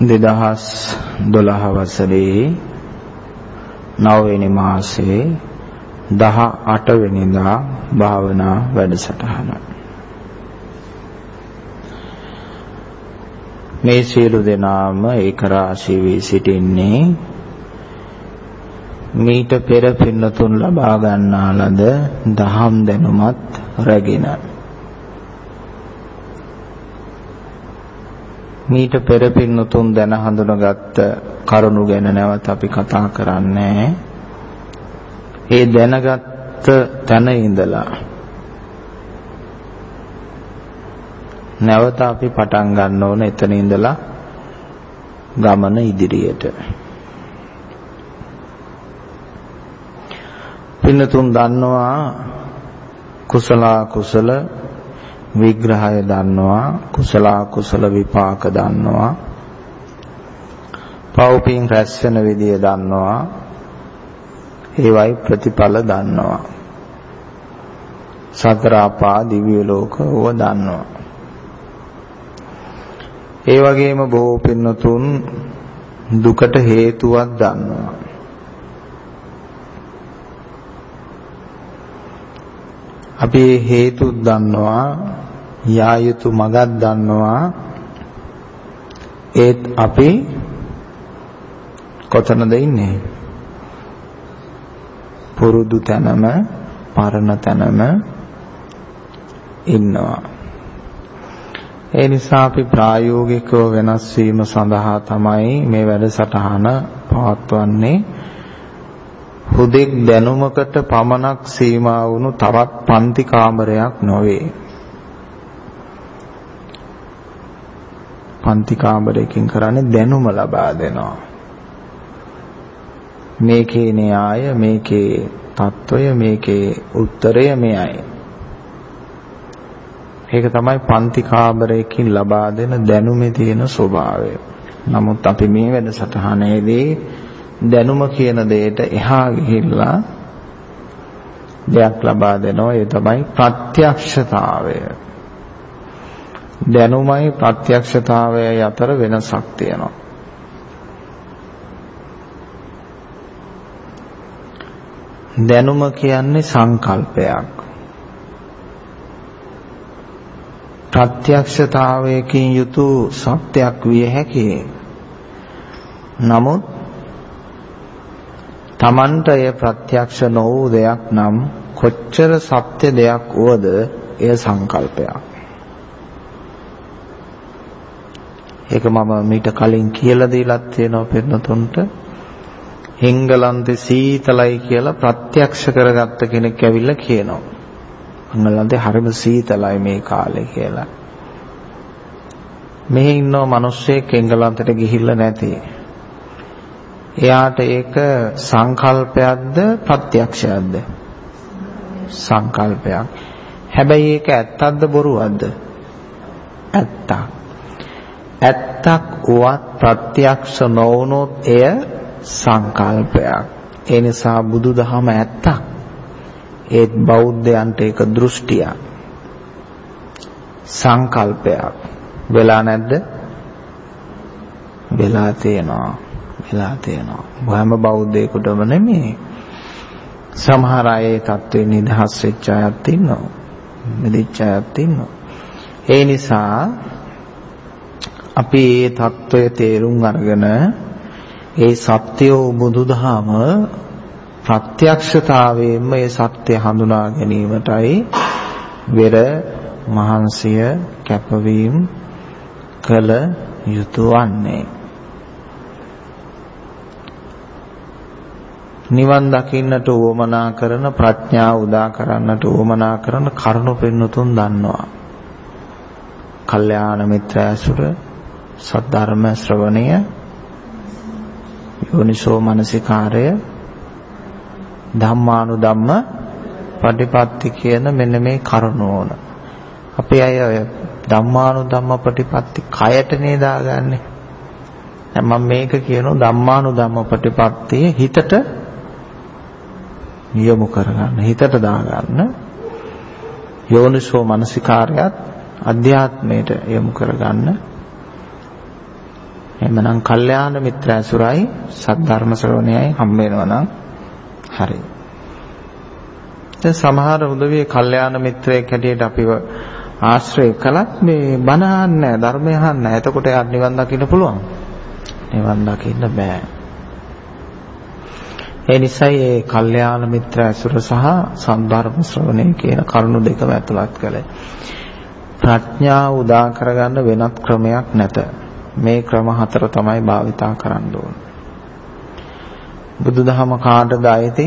2012 වසරේ 9 වෙනි මාසයේ 18 වෙනිදා භාවනා වැඩසටහන. මේ සියලු දෙනාම ඒක රාශී වී සිටින්නේ මීට පෙර පින්නතුන් ලබා ගන්නා ලද දහම් දැනුමත් රැගෙන. මීට පෙර පින්නතුන් දැන හඳුනගත්ත කරුණු ගැන නැවත අපි කතා කරන්නේ. ඒ දැනගත්ත තැන ඉඳලා නැවත අපි පටන් ගන්න ඕන එතන ඉඳලා ගමන ඉදිරියට. පින්නතුන් දන්නවා කුසල කුසල විග්‍රහය දන්නවා කුසල කුසල විපාක දන්නවා පව්පින් රැස් වෙන විදිය දන්නවා ඒවයි ප්‍රතිඵල දන්නවා. සතර අපා දිව්‍ය ලෝකව දන්නවා. ඒ වගේම බොහෝ පින්නතුන් දුකට හේතුවක් දන්නවා. අපි හේතු දන්නවා යා යුතු මගක් දන්නවා. ඒත් අපි කොතනද ඉන්නේ? පුරුදු තැනම පරණ තැනම ඉන්නවා. ඒ නිසා අපි ප්‍රායෝගිකව වෙනස් වීම සඳහා තමයි මේ වැඩසටහන පවත්වන්නේ. හුදෙක් දැනුමකට පමණක් සීමා වුණු තවත් පන්ති කාමරයක් නොවේ. පන්ති කාමරයකින් කරන්නේ දැනුම ලබා දෙනවා. මේකේ න්‍යාය මේකේ తত্ত্বය මේකේ උත්තරය මෙයයි. ඒක තමයි පන්ති කාමරයකින් ලබා දෙන දැනුමේ තියෙන ස්වභාවය. නමුත් අපි මේ වැඩසටහනේදී දැනුම කියන දෙයට එහා ගිහිල්ලා දෙයක් ලබා දෙනවා ඒ තමයි ප්‍රත්‍යක්ෂතාවය. දැනුමයි ප්‍රත්‍යක්ෂතාවයයි අතර වෙනසක් තියෙනවා. දැනුම කියන්නේ සංකල්පයක්. ප්‍රත්‍යක්ෂතාවයකින් යුතු සත්‍යයක් විය හැකියි නමුත් Tamanට එය ප්‍රත්‍යක්ෂ නො වූ දෙයක් නම් කොච්චර සත්‍ය දෙයක් වුවද එය සංකල්පයක්. ඒක මම මීට කලින් කියලා දීලත් තියෙනවා පෙන්නතුන්ට. එංගලන්තේ සීතලයි කියලා ප්‍රත්‍යක්ෂ කරගත්ත කෙනෙක් ඇවිල්ලා කියනවා. එංගලන්තේ හරිම සීතලයි මේ කාලේ කියලා. මෙහි ඉන්නව මිනිස්සෙක් එංගලන්තයට ගිහිල්ලා නැති. එයාට ඒක සංකල්පයක්ද ප්‍රත්‍යක්ෂයක්ද සංකල්පයක් හැබැයි ඒක ඇත්තක්ද බොරුවක්ද ඇත්තක් ඇත්තක් වුවත් ප්‍රත්‍යක්ෂ නොවුනොත් එය සංකල්පයක් ඒ නිසා බුදුදහම ඇත්තක් ඒත් බෞද්ධයන්ට ඒක දෘෂ්ටියක් සංකල්පයක් වෙලා නැද්ද වෙලා තියෙනවා වෙලා තියෙනවා. හැම බෞද්ධයෙකුටම නෙමෙයි. සමහර අය ඒ தત્ත්වේ නිදහස් වෙච්ච අයත් ඉන්නවා. මෙදිච්ච අයත් ඉන්නවා. ඒ නිසා අපි මේ தত্ত্বය තේරුම් අරගෙන ඒ සත්‍යෝ බුදුදහම ප්‍රත්‍යක්ෂතාවයෙන්ම ඒ සත්‍ය හඳුනා ගැනීමටයි වෙර මහන්සිය කැපවීම කළ යුතු වන්නේ නිවන් දකින්නට උවමනා කරන ප්‍රඥාව උදා කරන්නට උවමනා කරන කරුණු පෙන්වතුන් දන්නවා. කල්යාණ මිත්‍රාසුර සද්ධර්ම ශ්‍රවණය යෝනිසෝ මනසිකාරය ධම්මානුධම්ම පටිපත්ති කියන මෙන්න මේ කරුණ ඕන. අපේ අය ධම්මානුධම්ම පටිපත්ති කයට නේ දාගන්නේ. මම මේක කියනවා ධම්මානුධම්ම පටිපත්තිය හිතට යොමු කරගන්න හිතට දාගන්න යෝනිසෝ මනසිකාරයත් අධ්‍යාත්මයට යොමු කරගන්න එහෙමනම් කල්යාණ මිත්‍ර ඇසුරයි සද්ධර්ම ශ්‍රවණයයි හම්බ වෙනවා නම් හරි. දැන් සමහර උදවිය කල්යාණ මිත්‍රයෙක් හැටියට අපිව ආශ්‍රය කළත් මේ බණ අහන්නේ ධර්මය අහන්නේ එතකොට යා නිවන් දකින්න පුළුවන්. නිවන් දකින්න බෑ. ඒ නිසායි මේ කල්යාණ මිත්‍ර ඇසුර සහ සම්ධර්ම ශ්‍රවණය කියන කරුණු දෙකම ඇතුළත් කළේ. ප්‍රඥාව උදා කරගන්න වෙනත් ක්‍රමයක් නැත. මේ ක්‍රම හතර තමයි භාවිතා කරන්න ඕන. බුදුදහම කාටද අයිති?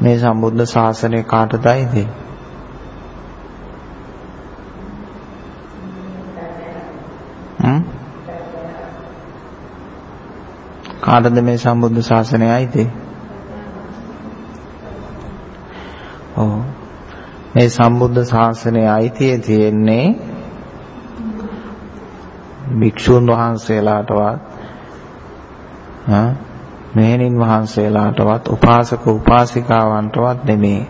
මේ සම්බුද්ධ ශාසනය කාටද අයිති? හ්ම් කාටද මේ සම්බුද්ධ ශාසනය අයිති? ඔව් මේ සම්බුද්ධ ශාසනය අයිතිය තියෙන්නේ භික්ෂුන් වහන්සේලාටවත් හා මෙහෙණින් වහන්සේලාටවත් උපාසක උපාසිකාවන්ටවත් නෙමේ.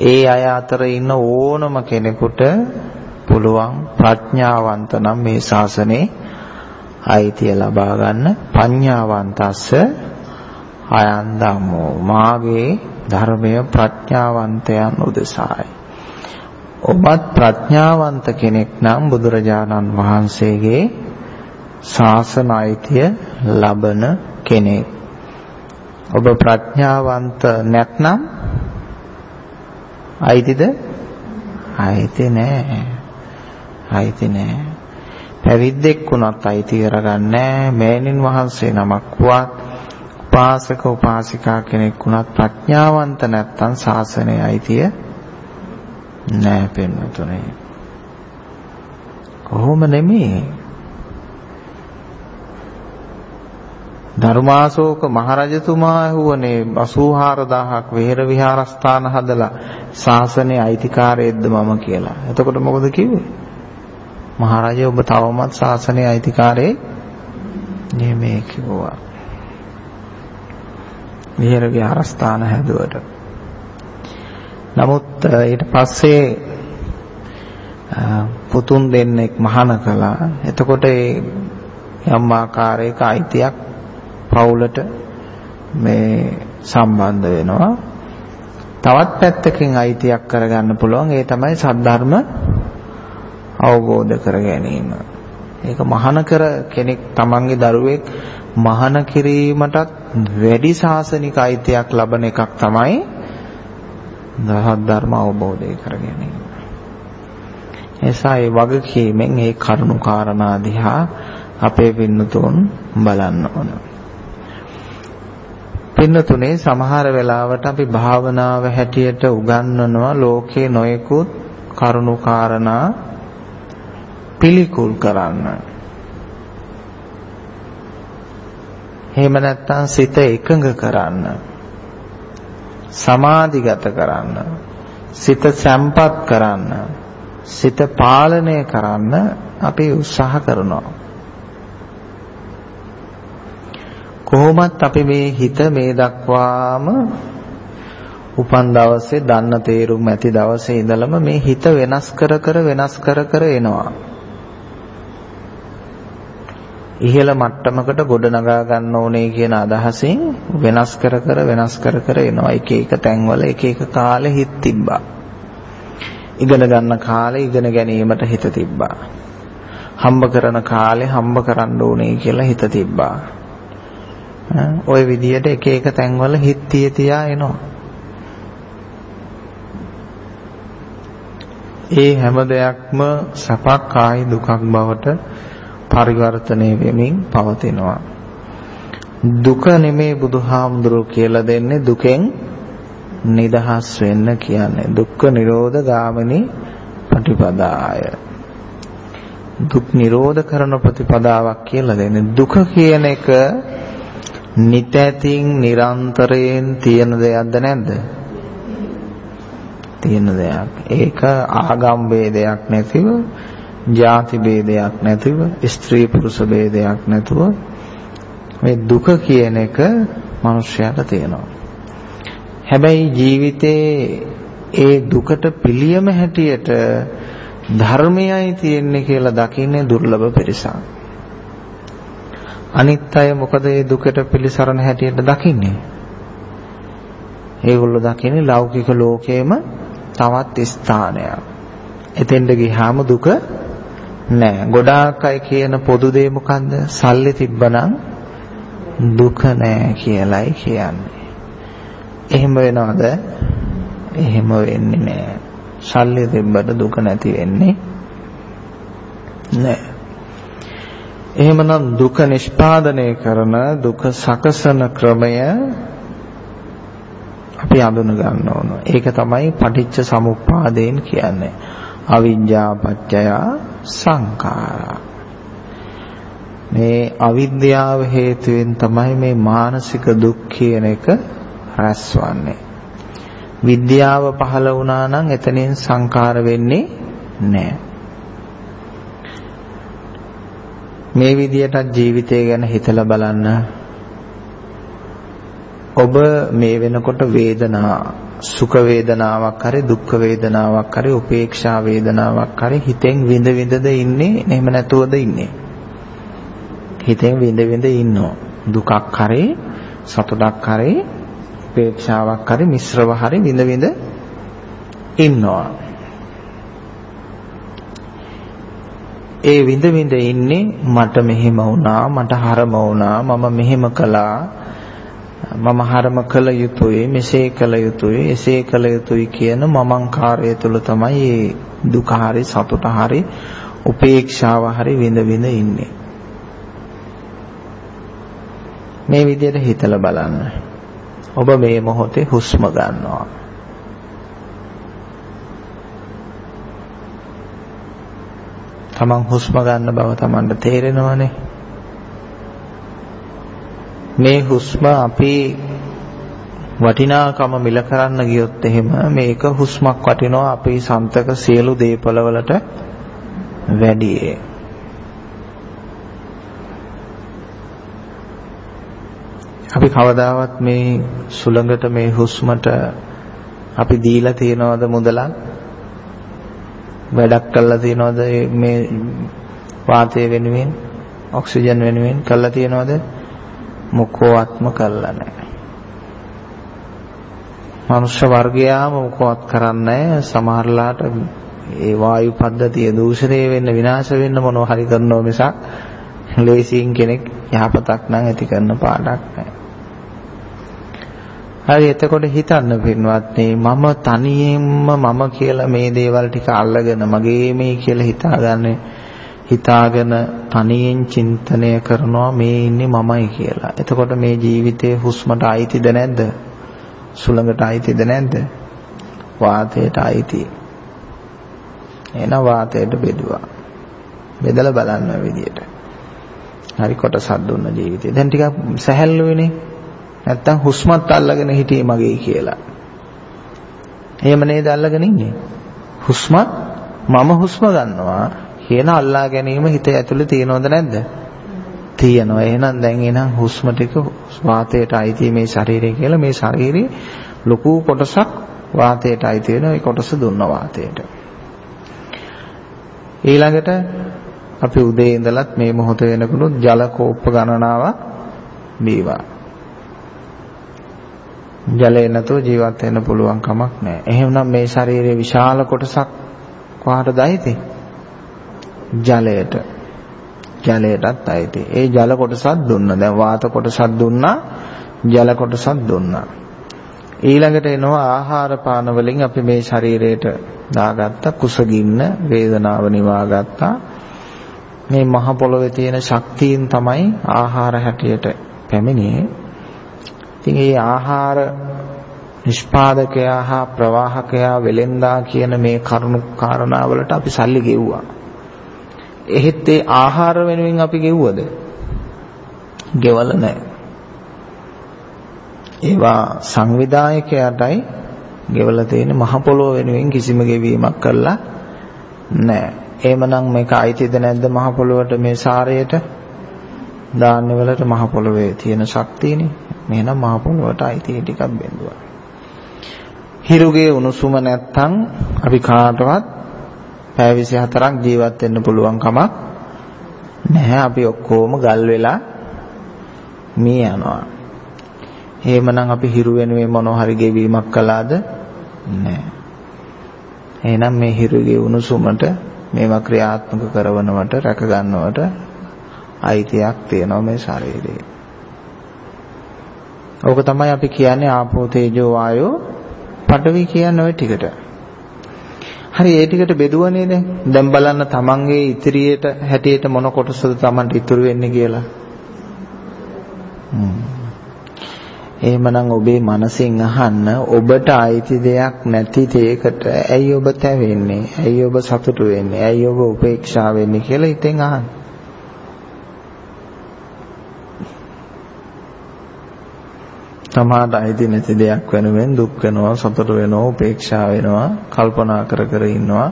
ඒ අය අතර ඉන්න ඕනම කෙනෙකුට පුළුවන් ප්‍රඥාවන්ත නම් මේ ශාසනේ අයිතිය ලබා ගන්න පඤ්ඤාවන්තස්ස අයන් ධම්මෝ මාගේ ධර්මය ප්‍රඥාවන්තයන් උදෙසායි. ඔබත් ප්‍රඥාවන්ත කෙනෙක් නම් බුදුරජාණන් වහන්සේගේ ශාසන අයිතිය ලබන කෙනෙක්. ඔබ ප්‍රඥාවන්ත නැත්නම් අයිතිද? අයිති නෑ. අයිති නෑ. පැවිද්දෙක් වුණත් අයිති කරගන්නේ මෑණින් වහන්සේ නමක් වුවත් උපාසක උපාසිකා කෙනෙක් වුණත් ප්‍රඥාවන්ත නැත්නම් ශාසනයේ අයිතිය නෑ පෙන්වතුනේ. කොහොම නෙමෙයි. ධර්මාශෝක මහරජතුමා ඇහුවනේ 84000ක් වෙහෙර විහාරස්ථාන හදලා ශාසනයේ අයිතිකාරයෙක්ද මම කියලා. එතකොට මොකද කිව්වේ? මහරජා ඔබ තවමත් ශාසනයේ අයිතිකාරයෙක් නෙමෙයි කිව්වා. විහෙර විහාරස්ථාන හැදුවට නමුත් ඊට පස්සේ පුතුන් දෙන්නෙක් මහාන කළා. එතකොට ඒ යම් ආකාරයක අයිතියක් පවුලට මේ සම්බන්ධ වෙනවා. තවත් පැත්තකින් අයිතියක් කරගන්න පුළුවන්. ඒ තමයි සද්ධර්ම අවබෝධ කර ගැනීම. ඒක මහාන කර කෙනෙක් තමන්ගේ දරුවෙක් මහාන කිරීමටත් වැඩි සාසනික අයිතියක් ලබන එකක් තමයි දහත් ධර්ම අවබෝධය කර ගැනීම. එසා ඒ වගකීමෙන් ඒ කරුණු කාරණා දිහා අපේ පින්නතුන් බලන්න ඕන. පින්නතුනේ සමහර වෙලාවට අපි භාවනාව හැටියට උගන්වනවා ලෝකේ නොයෙකුත් කරුණු කාරණා පිළිකුල් කරන්න. එහෙම නැත්නම් සිත එකඟ කරන්න. සමාධිගත කරන්න සිත සැම්පත් කරන්න සිත පාලනය කරන්න අපි උත්සාහ කරනවා. කොහොමත් අපි මේ හිත මේ දක්වාම උපන් දවසේ දන්න තේරුම් ඇති දවසේ ඉඳලම මේ හිත වෙනස් කර කර වෙනස් කර කර එනවා. ඉහළ මට්ටමකට ගොඩනගා ගන්න ඕනේ කියන අදහසින් වෙනස් කර කර වෙනස් කර කර එනවා එක එක තැන්වල එක එක කාලේ හිත තිබ්බා. ඉගෙන ගන්න කාලේ ඉගෙන ගැනීමට හිත තිබ්බා. හම්බ කරන කාලේ හම්බ කරන්න ඕනේ කියලා හිත තිබ්බා. ওই විදිහට එක එක තැන්වල හිත තිය තියා එනවා. ඒ හැම දෙයක්ම සපක් ආයි දුකක් බවට පරිවර්තනය වෙමින් පවතිනවා. දුක නෙමේ බුදුහාමුදුරුවෝ කියලා දෙන්නේ දුකෙන් නිදහස් වෙන්න කියන්නේ. දුක්ඛ නිරෝධ ගාමිනී ප්‍රතිපදාය. දුක් නිරෝධ කරන ප්‍රතිපදාවක් කියලා දෙන්නේ. දුක කියන එක නිතැතින් නිරන්තරයෙන් තියෙන දෙයක්ද නැද්ද? තියෙන දෙයක්. ඒක ආගම් ભેදයක් නැතිව ಜಾති ભેදයක් නැතිව ස්ත්‍රී පුරුෂ ભેදයක් නැතුව මේ දුක කියන එක මිනිස්යාට තියෙනවා. හැබැයි ජීවිතේ ඒ දුකට පිළියම හැටියට ධර්මයයි තියෙන්නේ කියලා දකින්නේ දුර්ලභ පිරිසක්. අනිත් අය මොකද ඒ දුකට පිළිසරණ හැටියට දකින්නේ? ඒගොල්ලෝ දකින්නේ ලෞකික ලෝකයේම තවත් ස්ථානයක්. එතෙන්ද ගියාම දුක නෑ. ගොඩාක් අය කියන පොදු දේ මොකන්ද? සල්ලි තිබ්බනම් දුක නෑ කියලයි කියන්නේ. එහෙම වෙනවද? එහෙම වෙන්නේ නෑ. සල්ලි තිබ්බට දුක නැති වෙන්නේ නෑ. එහෙමනම් දුක නිෂ්පාදනය කරන දුක සකසන ක්‍රමය අපි අඳුන ගන්න ඕන. ඒක තමයි පටිච්ච සමුප්පාදයෙන් කියන්නේ. අවිජ්ජා පත්‍ය සංඛාරා. මේ අවිද්‍යාව හේතුවෙන් තමයි මේ මානසික දුක් කියන එක රැස්වන්නේ. විද්‍යාව පහළ වුණා නම් එතනින් සංකාර වෙන්නේ නැහැ. මේ විදියට ජීවිතය ගැන හිතලා බලන්න ඔබ මේ වෙනකොට වේදනා සුඛ වේදනාවක් හරි දුක්ඛ වේදනාවක් හරි උපේක්ෂා වේදනාවක් හරි හිතෙන් විඳ විඳද ඉන්නේ? එහෙම නැතුවද ඉන්නේ? හිතෙන් විඳ විඳ ඉන්නවා. දුකක් හරි සතුටක් හරි උපේක්ෂාවක් හරි මිශ්‍රව හරි විඳ විඳ ඉන්නවා. ඒ විඳ විඳ ඉන්නේ මට මෙහෙම වුණා මට හරම වුණා මම මෙහෙම කළා. මම හරම කළ යුතුයි මෙසේ කළ යුතුයි එසේ කළ යුතුයි කියන මමංකාරය තුල තමයි මේ දුක හරි සතුට හරි උපේක්ෂාව හරි විඳ විඳ ඉන්නේ. මේ විදිහට හිතලා බලන්න. ඔබ මේ මොහොතේ හුස්ම ගන්නවා. තමන් හුස්ම ගන්න බව තමන්ට තේරෙනවනේ. මේ හුස්ම අපි වටිනාකම මිල කරන්න ගියොත් එහෙම මේක හුස්මක් වටිනවා අපේ සන්තක සියලු දේපල වලට වැඩියේ. අපි කවදාවත් මේ සුළඟට මේ හුස්මට අපි දීලා තියනවද මුදලක්? වැඩක් කරලා තියනවද මේ වාතය වෙනුවෙන් ඔක්සිජන් වෙනුවෙන් කරලා තියනවද මොකෝවත්ම කරලා නැහැ. මනුෂ්‍ය වර්ගයාම මොකවත් කරන්නේ සමහරලාට ඒ වායු පද්ධතිය දූෂණය වෙන්න විනාශ වෙන්න මොනවා හරි කරනව මිසක් ලේසියෙන් කෙනෙක් යහපතක් නම් ඇති කරන පාඩක් නැහැ. හරි එතකොට හිතන්න පින්වත්නි මම තනියෙන්ම මම කියලා මේ දේවල් ටික අල්ලගෙන මගේ මේ කියලා හිතාගන්නේ හිතාගෙන තනියෙන් චින්තනය කරනවා මේ ඉන්නේ මමයි කියලා. එතකොට මේ ජීවිතයේ හුස්මට අයිතිද නැද්ද? සුළඟට අයිතිද නැද්ද? වාතයට අයිති. එහෙනම් වාතයට බෙදුවා. බෙදලා බලන්න විදියට. හරි කොටසක් දුන්න ජීවිතේ. දැන් ටිකක් සැහැල්ලුවේනේ. නැත්තම් හුස්මත් අල්ලගෙන හිටියේ මගේ කියලා. එහෙම නේද අල්ලගෙන ඉන්නේ? හුස්මත් මම හුස්ම ගන්නවා කියන අල්ලා ගැනීම හිත ඇතුලේ තියෙනවද නැද්ද? තියෙනවා. එහෙනම් දැන් එනං හුස්ම ටික වාතයට අයිති මේ ශරීරය කියලා මේ ශරීරේ ලොකු කොටසක් වාතයට අයිති වෙනවා. ඒ කොටස දුන්න වාතයට. ඊළඟට අපි උදේ ඉඳලත් මේ මොහොත වෙනකනුත් ජල කෝප්ප ගණනාවක් බීවා. ජලය නැතුව ජීවත් වෙන්න පුළුවන් කමක් නැහැ. එහෙමනම් මේ ශරීරයේ විශාල කොටසක් කොහටද අයිති? ජලයට. ජලයටත් අයිති. ඒ ජල කොටසක් දුන්නා. දැන් වාත කොටසක් දුන්නා. ජල කොටසක් දුන්නා. ඊළඟට එනවා ආහාර පාන වලින් අපි මේ ශරීරයට දාගත්ත කුසගින්න වේදනාව නිවාගත්තා. මේ මහ පොළොවේ තියෙන ශක්තියින් තමයි ආහාර හැටියට පැමිණියේ. ඉතින් මේ ආහාර නිෂ්පාදකයා හා ප්‍රවාහකයා වෙලෙන්දා කියන මේ කරුණු කාරණාවලට අපි සල්ලි ගෙව්වා. එහෙත් ඒ ආහාර වෙනුවෙන් අපි ගෙව්වද? ගෙවල නැහැ. ඒවා සංවිධායකයාටයි ගෙවලා තියෙන මහ පොළොව වෙනුවෙන් කිසිම ගෙවීමක් කරලා නැහැ. එහෙමනම් මේක අයිතිද නැද්ද මහ පොළොවට මේ සාරයට? ධාන්‍ය වලට මහ පොළොවේ තියෙන ශක්තියනේ. මෙහෙනම් මහ පොළොවට අයිති ටිකක් බෙන්දුවා. හිරුගේ උණුසුම නැත්තම් අපි කාටවත් පැය 24ක් ජීවත් වෙන්න පුළුවන් කමක් නැහැ. අපි ඔක්කොම ගල් වෙලා මිය යනවා. එහෙමනම් අපි හිරු වෙනුවෙන් මොනවා හරි ගෙවීමක් කළාද? නැහැ. එහෙනම් මේ හිරුගේ උණුසුමට මේවා ක්‍රියාත්මක කරනවට රැක ගන්නවට අයිතියක් තියෙනවා මේ ශරීරයේ. ඕක තමයි අපි කියන්නේ ආපෝ තේජෝ වායෝ පඨවි කියන්නේ ওই ටිකට. හරි ඒ ටිකට බෙදුවනේ දැන්. දැන් බලන්න තමන්ගේ ඉතිරියට හැටියට මොන කොටසද තමන්ට ඉතුරු වෙන්නේ කියලා. එහෙමනම් ඔබේ මනසින් අහන්න ඔබට අයිති දෙයක් නැති දෙයකට ඇයි ඔබ තැවෙන්නේ? ඇයි ඔබ සතුටු වෙන්නේ? ඇයි ඔබ උපේක්ෂා වෙන්නේ කියලා ඉතින් අහන්න. තමාට අයිති නැති දෙයක් වෙනුවෙන් දුක් වෙනවා, සතුට වෙනවා, උපේක්ෂා වෙනවා, කල්පනා කර කර ඉන්නවා.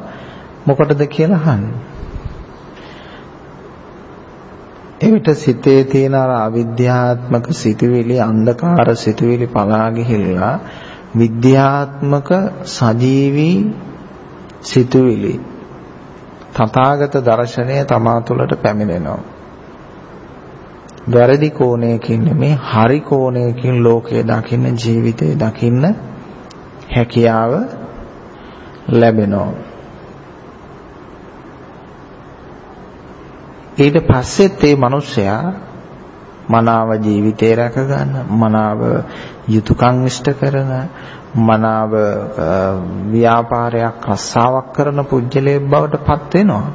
මොකටද කියලා අහන්න. එවිට සිතේ තියෙන අර අවිද්‍යාත්මක සිතුවිලි අන්ධකාර සිතුවිලි පලා ගිහිල්ලා විද්‍යාත්මක සජීවී සිතුවිලි තථාගත දර්ශනය තමා තුළට පැමිණෙනවා. වැරදි කෝණයකින් නෙමේ හරි කෝණයකින් ලෝකය දකින්න ජීවිතය දකින්න හැකියාව ලැබෙනවා. ඊට පස්සෙත් මේ මිනිස්සයා මනාව ජීවිතේ රැක ගන්න මනාව යුතුයකම් ඉෂ්ට කරන මනාව ව්‍යාපාරයක් රස්සාවක් කරන පුජ්‍යලයේ බවට පත් වෙනවා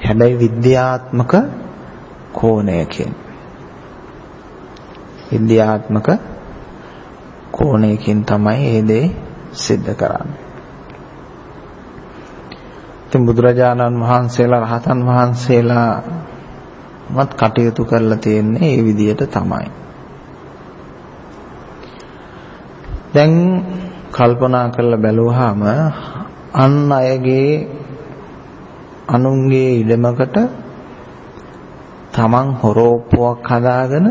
හැබැයි විද්‍යාත්මක කෝණයකින් විද්‍යාත්මක කෝණයකින් තමයි මේ දේ සිද්ධ කරන්නේ ඉතින් බුදුරජාණන් වහන්සේලා රහතන් වහන්සේලා මත් කටයුතු කරලා තියෙන්නේ ඒ විදිහට තමයි. දැන් කල්පනා කරලා බැලුවාම අන් අයගේ අනුන්ගේ ඉඩමකට තමන් හොරෝප්පුවක් හදාගෙන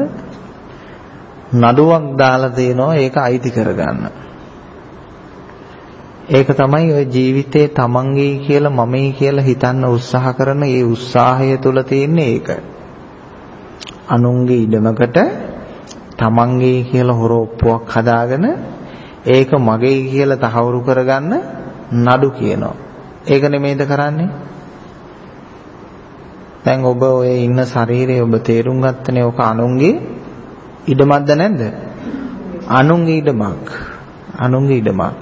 නඩුවක් දාලා තිනවා ඒක අයිති කරගන්න. ඒක තමයි ඔය ජීවිතේ තමන්ගේ කියලා මමයි කියලා හිතන්න උත්සාහ කරන ඒ උත්සාහය තුල තියෙන්නේ ඒක. අනුන්ගේ ඉඩමකට තමන්ගේ කියලා හොර ඔප්පුවක් හදාගෙන ඒක මගේ කියලා තහවුරු කරගන්න නඩු කියනවා. ඒක නෙමෙයිද කරන්නේ? දැන් ඔබ ඔය ඉන්න ශරීරය ඔබ තේරුම් ගත්තනේ ඔක අනුන්ගේ ඉඩමක්ද නැද්ද? අනුන්ගේ ඉඩමක්. අනුන්ගේ ඉඩමක්.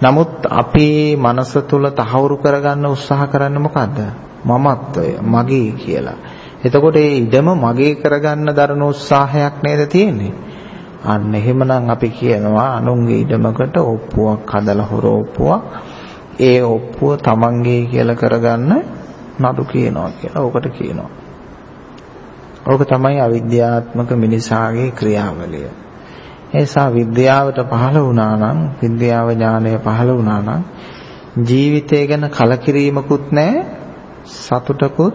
නමුත් අපේ මනස තුල තහවුරු කරගන්න උත්සාහ කරන්නේ මොකද්ද? මමත්වය, මගේ කියලා. එතකොට ඒ ඉඩම මගේ කරගන්න දරන උත්සාහයක් නේද තියෙන්නේ? අන්න එහෙමනම් අපි කියනවා අනුන්ගේ ඉඩමකට ඔප්පුවක් හදලා හොර ඔප්පුවක් ඒ ඔප්පුව තමන්ගේ කියලා කරගන්න නඩු කියනවා කියලා. ඕකට කියනවා. ඕක තමයි අවිද්‍යාත්මක මිනිසාගේ ක්‍රියාවලිය. ඒසා විද්‍යාවට පහළ වුණා නම් විද්‍යාව ඥානය පහළ වුණා නම් ජීවිතය ගැන කලකිරීමකුත් නැහැ සතුටකුත්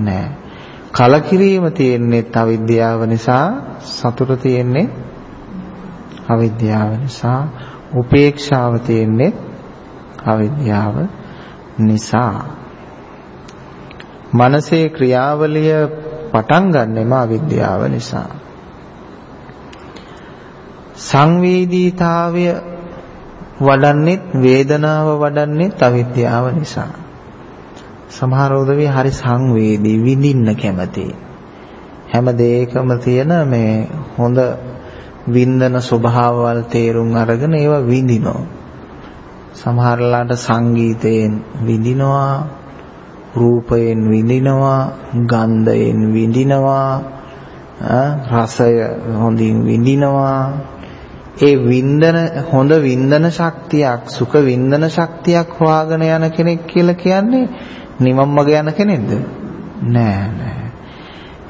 නැහැ. කලකිරීම තියෙන්නේ අවිද්‍යාව නිසා සතුට තියෙන්නේ අවිද්‍යාව නිසා. උපේක්ෂාව තියෙන්නේ අවිද්‍යාව නිසා. මනසේ ක්‍රියාවලිය පටන් ගන්නෙම අවිද්‍යාව නිසා සංවේදීතාවය වඩන්නෙත් වේදනාව වඩන්නෙත් අවිද්‍යාව නිසා. සමහර උදවිය හරි සංවේදී විඳින්න කැමති. හැම දෙයකම තියෙන මේ හොඳ වින්දන ස්වභාවවල් තේරුම් අරගෙන ඒවා විඳිනවා. සමහරලාට සංගීතයෙන් විඳිනවා, රූපයෙන් විඳිනවා, ගන්ධයෙන් විඳිනවා, රසය හොඳින් විඳිනවා. ඒ වින්දන හොඳ වින්දන ශක්තියක් සුඛ වින්දන ශක්තියක් හොයාගෙන යන කෙනෙක් කියලා කියන්නේ නිමම්මග යන කෙනෙක්ද? නෑ නෑ.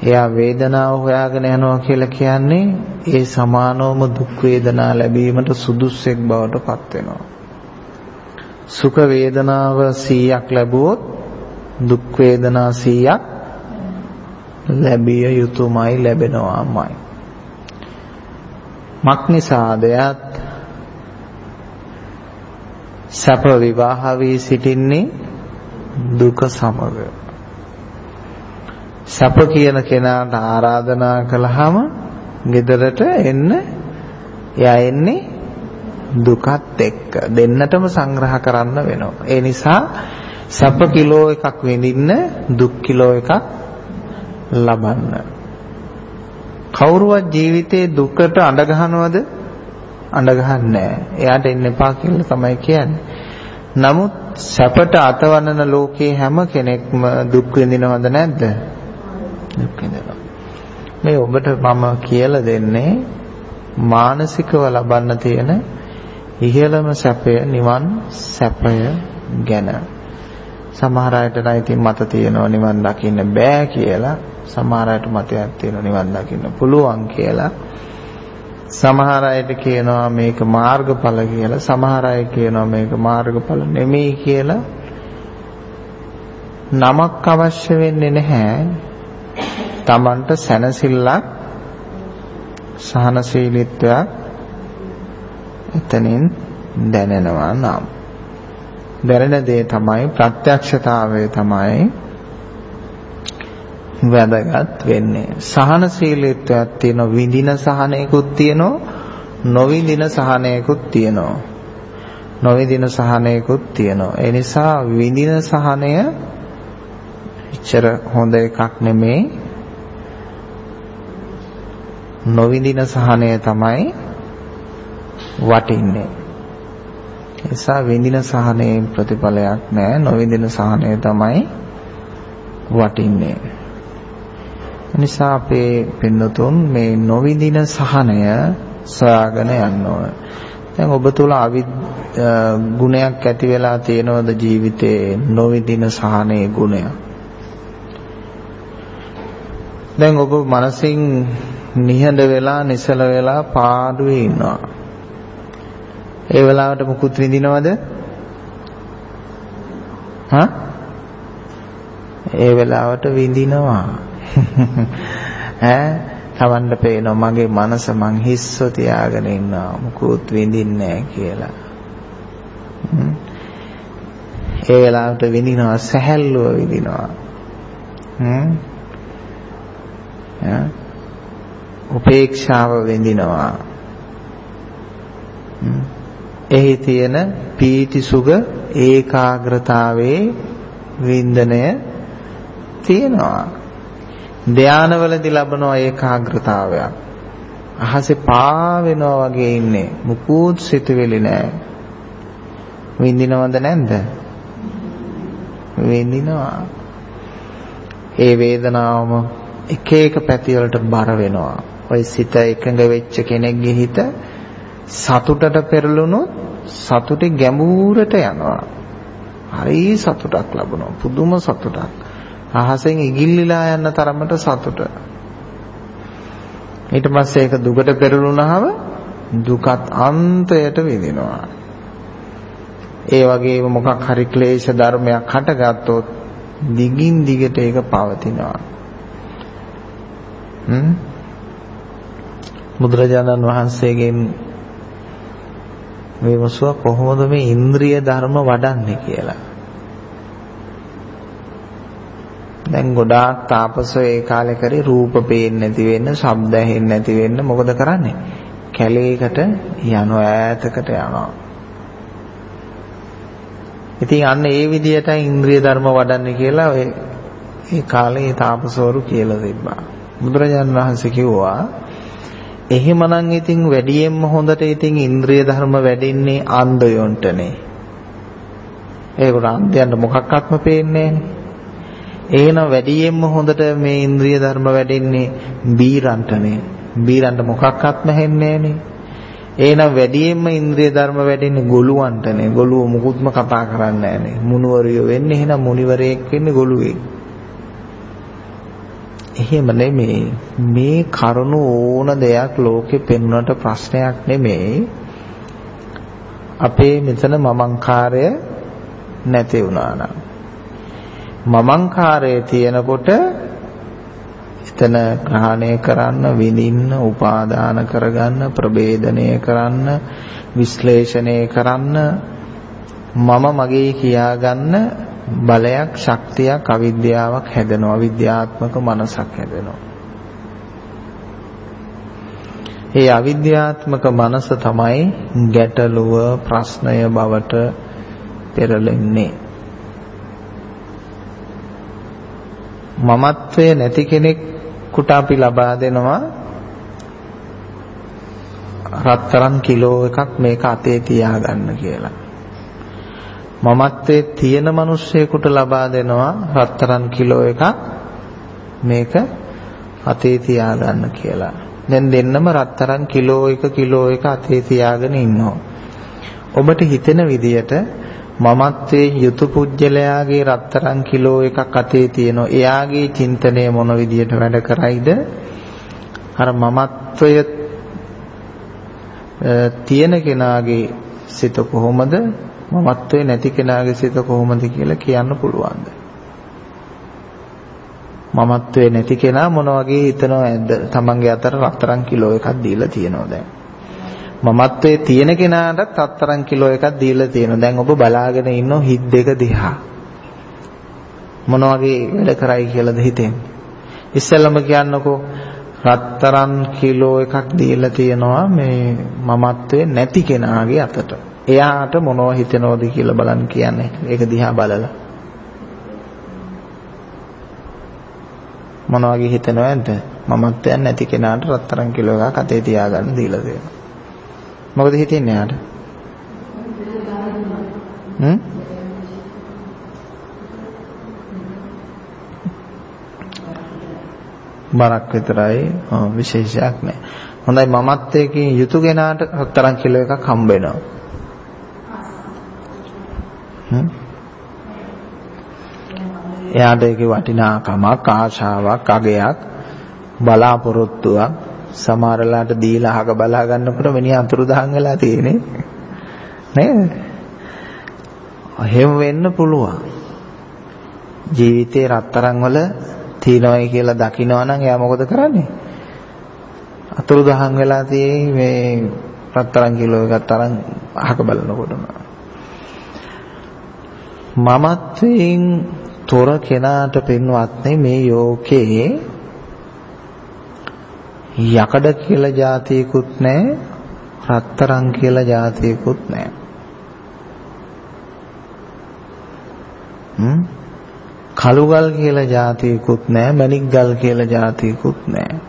එයා වේදනාව හොයාගෙන යනවා කියලා කියන්නේ ඒ සමානවම දුක් වේදනා ලැබීමට සුදුස්සෙක් බවට පත් වෙනවා. සුඛ වේදනාව 100ක් ලැබුවොත් දුක් වේදනා 100ක් ලැබිය යුතුමයි ලැබෙනවාමයි. මක්නිසාදයත් සැප විවාහ වී සිටින්නේ දුක සමග. සැප කියන කෙනාට ආරාධනා කළාම ගෙදරට එන්න එයා එන්නේ දුකත් එක්ක. දෙන්නටම සංග්‍රහ කරන්න වෙනවා. ඒ නිසා සැප කිලෝ එකක් විඳින්න දුක් කිලෝ එකක් ලබන්න. කවුරුවත් ජීවිතේ දුකට අඬ ගහනවද? අඬ ගහන්නේ නැහැ. එයාට එන්න එපා කියලා තමයි කියන්නේ. නමුත් සැපට අතවනන ලෝකේ හැම කෙනෙක්ම දුක් විඳිනවද නැද්ද? දුක් විඳිනවා. මේ ඔබට මම කියලා දෙන්නේ මානසිකව ලබන්න තියෙන ඉහළම සැපය නිවන් සැපය ගැන. සමහර අයට නම් ඉතින් මත තියෙනවා නිවන් දකින්න බෑ කියලා. සමහර අයට මතයක් තියෙනවා නිවන් දකින්න පුළුවන් කියලා. සමහර අයට කියනවා මේක මාර්ගඵල කියලා. සමහර අය කියනවා මේක මාර්ගඵල නෙමෙයි කියලා. නමක් අවශ්‍ය වෙන්නේ නැහැ. Tamanට සැනසෙල්ලක් සහනශීලීත්වයක් එතනින් දැනෙනවා නම් දැනෙන දේ තමයි ප්‍රත්‍යක්ෂතාවය තමයි වැදගත් වෙන්නේ. සහනශීලීත්වයක් තියෙන විඳින සහනයකුත් තියෙනවා නොවිඳින සහනයකුත් තියෙනවා. නොවිඳින සහනයකුත් තියෙනවා. ඒ නිසා විඳින සහනය එච්චර හොඳ එකක් නෙමෙයි. නොවිඳින සහනය තමයි වටින්නේ. නිසා විඳින සහනයේ ප්‍රතිඵලයක් නැහැ. නොවිඳින සහනය තමයි වටින්නේ. නිසා අපේ පින්නතුන් මේ නොවිඳින සහනය සොයාගෙන යන්න ඕන. දැන් ඔබ තුල අවි ගුණයක් ඇති වෙලා තියෙනවද ජීවිතේ නොවිඳින සහනයේ ගුණයක්? දැන් ඔබ මනසින් නිහඬ වෙලා නිසල වෙලා පාඩුවේ ඉන්නවා. ඒ වෙලාවට මුකුත් විඳිනවද? හා? ඒ වෙලාවට විඳිනවා. ඈ තවන්න පේනවා මගේ මනස මං හිස්ව තියාගෙන ඉන්නවා මුකුත් විඳින්නේ කියලා. ඒ වෙලාවට විඳිනවා සැහැල්ලුව විඳිනවා. හ්ම් උපේක්ෂාව විඳිනවා. එහි තියෙන පීති සුග ඒකාග්‍රතාවයේ වින්දනය තියෙනවා. ධානවලදී ලබන ඒකාග්‍රතාවයක්. අහසේ පා වෙනවා වගේ ඉන්නේ. මුකුත් සිතුවිලි නැහැ. විඳිනවද නැන්ද? විඳිනවා. ඒ වේදනාවම එක එක පැති වලට බර වෙනවා. ওই සිත එකඟ වෙච්ච කෙනෙක්ගේ හිත සතුටට පෙරළුණොත් සතුටේ ගැඹුරට යනවා. හරි සතුටක් ලබනවා. පුදුම සතුටක්. අහසෙන් ඉගිල්ලිලා යන තරමට සතුට. ඊට පස්සේ ඒක දුකට පෙරළුණාම දුකත් අන්තයට විඳිනවා. ඒ වගේම මොකක් හරි ක්ලේශ ධර්මයක් හටගත්තොත් දිගින් දිගට ඒක පවතිනවා. හ්ම් බුදුරජාණන් වහන්සේගෙන් විමසුවා කොහොමද මේ ඉන්ද්‍රිය ධර්ම වඩන්නේ කියලා. දැන් ගොඩාක් තාපසෝ ඒ කාලේ කරේ රූප පේන්නේ නැති වෙන්න, ශබ්ද ඇහෙන්නේ නැති වෙන්න මොකද කරන්නේ? කැලේකට යනවා ඈතකට යනවා. ඉතින් අන්න ඒ විදිහට ඉන්ද්‍රිය ධර්ම වඩන්නේ කියලා ඔය ඒ කාලේ තාපසවරු කියලා තිබ්බා. බුදුරජාණන් වහන්සේ කිව්වා එහෙමනම් ඉතින් වැඩියෙන්ම හොඳට ඉතින් ඉන්ද්‍රිය ධර්ම වැඩින්නේ අන්ධයොන්ටනේ. ඒකට අන්ධයන්ට මොකක්වත්ම පේන්නේ එහෙනම් වැඩියෙන්ම හොඳට මේ ඉන්ද්‍රිය ධර්ම වැඩින්නේ බීරන්ටනේ. බීරන්ට මොකක්වත්ම හෙන්නේ එහෙනම් වැඩියෙන්ම ඉන්ද්‍රිය ධර්ම වැඩින්නේ ගොළුවන්ටනේ. ගොළුව මුකුත්ම කතා කරන්නේ නැහනේ. මුනිවරියෝ වෙන්නේ එහෙනම් මුනිවරයෙක් වෙන්නේ ගොළුවෙක්. එහෙම නෙමෙයි. මේ කරුණු ඕන දෙයක් ලෝකෙ පෙන්වන්නට ප්‍රශ්නයක් නෙමෙයි. අපේ මෙතන මමංකාරය නැති වුණා නම් මමංකාරය තියෙනකොට එතන ග්‍රහණය කරන්න විඳින්න උපාදාන කරගන්න ප්‍රභේදනය කරන්න විශ්ලේෂණය කරන්න මම මගේ කියාගන්න බලයක් ශක්තියක් අවිද්‍යාවක් හැදෙනවා. විද්‍යාත්මක මනසක් හැදෙනවා. ඒ අවිද්‍යාත්මක මනස තමයි ගැටලුව ප්‍රශ්නය බවට පෙරලෙන්නේ. මමත්වයේ නැති කෙනෙකුට අපි ලබා දෙනවා? රත්තරන් කිලෝ එකක් මේක අතේ තියාගන්න කියලා. මමත්වයේ තියෙන මිනිස්සෙකුට ලබා දෙනවා රත්තරන් කිලෝ එකක් මේක අතේ තියාගන්න කියලා. දැන් දෙන්නම රත්තරන් කිලෝ එක කිලෝ එක අතේ තියාගෙන ඉන්නවා. ඔබට හිතෙන විදියට මමත්වයේ යුතු පුජ්‍යලයාගේ රත්තරන් කිලෝ එකක් අතේ තියෙනවා. එයාගේ චින්තනය මොන විදියට වැඩ කරයිද? අර මමත්වය තියෙන කෙනාගේ සිත කොහොමද? මමත්වයේ නැති කෙනාගේ සිත කොහොමද කියලා කියන්න පුළුවන්ද? මමත්වයේ නැති කෙනා මොන වගේ හිතනවද? තමන්ගේ අතර රත්තරන් කිලෝ එකක් දීලා තියෙනවා දැන්. මමත්වයේ තියෙන කෙනාටත් අත්තරන් කිලෝ එකක් දීලා තියෙනවා. දැන් ඔබ බලාගෙන ඉන්න හිත් දෙක දිහා. මොන වගේ වැඩ කරයි කියලාද හිතෙන්නේ? ඉස්සෙල්ලම කියන්නකෝ රත්තරන් කිලෝ එකක් දීලා තියෙනවා මේ මමත්වයේ නැති කෙනාගේ අතට. එයාට මොනව හිතෙනවද කියලා බලන්න කියන්නේ. ඒක දිහා බලලා. මොන වගේ හිතනවද? මමත්වයක් නැති කෙනාට රත්තරන් කිලෝ එකක් අතේ තියාගන්න දීලා තියෙනවා. මොකද හිතෙන්නේ යාට? හ්ම්? බරක් විතරයි විශේෂයක් නෑ. හොඳයි මමත්වයකින් යුතු කෙනාට හතරන් කිලෝ එකක් හම්බ වෙනවා. හ්ම්? එයාට ඒකේ වටිනාකමක් ආශාවක් අගයක් බලාපොරොත්තුවක් සමහරලාට දීලා අහක බලා ගන්නකොට මිනිහා අතුරුදහන් වෙලා තියෙන්නේ නේද? එහෙම වෙන්න පුළුවන්. ජීවිතේ රත්තරන් වල තියනවයි කියලා දකිනවා නම් එයා මොකද කරන්නේ? අතුරුදහන් වෙලා තියෙන්නේ මේ රත්තරන් කිලෝ එකක් තරම් අහක බලනකොටම. මමත්වයෙන් තොර කෙනාට පින්වත්නි මේ යෝකේ යකඩ කියලා જાතියකුත් නැහැ රත්තරන් කියලා જાතියකුත් නැහැ හ්ම්? කළුගල් කියලා જાතියකුත් නැහැ මණික්ගල් කියලා જાතියකුත් නැහැ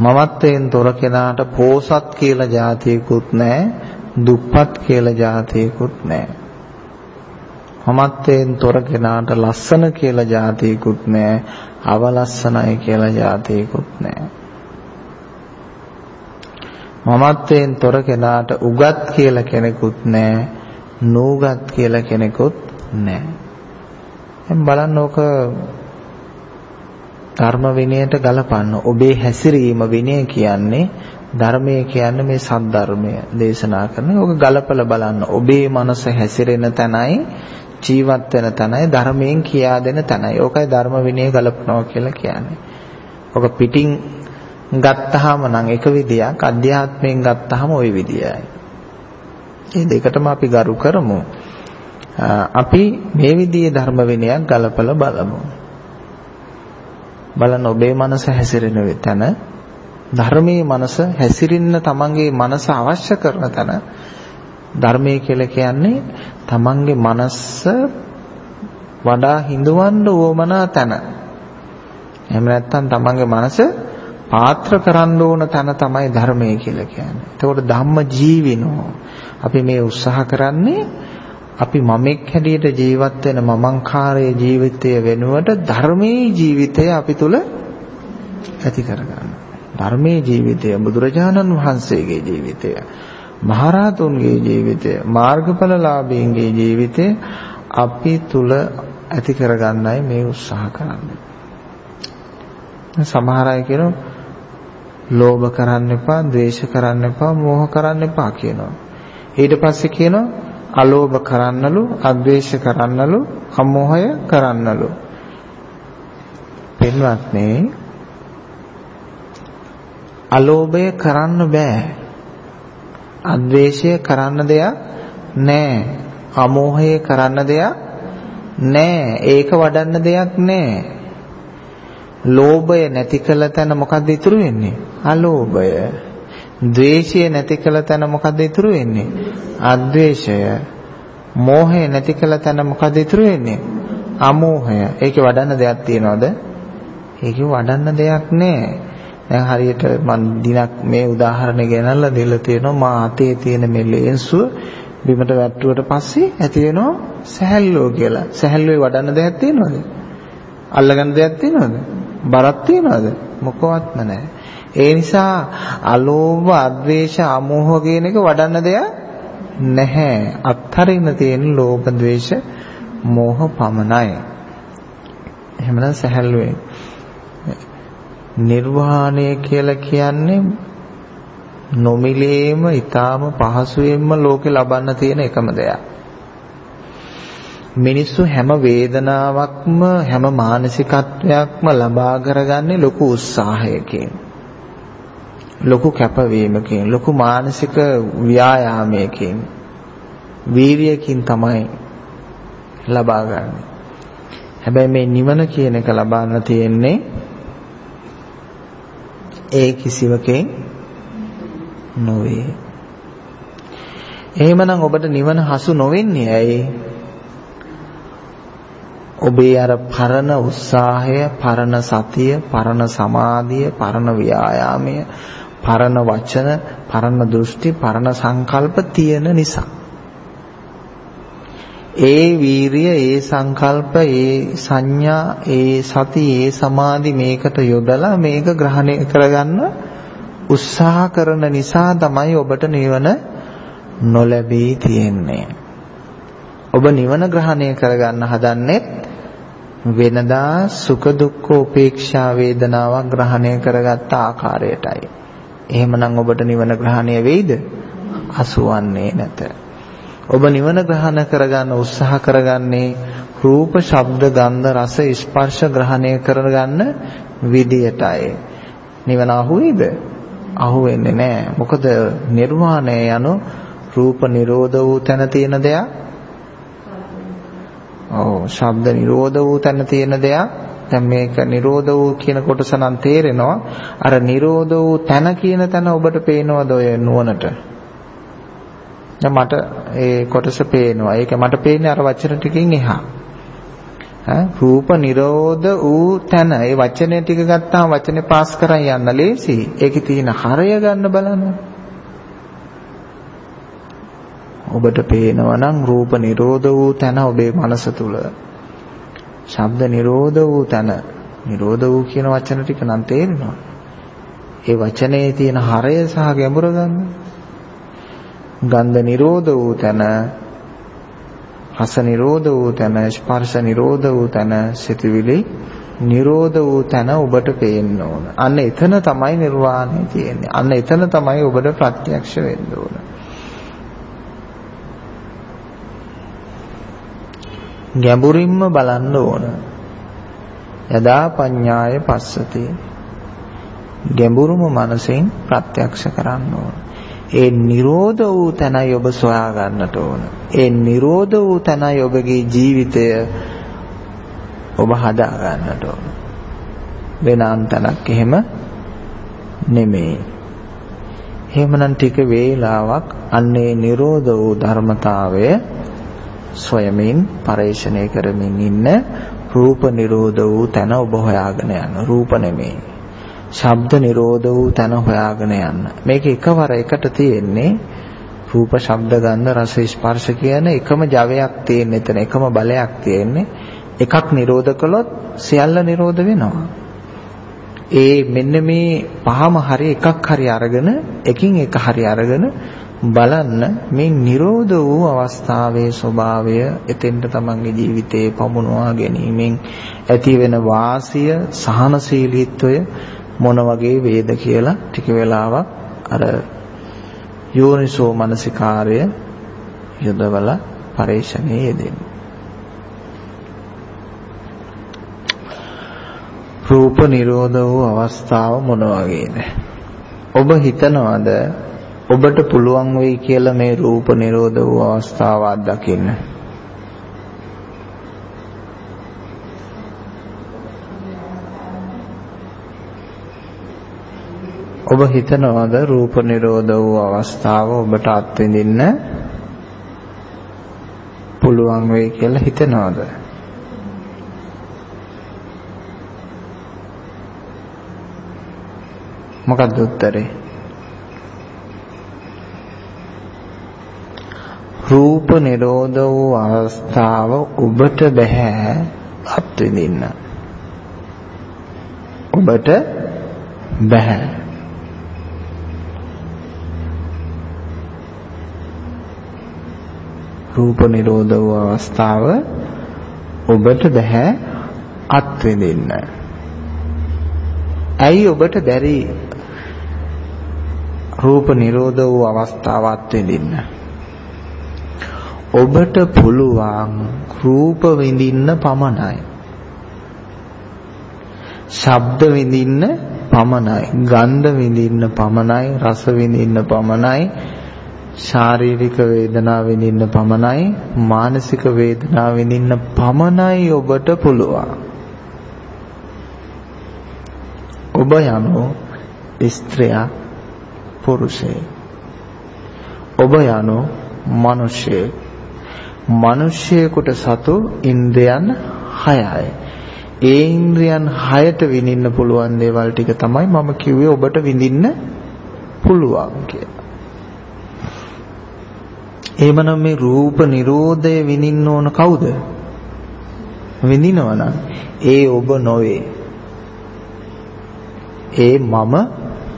මමත්වයෙන් තොර කෙනාට පෝසත් කියලා જાතියකුත් නැහැ දුප්පත් කියලා જાතියකුත් නැහැ. මමත්වයෙන් තොර කෙනාට ලස්සන කියලා જાතියකුත් නැහැ. අවලස්සනයි කියලා જાතියකුත් නැහැ. මමත්වයෙන් තොර කෙනාට උගත් කියලා කෙනෙකුත් නැහැ. නූගත් කියලා කෙනෙකුත් නැහැ. දැන් බලන්න ඕක ධර්ම විනයට ගලපන්න. ඔබේ හැසිරීම විනය කියන්නේ ධර්මය කියන්නේ මේ සද්ධර්මය දේශනා කරන ඕක ගලපලා බලන්න ඔබේ මනස හැසිරෙන තැනයි ජීවත් වෙන තැනයි ධර්මයෙන් කියා දෙන තැනයි. ඕකයි ධර්ම විනය ගලපනවා කියලා කියන්නේ. ඔක පිටින් ගත්තාම නම් එක විදියක් අධ්‍යාත්මයෙන් ගත්තාම ওই විදියයි. මේ දෙකටම අපි ගරු කරමු. අපි මේ විදිහේ ධර්ම විනයක් ගලපලා බලමු. බලන්න ඔබේ මනස හැසිරෙන තැන ධර්මයේ මනස හැසිරෙන්න තමන්ගේ මනස අවශ්‍ය කරන තැන ධර්මයේ කියලා කියන්නේ තමන්ගේ මනස වඩා හිඳවන්න උවමනා තැන. එහෙම නැත්නම් තමන්ගේ මනස පාත්‍ර කරන්න ඕන තැන තමයි ධර්මය කියලා කියන්නේ. එතකොට ධම්ම ජීවිනෝ. අපි මේ උත්සාහ කරන්නේ අපි මමෙක් හැටියට ජීවත් වෙන මමංකාරයේ ජීවිතය වෙනුවට ධර්මයේ ජීවිතය අපි තුල ඇති කරගන්න. ධර්මයේ ජීවිතය බුදුරජාණන් වහන්සේගේ ජීවිතය මහරහතුන්ගේ ජීවිතය මාර්ගඵලලාභීන්ගේ ජීවිතය අපි තුල ඇති කරගන්නයි මේ උත්සාහ කරන්නේ. සමහර අය කියනවා ලෝභ කරන්න එපා, ද්වේෂ කරන්න එපා, මෝහ කරන්න එපා කියනවා. ඊට පස්සේ කියනවා අලෝභ කරන්නලු, අද්වේෂ කරන්නලු, අමෝහය කරන්නලු. පින්වත්නි අලෝභය කරන්න බෑ. අද්වේෂය කරන්න දෙයක් නැහැ. අමෝහය කරන්න දෙයක් නෑ. ඒක වඩන්න දෙයක් නෑ. ලෝභය නැති කළ තැන මොකද්ද ඉතුරු වෙන්නේ? අලෝභය. ද්වේෂය නැති කළ තැන මොකද්ද ඉතුරු වෙන්නේ? අද්වේෂය. මෝහය නැති කළ තැන මොකද්ද ඉතුරු වෙන්නේ? අමෝහය. ඒකේ වඩන්න දෙයක් තියනවද? ඒකේ වඩන්න දෙයක් නෑ. දැන් හරියට මම දිනක් මේ උදාහරණය ගෙනල්ලා දෙලා තියෙනවා මා අතේ තියෙන මේ ලේන්සුව බිමට වැට්ටුවට පස්සේ ඇති වෙනවා සැහැල්ලුව කියලා. සැහැල්ලුවේ වඩන්න දෙයක් තියෙනවද? අල්ලගන්න දෙයක් තියෙනවද? බරක් තියෙනවද? මොකවත්ම නැහැ. ඒ නිසා අලෝභ, අද්වේෂ, අමෝහ කියන එක වඩන්න දෙයක් නැහැ. අත්තරින්න තියෙන ලෝභ, ද්වේෂ, මෝහ පමණයි. එහෙමනම් සැහැල්ලුවේ නිර්වාණය කියලා කියන්නේ නොමිලේම ඊටාම පහසුවෙන්ම ලෝකේ ලබන්න තියෙන එකම දෙයක්. මිනිස්සු හැම වේදනාවක්ම හැම මානසිකත්වයක්ම ලබා කරගන්නේ ලොකු උත්සාහයකින්. ලොකු කැපවීමකින්, ලොකු මානසික ව්‍යායාමයකින්, වීරියකින් තමයි ලබා ගන්න. හැබැයි මේ නිවන කියන එක ලබන්න තියෙන්නේ ඒ කිසිවකින් නොවේ. එහෙමනම් ඔබට නිවන හසු නොවෙන්නේ ඇයි? ඔබේ අර පරණ උත්සාහය, පරණ සතිය, පරණ සමාධිය, පරණ ව්‍යායාමය, පරණ වචන, පරණ දෘෂ්ටි, පරණ සංකල්ප තියෙන නිසා. ඒ වීරිය, ඒ සංකල්ප, ඒ සංඥා, ඒ සති, ඒ සමාධි මේකට යොදලා මේක ග්‍රහණය කරගන්න උත්සාහ කරන නිසා තමයි ඔබට නිවන නොලැබී තියෙන්නේ. ඔබ නිවන ග්‍රහණය කරගන්න හදන්නේ වෙනදා සුඛ දුක්ඛ උපේක්ෂා වේදනාවක් ග්‍රහණය කරගත්ත ආකාරයටයි. එහෙමනම් ඔබට නිවන ග්‍රහණය වෙයිද? අසුවන්නේ නැත. ඔබ නිවන ග්‍රහණ කරගන්න උත්සාහ කරගන්නේ රූප, ශබ්ද, ගන්ධ, රස, ස්පර්ශ ග්‍රහණය කරගන්න විදියටයි. නිවන අහුවේද? අහු වෙන්නේ නැහැ. මොකද නිර්වාණය යනු රූප නිරෝධ වූ තැන තියෙන දෙයක්. ඔව් ශබ්ද නිරෝධ වූ තැන තියෙන දෙයක්. දැන් මේක නිරෝධ වූ කියන කොටස නම් තේරෙනවා. අර නිරෝධ වූ තැන කියන තැන ඔබට පේනවද ඔය නුවණට? දැන් මට ඒ කොටස පේනවා. ඒක මට පේන්නේ අර වචන ටිකකින් එහා. රූප නිරෝධ වූ තැන ඒ වචනේ ටික ගත්තාම වචනේ පාස් කරන් යන්න ලේසි. ඒකේ තියෙන හරය ගන්න බලන්න. ඔබට පේනවා නම් රූප නිරෝධ වූ තැන ඔබේ මනස තුල. ශබ්ද නිරෝධ වූ තැන. නිරෝධ වූ කියන වචන ටික නම් තේරෙනවා. ඒ වචනේ තියෙන හරය සහ ගැඹුර ගන්න. ගන්ධ නිරෝධ වූ තැන රස නිරෝධ වූ තැන ස්පර්ශ නිරෝධ වූ තැන සිතවිලි නිරෝධ වූ තැන ඔබට පේන්න ඕන. අන්න එතන තමයි නිර්වාණය තියෙන්නේ. අන්න එතන තමයි ඔබට ප්‍රත්‍යක්ෂ වෙන්න ඕන. ගැඹුරින්ම බලන්න ඕන. යදා පඤ්ඤාය පස්සති. ගැඹුරුම මනසෙන් ප්‍රත්‍යක්ෂ කරන්න ඕන. ඒ නිරෝධ වූ තැනයි ඔබ සොයා ගන්නට ඕන. ඒ නිරෝධ වූ තැනයි ඔබගේ ජීවිතය ඔබ හදා ගන්නට ඕන. වෙන අන්තනක් එහෙම නෙමෙයි. එහෙමනම් ටික වේලාවක් අන්නේ නිරෝධ වූ ධර්මතාවය සොයමින් පරේක්ෂණය කරමින් ඉන්න රූප නිරෝධ වූ තැන ඔබ හොයාගෙන යන රූප නෙමෙයි. ශබ්ද නිරෝධ වූ තැන හොයාගෙන යන්න. මේක එකවර එකට තියෙන්නේ රූප ශබ්ද ගන්ධ රස ස්පර්ශ කියන එකම ජවයක් තියෙන එතන එකම බලයක් තියෙන්නේ. එකක් නිරෝධ කළොත් සියල්ල නිරෝධ වෙනවා. ඒ මෙන්න මේ පහම හරි එකක් හරි අරගෙන එකින් එක හරි අරගෙන බලන්න මේ නිරෝධ වූ අවස්ථාවේ ස්වභාවය එතෙන්ට තමන්ගේ ජීවිතේ පමුණවා ගැනීමෙන් ඇති වෙන වාසිය සහනශීලීත්වය මොන වගේ වේද කියලා ටික වෙලාවක් අර යෝනිසෝ මනසිකාර්ය යොදවලා පරේක්ෂණයේ යෙදෙන්න. රූප නිරෝධ වූ අවස්ථාව මොන වගේද? ඔබ හිතනවද ඔබට පුළුවන් වෙයි කියලා මේ රූප නිරෝධ වූ අවස්ථාව අත්දකින්න. ඔබ හිතනවද රූප නිරෝධ වූ අවස්ථාව ඔබට අත්විඳින්න පුළුවන් වෙයි කියලා හිතනවද? මොකක්ද උත්තරේ? රූප නිරෝධ වූ අවස්ථාව ඔබට බෑ අත්විඳින්න. ඔබට බෑ. රූප නිරෝධ වූ අවස්ථාව ඔබට බෑ අත්විඳින්න. ඇයි ඔබට බැරි රූප නිරෝධ වූ අවස්ථාව අත්විඳින්න? ඔබට පුළුවන් රූප විඳින්න පමණයි. ශබ්ද විඳින්න පමණයි. ගන්ධ විඳින්න පමණයි. රස විඳින්න පමණයි. ශාරීරික වේදනා විඳින්න පමණයි. මානසික වේදනා විඳින්න පමණයි ඔබට පුළුවන්. ඔබ යනු ස්ත්‍රියක් පුරුෂයෙක්. ඔබ යනු මිනිසෙක්. මිනිසෙකුට සතු ඉන්ද්‍රයන් 6යි. ඒ ඉන්ද්‍රයන් 6ට විඳින්න පුළුවන් දේවල් ටික තමයි මම කිව්වේ ඔබට විඳින්න පුළුවන් කියලා. එහෙමනම් මේ රූප නිරෝධය විඳින්න ඕන කවුද? විඳිනවනම් ඒ ඔබ නොවේ. ඒ මම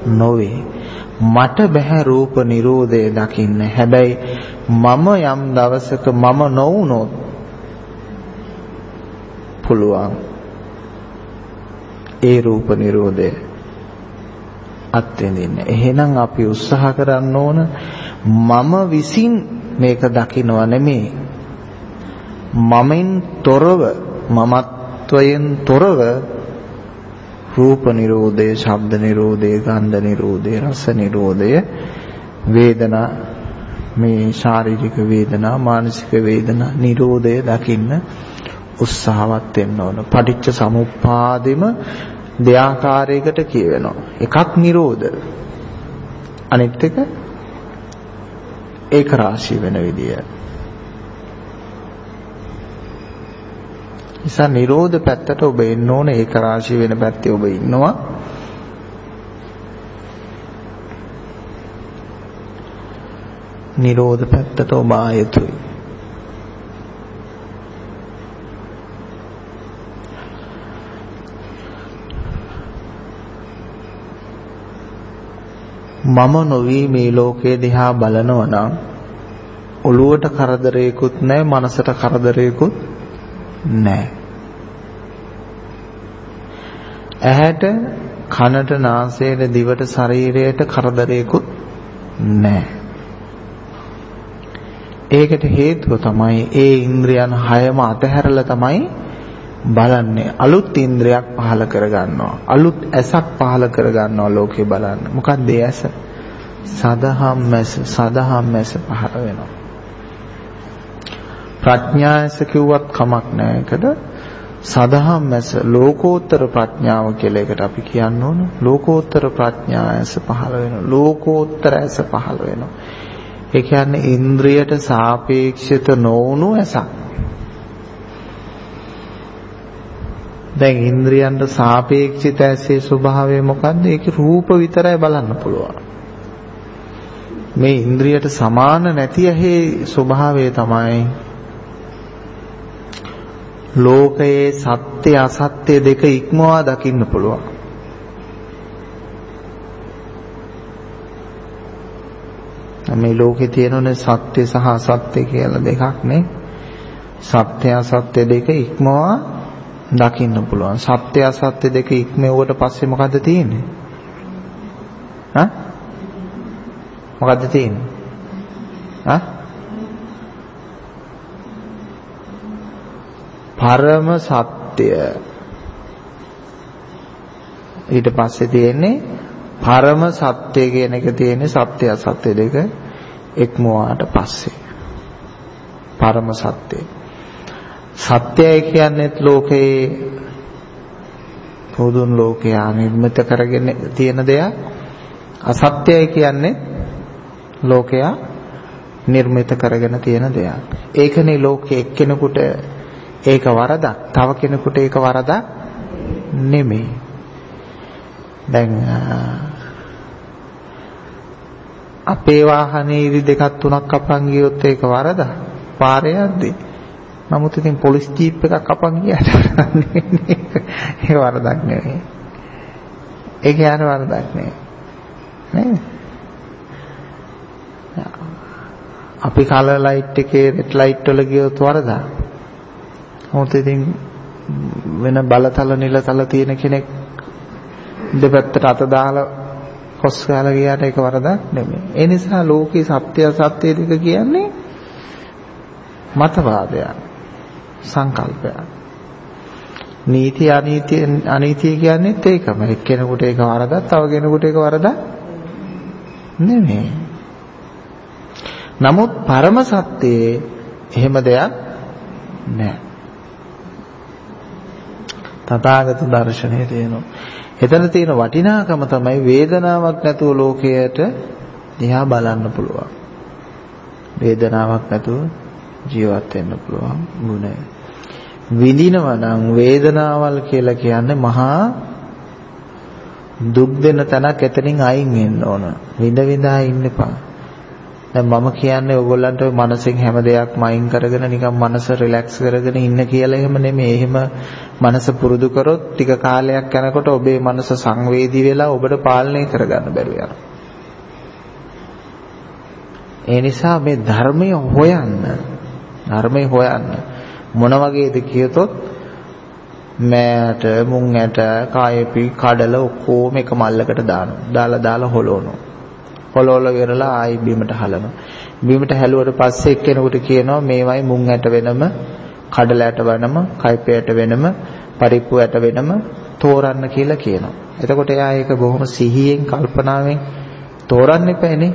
නොවේ. මට බෑ රූප නිරෝධය දකින්න. හැබැයි මම යම් දවසක මම නොවුනොත් පුළුවන් ඒ රූප නිරෝධය අත්විඳින්න. එහෙනම් අපි උත්සාහ කරන්න ඕන මම විසින් මේක දකින්නව නෙමෙයි. මමෙන් තොරව මමත්වයෙන් තොරව රූප නිරෝධය, ශබ්ද නිරෝධය, ගන්ධ නිරෝධය, රස නිරෝධය, වේදනා මේ ශාරීරික වේදනා, මානසික වේදනා නිරෝධය දකින්න උත්සාහවත් වෙන්න ඕන. පටිච්ච සමුප්පාදෙම දෙආකාරයකට කියවෙනවා. එකක් නිරෝධ. අනිත් එක ඒක රාශී වෙන විදිය. නිසා නිරෝධ පැත්තට ඔබ එන්න ඕන ඒක රාශී වෙන පැත්තේ ඔබ ඉන්නවා. නිරෝධ පැත්තට ඔබ ආයතුයි. මම නොවි මේ ලෝකයේ දිහා බලනවා නම් ඔළුවට කරදරයකුත් නැහැ මනසට කරදරයකුත් නැහැ. ඇහැට කනට නාසයට දිවට ශරීරයට කරදරයකුත් නැහැ. ඒකට හේතුව තමයි ඒ ඉන්ද්‍රියන් හයම අතහැරලා තමයි බලන්නේ. අලුත් ඉන්ද්‍රයක් පහල කරගන්නවා. අලුත් ඇසක් පහල කරගන්නවා ලෝකේ බලන්න. මොකක්ද ඒ ඇස? සදහම් මැස සදහම් මැස පහල වෙනවා. ප්‍රඥා ඇස කිව්වත් කමක් නැහැ ඒකට. සදහම් මැස ලෝකෝත්තර ප්‍රඥාව කියලා එකට අපි කියන්න ඕන. ලෝකෝත්තර ප්‍රඥා ඇස පහල වෙනවා. ලෝකෝත්තර ඇස පහල වෙනවා. ඒ කියන්නේ ඉන්ද්‍රියට සාපේක්ෂිත නොවුණු ඇසක්. දැන් ඉන්ද්‍රියන්ට සාපේක්ෂිත ඇසේ ස්වභාවය මොකද්ද? ඒකේ රූප විතරයි බලන්න පුළුවන්. මේ ඉන්ද්‍රියට සමාන නැති ඇහි ස්වභාවය තමයි ලෝකයේ සත්‍ය අසත්‍ය දෙක ඉක්මවා දකින්න පුළුවන්. මේ ලෝකේ තියෙනනේ සත්‍ය සහ අසත්‍ය කියලා දෙකක් නේ. සත්‍ය අසත්‍ය දෙක ඉක්මවා දකින්න පුළුවන්. සත්‍ය අසත්‍ය දෙක ඉක්මෙවුවට පස්සේ මොකද්ද තියෙන්නේ? හා? මොකද්ද තියෙන්නේ? හා? පරම සත්‍ය ඊට පස්සේ තියෙන්නේ පරම සත්‍ය කියන එක තියෙන්නේ සත්‍ය අසත්‍ය දෙක එක්මුවාට පස්සේ. පරම සත්‍ය. සත්‍යය කියන්නේ ලෝකේ පොදුන් ලෝකයා නිර්මිත කරගෙන තියෙන දෙයක්. අසත්‍යයි කියන්නේ ලෝකයා නිර්මිත කරගෙන තියෙන දෙයක්. ඒකනේ ලෝකේ එක්කෙනෙකුට ඒක වරදක්. තව කෙනෙකුට ඒක වරදක් නෙමෙයි. දැන් අපේ வாහනේ ඉරි දෙකක් තුනක් කපන් ගියොත් ඒක වරදක්. පාරේ යද්දී. නමුත් ඉතින් පොලිස් ජීප් එකක් කපන් ගියාට ඒක වරදක් නෙවෙයි. ඒක යන වරදක් නෙවෙයි. නේද? අපි කලර් ලයිට් එකේ රෙඩ් ලයිට් වල ගියොත් වරදක්. මොකද ඉතින් වෙන බලතල නිලතල තියෙන කෙනෙක් දෙපැත්තට අත දාලා කොස් ගාලා ගියාට ඒක වරදක් නෙමෙයි. ඒ නිසා ලෝකේ සත්‍ය සත්‍ය දෙක කියන්නේ මතවාදයක්. සංකල්පයක්. නීති අනීති අනීති කියන්නේත් ඒකම. එක්කෙනෙකුට ඒක වරදක්, තව කෙනෙකුට ඒක වරදක් නෙමෙයි. නමුත් පරම සත්‍යයේ එහෙම දෙයක් නැහැ. තථාගත දර්ශනයේ තියෙනවා. එතන තියෙන වටිනාකම තමයි වේදනාවක් නැතුව ලෝකයට දිහා බලන්න පුළුවන්. වේදනාවක් නැතුව ජීවත් වෙන්න පුළුවන් ගුණය. විඳිනවා නම් වේදනාවල් කියලා කියන්නේ මහා දුක් දෙන තැනක් එතනින් අයින් වෙන්න ඕන. විඳ විඳා ඉන්න එපා. දැන් මම කියන්නේ ඕගොල්ලන්ට මනසෙන් හැම දෙයක්ම අයින් කරගෙන නිකන් මනස රිලැක්ස් කරගෙන ඉන්න කියලා එහෙම නෙමෙයි. එහෙම මනස පුරුදු කරොත් ටික කාලයක් යනකොට ඔබේ මනස සංවේදී වෙලා ඔබට පාලනය කරගන්න බැරුව යනවා. ඒ නිසා මේ ධර්මය හොයන්න ධර්මය හොයන්න මොන වගේද කියතොත් මෑට මුං ඇට කායපි කඩල ඔක්කොම එක මල්ලකට දානවා. දාලා දාලා හොලවනවා. පොළොල වෙරලා ආයි බිමට හලනවා. බිමට හැලුවට පස්සේ එක්කෙනෙකුට කියනවා මේවයි මුං ඇට වෙනම, කඩල ඇට වෙනම, කයිප ඇට වෙනම, පරිප්පු ඇට වෙනම තෝරන්න කියලා කියනවා. එතකොට එයා ඒක බොහොම සිහියෙන් කල්පනාවෙන් තෝරන්න එපානේ.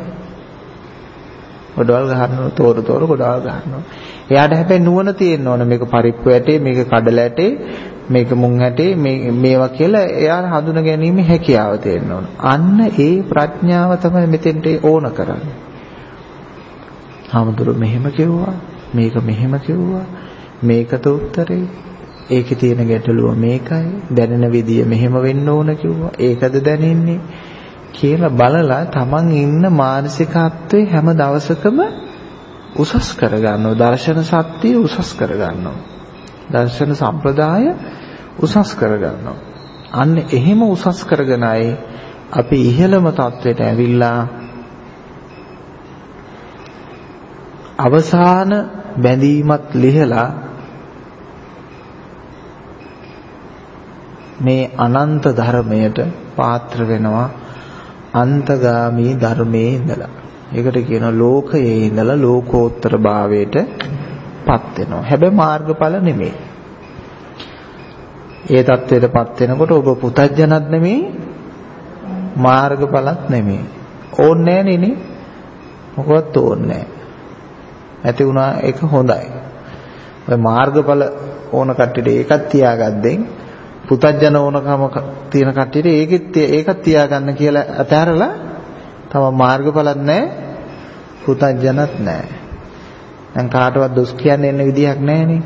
ගොඩවල් ගන්නවා තෝර තෝර ගොඩවල් ගන්නවා. එයාට හැබැයි නුවණ තියෙන්න ඕන මේක පරිප්පු ඇටේ මේක කඩල ඇටේ මේක මුං ඇටේ මේ මේවා කියලා එයා හඳුන ගැනීම හැකියාව තියෙන්න ඕන. අන්න ඒ ප්‍රඥාව තමයි මෙතෙන්ට ඕන කරන්නේ. හාමුදුරු මෙහෙම කිව්වා මේක මෙහෙම කිව්වා මේකට උත්තරේ ඒකේ තියෙන ගැටලුව මේකයි දැනෙන විදිය මෙහෙම වෙන්න ඕන කිව්වා ඒකද දැනෙන්නේ කියලා බලලා Taman ඉන්න මානසිකත්වයේ හැම දවසකම උසස් කරගන්නවා. දර්ශන සත්‍යය උසස් කරගන්නවා. දර්ශන සම්ප්‍රදාය උසස් කරගන්නවා. අන්න එහෙම උසස් කරගෙන අපි ඉහළම තත්වයට ඇවිල්ලා අවසාන බැඳීමත් ලිහලා මේ අනන්ත ධර්මයට පාත්‍ර වෙනවා අන්තගාමී ධර්මයේ ඉඳලා. ඒකට කියනවා ලෝකයේ ඉඳලා ලෝකෝත්තර භාවයට පත් වෙනවා. හැබැයි මාර්ගඵල නෙමෙයි. ඒ தത്വයට පත් වෙනකොට ඔබ පුතඥනත් නෙමෙයි මාර්ගඵලත් නෙමෙයි. ඕන්නේ නෑනේ. මොකවත් ඕන්නේ ඇති වුණා ඒක හොඳයි. ඔය මාර්ගඵල ඕන කට්ටියට ඒකත් තියාගද්දෙන් පුතඥ ඕනකම තියෙන කට්ටියට ඒකෙත් ඒකත් තියාගන්න කියලා අතහැරලා තම මාර්ගඵලත් නැහැ පුතඥත් නැහැ. දැන් කාටවත් දොස් කියන්නේ ඉන්න විදිහක් නැහැනේ.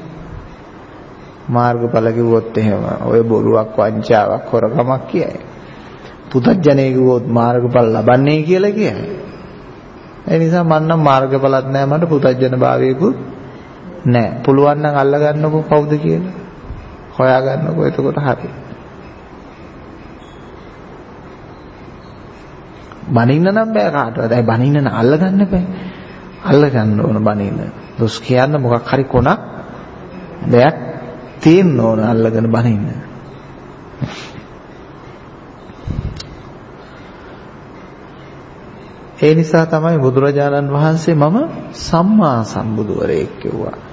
මාර්ගඵල කිව්වොත් එහෙම ඔය බොරුවක් වංචාවක් හොරකමක් කියයි. පුතඥය කිව්වොත් මාර්ගඵල ලබන්නේ කියලා කියයි. ඒ නිසා මම නම් මාර්ගඵලත් නැහැ මට පුතඥ භාවයකුත් නැහැ. පුළුවන් නම් අල්ලගන්නකො කවුද කියලා. හොයාගන්නකෝ එතකොට හරි. බනින්න නම් බෑ කාටවත්. ඒ බනින්න නම් අල්ලගන්න බෑ. අල්ලගන්න ඕන බනින්න. දොස් කියන්න මොකක් හරි කොනක් දෙයක් තියෙන්න ඕන අල්ලගෙන බනින්න. ඒ නිසා තමයි බුදුරජාණන් වහන්සේ මම සම්මා සම්බුදුවරයෙක් කිව්වා.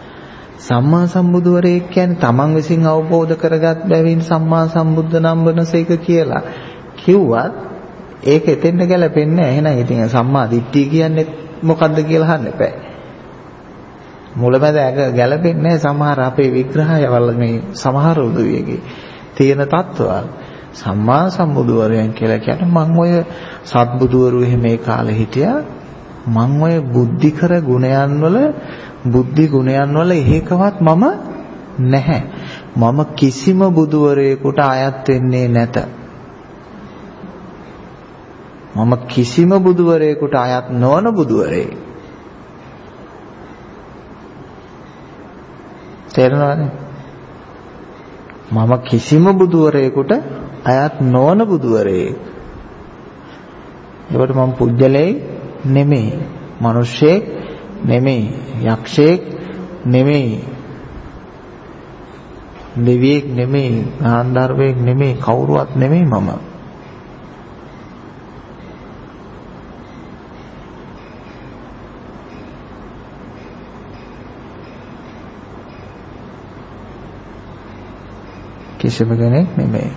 සම්මා සම්බුදුවරයෙක් කියන්නේ තමන් විසින් අවබෝධ කරගත් බැවින් සම්මා සම්බුද්ධ නම් වනසේක කියලා කිව්වත් ඒක එතෙන්ට ගැලපෙන්නේ නැහැ. එහෙනම් ඉතින් සම්මා දිට්ඨිය කියන්නේ මොකද්ද කියලා අහන්න එපා. මුලමැද ඇග ගැලපෙන්නේ නැහැ සමහර අපේ විග්‍රහයවල මේ සමහර උදවියගේ තියෙන තත්ත්වවල. සම්මා සම්බුදුවරයන් කියලා කියන්නේ මම ඔය සත්බුදුවරු එහෙම මේ කාලේ හිටියා. මම ඔය බුද්ධිකර ගුණයන් වල බුද්ධි ගුණයන් වල එකකවත් මම නැහැ. මම කිසිම බුදුවරයෙකුට අයත් වෙන්නේ නැත. මම කිසිම බුදුවරයෙකුට අයත් නොවන බුදුවරයෙක්. තේරෙනවද? මම කිසිම බුදුවරයෙකුට අයත් නොවන බුදුවරයෙක්. ඒකට මම පුජ්‍යලේ නෙමෙයි. මිනිස්සෙක් නෙමෙයි. යක්ෂයෙක් නෙමෙයි. දෙවියෙක් නෙමෙයි. ගාන්ධර්වයෙක් නෙමෙයි. කවුරුවත් නෙමෙයි මම. කිසිම කෙනෙක් නෙමෙයි.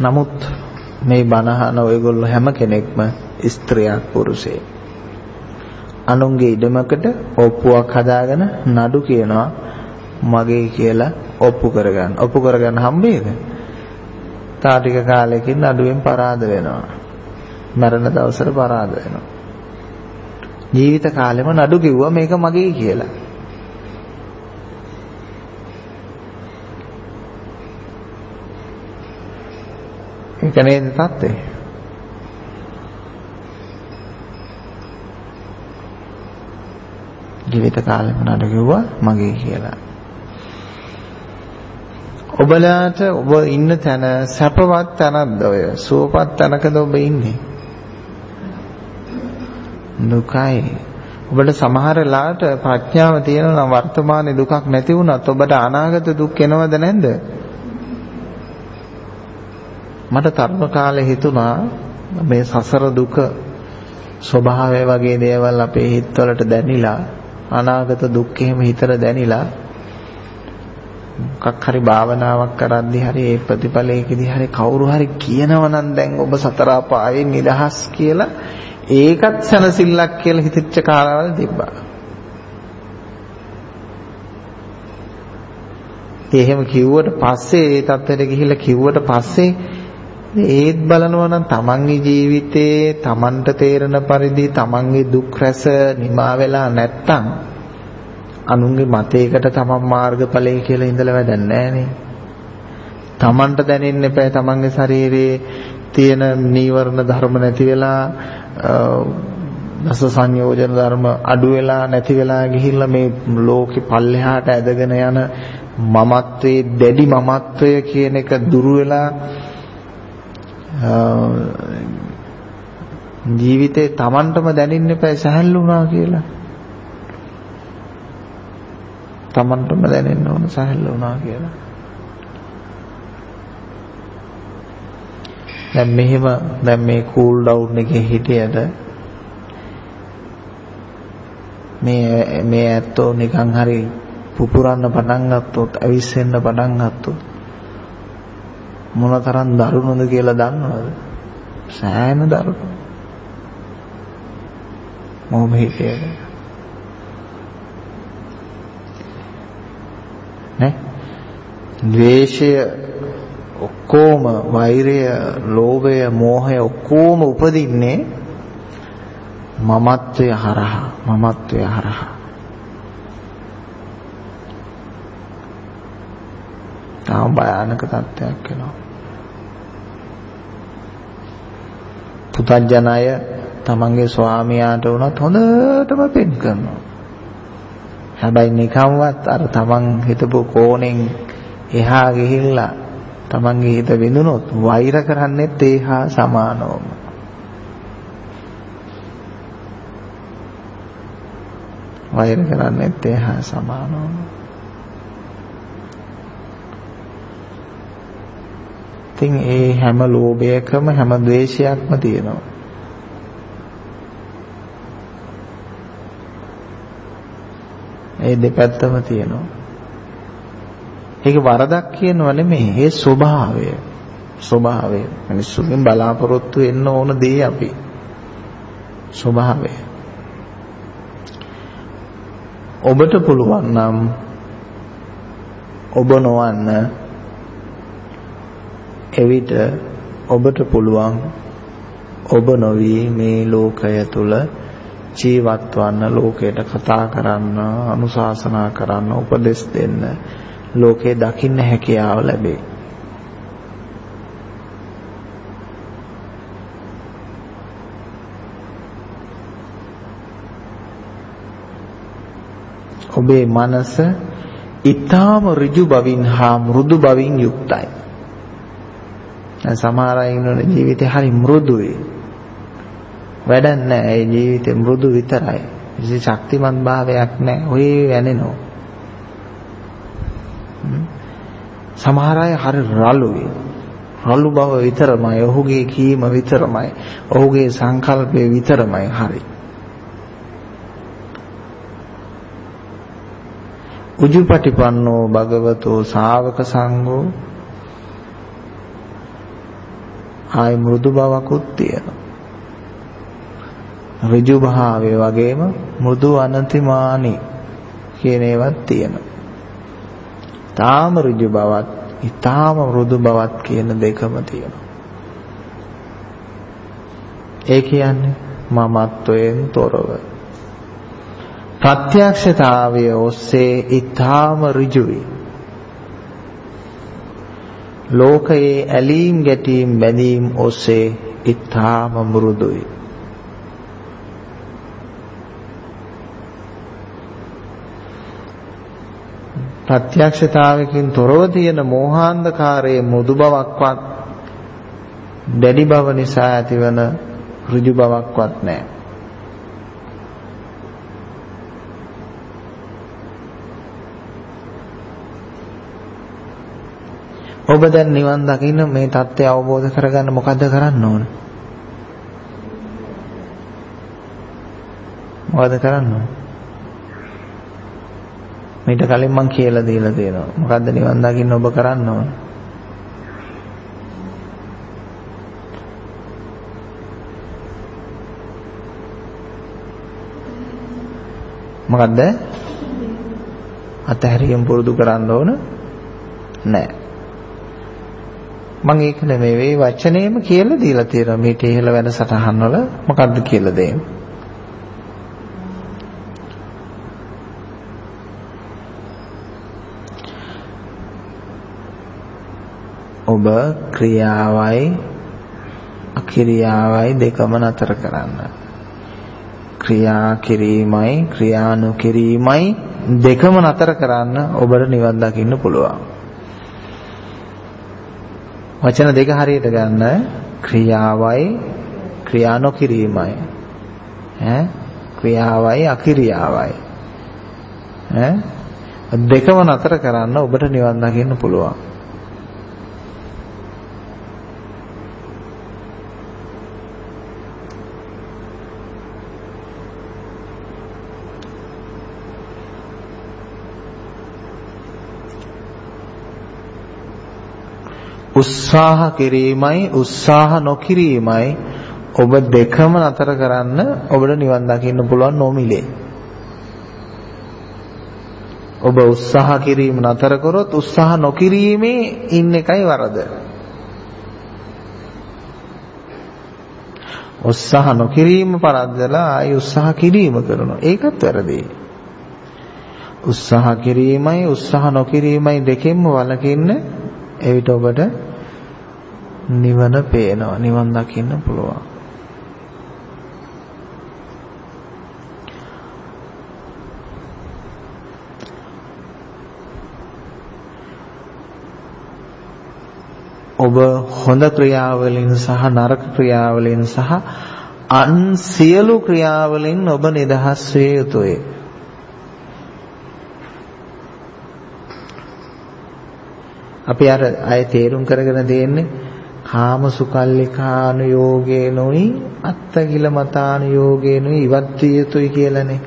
නමුත් මේ බණහන ඔයගොල්ලෝ හැම කෙනෙක්ම ස්ත්‍රියක් පුරුෂයෙක්. අනුන්ගේ ඉඩමකට ඔප්පුවක් හදාගෙන නඩු කියනවා මගේ කියලා ඔප්පු කරගන්න. ඔප්පු කරගන්න හම්බෙයිද? තා ටික කාලෙකින් නඩුවෙන් පරාද වෙනවා. මරණ දවසට පරාද වෙනවා. ජීවිත කාලෙම නඩු කිව්වා මේක මගේ කියලා. ඒක නේද தත්ත්වය? ජීවිත කාලෙම නඩ කිව්වා මගේ කියලා. ඔබලාට ඔබ ඉන්න තැන සැපවත් තැනක්ද ඔය? සුවපත් තැනකද ඔබ ඉන්නේ? දුකයි. ඔබට සමහර ලාට ප්‍රඥාව තියෙනවා වර්තමානයේ දුකක් නැති වුණත් ඔබට අනාගත දුක් එනවද නැද්ද? මට තරුණ කාලේ හිතුණා මේ සසර දුක ස්වභාවය වගේ දේවල් අපේ හිතවලට දැනිලා අනාගත දුක් එහෙම හිතට දැනිලා මොකක් හරි භාවනාවක් කරද්දී හරි ඒ ප්‍රතිඵලයකදී හරි කවුරු හරි කියනවනම් දැන් ඔබ සතර අපායෙන් නිදහස් කියලා ඒකත් සනසිල්ලක් කියලා හිතච්ච කාලවල තිබ්බා. එහෙම කිව්වට පස්සේ ඒ තත්ත්වයට ගිහිල්ලා කිව්වට පස්සේ ඒත් බලනවා නම් තමන්ගේ ජීවිතේ තමන්ට තේරෙන පරිදි තමන්ගේ දුක් රැස නිමා වෙලා නැත්තම් අනුන්ගේ මතයකට තමන් මාර්ගඵලයි කියලා ඉඳලා වැඩක් නැහනේ. තමන්ට දැනෙන්න එපා තමන්ගේ ශරීරයේ තියෙන නීවරණ ධර්ම නැති වෙලා දස සංයෝජන ධර්ම අඩු වෙලා නැති වෙලා ගිහිල්ලා මේ ලෝකෙ පල්ලෙහාට ඇදගෙන යන මමත්වයේ දැඩි මමත්වය කියන එක දුරු වෙලා ජීවිතේ Tamanටම දැනෙන්න එපා සහැල්ලු වුණා කියලා. Tamanටම දැනෙන්න ඕන සහැල්ලු වුණා කියලා. දැන් මෙහෙම දැන් මේ කූල් ඩවුන් එකේ හිටියද මේ මේ ඇත්තෝ නිකන් හරි පුපුරන්න පටන් ගත්තොත් ඇවිස්සෙන්න පටන් ගත්තොත් මොනතරම් දරුණුද කියලා දන්නවද? සෑහෙන දරුණු. මොහොම හිතේ. නේ? ද්වේෂය ඔක්කොම වෛරය, ලෝභය, මෝහය ඔක්කොම උපදින්නේ මමත්වය හරහා, මමත්වය හරහා. තාම භයානක තත්ත්වයක් වෙනවා. පුතඥය තමන්ගේ ස්වාමියාට වුණත් හොඳටම පෙන් කරනවා. හැබැයි නිකම්වත් අර තමන් හිතපු කෝණෙන් එහා ගිහිල්ලා තමන්ගේ හිත විඳුනොත් වෛර කරන්නේත් ඒ හා සමානවම. වෛර කරන්නේත් ඒ හා සමානවම. ඉතින් ඒ හැම ලෝභයකම හැම ද්වේෂයක්ම තියෙනවා. ඒ දෙපැත්තම තියෙනවා. ඒක වරදක් කියනව නෙමෙයි. ඒ ස්වභාවය. ස්වභාවය. මිනිස්සුන්ගෙන් බලාපොරොත්තු වෙන්න ඕන දේ අපි. ස්වභාවය. ඔබට පුළුවන් නම් ඔබ නොවන්න එවිට ඔබට පුළුවන් ඔබ නොවි මේ ලෝකය තුල ජීවත් වන්න ලෝකයට කතා කරන්න අනුශාසනා කරන්න උපදෙස් දෙන්න ලෝකේ දකින්න හැකියාව ලැබේ ඔබේ මනස ඊටාම ඍජු බවින් හා මෘදු බවින් යුක්තයි. දැන් සමහර අය ඉන්නෝනේ ජීවිතේ හරි මෘදුයි. වැඩක් නැහැ. ඒ ජීවිතේ මෘදු විතරයි. කිසි ශක්තිමත් භාවයක් නැහැ. ඔය වැනෙනවා. සමහර අය හරි රළුයි. රළු බව විතරමයි. ඔහුගේ කීම විතරමයි. ඔහුගේ සංකල්පය විතරමයි හරි. උජුපටිපන්නෝ භගවතෝ ශාවක සංඝෝ ආයි මෘදු බවකුත් තියෙනවා. ඍජු භාවය වගේම මෘදු අනතිමානි කියන ඒවාත් තියෙනවා. තාම ඍජු බවත්, ඊටාම මෘදු බවත් කියන දෙකම තියෙනවා. ඒ කියන්නේ මමත්වයෙන් තොරව ප්‍රත්‍යක්ෂතාවය ඔස්සේ ඊටාම ඍජුයි. ලෝකයේ ඇලීම් ගැටීම් බැඳීම් ඔස්සේ ඊටාම මෘදුයි. ප්‍රත්‍යක්ෂතාවකින් තොරව තියෙන මෝහාන්ධකාරයේ මුදු බවක්වත් දැඩි බව නිසා ඇතිවන ඍජු බවක්වත් නැහැ. ඔබ දැන් නිවන් දකින්න මේ தත්ත්වය අවබෝධ කරගන්න මොකද කරන්න ඕන? මොකද කරන්න ඕන? මීට කලින් මම කියලා දීලා තියෙනවා. මොකද්ද නිවන් දකින්න ඔබ කරන්න ඕන? මොකද්ද? අතහැරියම් පුරුදු කරන්න ඕන? නෑ. මම ඒක නෙමෙයි මේ වචනේම කියලා දීලා තියෙනවා. මේ ඉහළ වැඩසටහන් වල මොකද්ද කියලා දෙන්නේ. ඔබ ක්‍රියාවයි අක්‍රියාවයි දෙකම නතර කරන්න. ක්‍රියා කිරීමයි ක්‍රියා නොකිරීමයි දෙකම නතර කරන්න ඔබට නිවන් දකින්න පුළුවන්. වචන දෙක හරියට ගන්න ක්‍රියාවයි ක්‍රියා නොකිරීමයි ඈ? ක්‍රියාවයි අක්‍රියාවයි. ඈ? දෙකම නතර කරන්න ඔබට නිවන් දකින්න පුළුවන්. උත්සාහ කිරීමයි උත්සාහ නොකිරීමයි ඔබ දෙකම නතර කරන්න ඔබට නිවන් දකින්න පුළුවන් නොමිලේ. ඔබ උත්සාහ කිරීම නතර කරොත් උත්සාහ නොකිරීමේ ඉන්න එකයි වරද. උත්සාහ නොකිරීම පරද්දලා ආයි උත්සාහ කිරීම කරනවා. ඒකත් වැරදි. උත්සාහ කිරීමයි උත්සාහ නොකිරීමයි දෙකෙන්ම වළකින්න එවිට ඔබට නිවන පේනවා නිවන් දකින්න පුළුවන්. ඔබ හොඳ ක්‍රියාවලින් සහ නරක ක්‍රියාවලින් සහ අන් සියලු ක්‍රියාවලින් ඔබ නිදහස් වේ යුතුය. අපි අර අය තේරුම් කරගෙන දෙන්නේ කාම සුකල්ලිකානුයෝගේනොයි අත්තකිල මතානුයෝගේනොයි ඉවත් විය යුතුයි කියලානේ.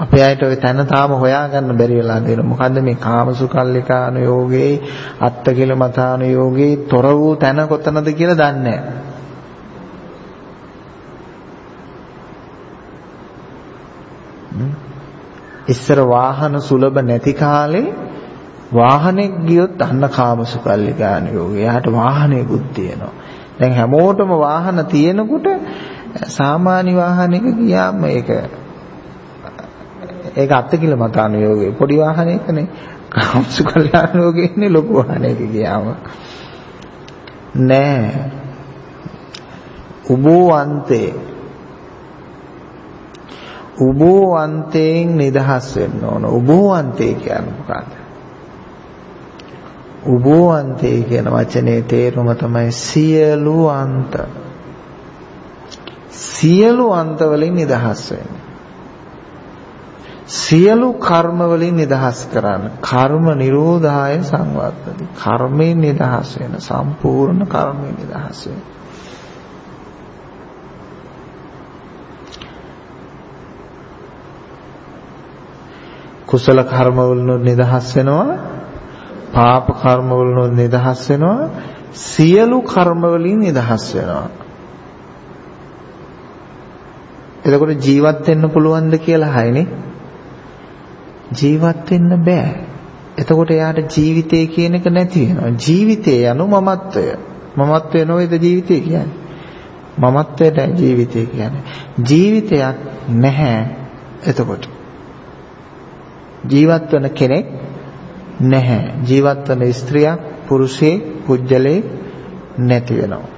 අපේ අයට ওই තැන තාම හොයාගන්න බැරි වෙලා දෙනවා. මොකද්ද මේ කාමසුකල්ලිකාන යෝගේ, අත්තකිල මතාන යෝගේ තොර වූ තැන කොතනද කියලා දන්නේ නැහැ. ඉස්සර වාහන සුලභ නැති කාලේ වාහනෙක් ගියොත් අන්න කාමසුකල්ලි ගාන යෝගය. එයාට වාහනයකුත් තියෙනවා. දැන් හැමෝටම වාහන තියෙනකොට සාමාන්‍ය වාහනයක ගියාම ඒක ඒක අත්තිකිල මතාන යෝගය. පොඩි වාහනයකනේ කාමසුකල්ලාන යෝගයනේ ලොකු වාහනයක ගියාම. නෑ. උබෝවන්තේ උබෝවන්තයෙන් නිදහස් වෙන්න ඕන. උබෝවන්තේ කියන්නේ මොකක්ද? උබෝ අන්තේ කියන වචනේ තේරුම තමයි සියලු අන්ත සියලු අන්ත වලින් නිදහස් වෙන්න සියලු කර්ම වලින් නිදහස් කරන්න. කර්ම නිරෝධාය සංවත්තති. කර්මයෙන් නිදහස් වෙන සම්පූර්ණ කර්මයෙන් නිදහස් වෙන. කුසල කර්ම වලින් නිදහස් වෙනවා. පාප කර්ම වලින් නිදහස් වෙනවා. සියලු කර්ම වලින් නිදහස් වෙනවා. එතකොට ජීවත් වෙන්න පුළුවන්ද කියලා අහයිනේ. ජීවත් වෙන්න බෑ. එතකොට එයාට ජීවිතය කියන එක නැති වෙනවා. ජීවිතය යනු මමත්වය. මමත්වය නොවේද ජීවිතය කියන්නේ. මමත්වයට ජීවිතය කියන්නේ. ජීවිතයක් නැහැ එතකොට. ජීවත් වෙන කෙනෙක් නැහැ. ජීවත් වෙන ස්ත්‍රියක්, පුරුෂයෙක්, පුජ්‍යලේ නැති වෙනවා.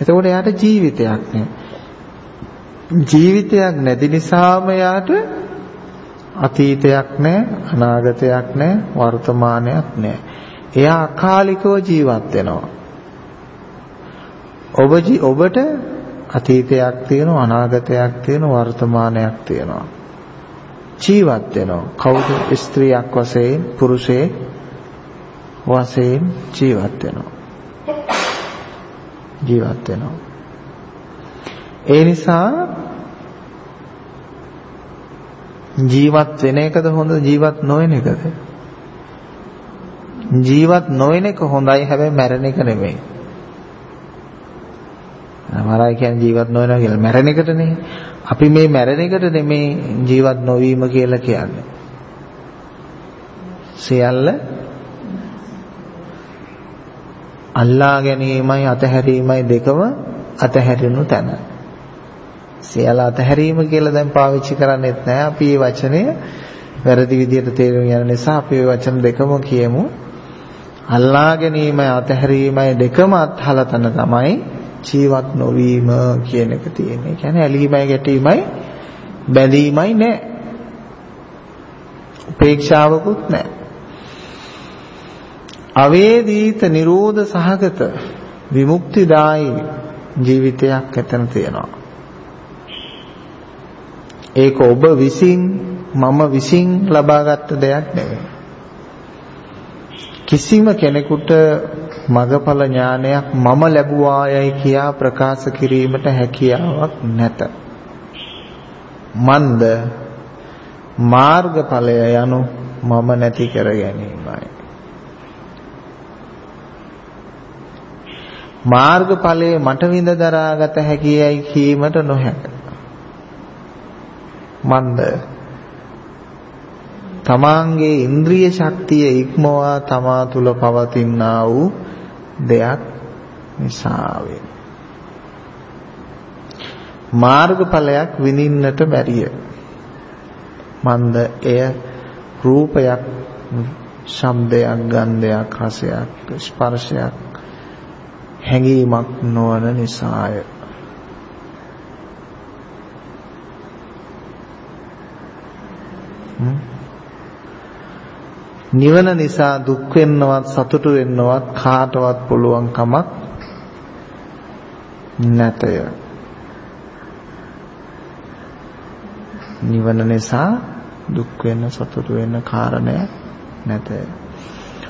එතකොට එයාට ජීවිතයක් නැහැ. ජීවිතයක් නැති නිසාම යාට අතීතයක් නැහැ අනාගතයක් නැහැ වර්තමානයක් නැහැ. එයා අකාලිකව ජීවත් වෙනවා. ඔබ ඔබට අතීතයක් තියෙනවා අනාගතයක් තියෙනවා වර්තමානයක් තියෙනවා. ජීවත් වෙනවා. කවුද ස්ත්‍රියක් වශයෙන් පුරුෂයෙක් වශයෙන් ජීවත් වෙනවා. ජීවත් වෙනවා. ඒ නිසා ජීවත් වෙන එකද හොඳ ජීවත් නොවන එකද? ජීවත් නොවන එක හොඳයි හැබැයි මැරෙන එක නෙමෙයි. මරයි කියන්නේ ජීවත් නොවෙනවා කියලා මැරෙන එකටනේ. අපි මේ මැරෙන එකට නෙමේ ජීවත් නොවීම කියලා කියන්නේ. සියල්ල අල්ලා ගැනීමයි අතහැරීමයි දෙකම අතහැරෙනු තැන. සියල්ල අතහැරීම කියලා දැන් පාවිච්චි කරන්නේත් නැහැ. අපි මේ වචනය වැරදි විදිහට තේරුම් යන නිසා අපි මේ වචන දෙකම කියමු. අල්ලා ගැනීමයි අතහැරීමයි දෙකම අත්හල තන තමයි ජීවත් නොවීම කියන එක තියෙන්නේ. කියන්නේ ඇලීමයි ගැටීමයි බැඳීමයි නැහැ. උපේක්ෂාවකුත් නැහැ. අවේදීත නිරෝධ සහගත විමුක්තිදායි ජීවිතයක් ඇතන තියෙනවා. ඒක ඔබ විසින් මම විසින් ලබාගත් දෙයක් නෙවෙයි. කිසිම කෙනෙකුට මගඵල ඥානයක් මම ලැබුවායයි කියා ප්‍රකාශ කිරීමට හැකියාවක් නැත. මන්ද මාර්ගඵලය යනු මම නැති කර ගැනීමයි. මාර්ගඵලයේ මට විඳ දරාගත හැකියයි කීමට නොහැක. මන්ද තමාංගේ ඉන්ද්‍රිය ශක්තිය ඉක්මවා තමා තුල පවතිනා වූ දෙයක් නිසා මාර්ගඵලයක් විඳින්නට බැරිය. මන්ද එය රූපයක් ශබ්දයක් ගන්ධයක් රසයක් ස්පර්ශයක් හැඟීමක් නොවන නිසාය. නිවන නිසා දුක් වෙන්නවත් සතුටු වෙන්නවත් කාටවත් පුළුවන් කමක් නැතය. නිවන නිසා දුක් වෙන්න සතුටු වෙන්න කාරණයක් නැතය.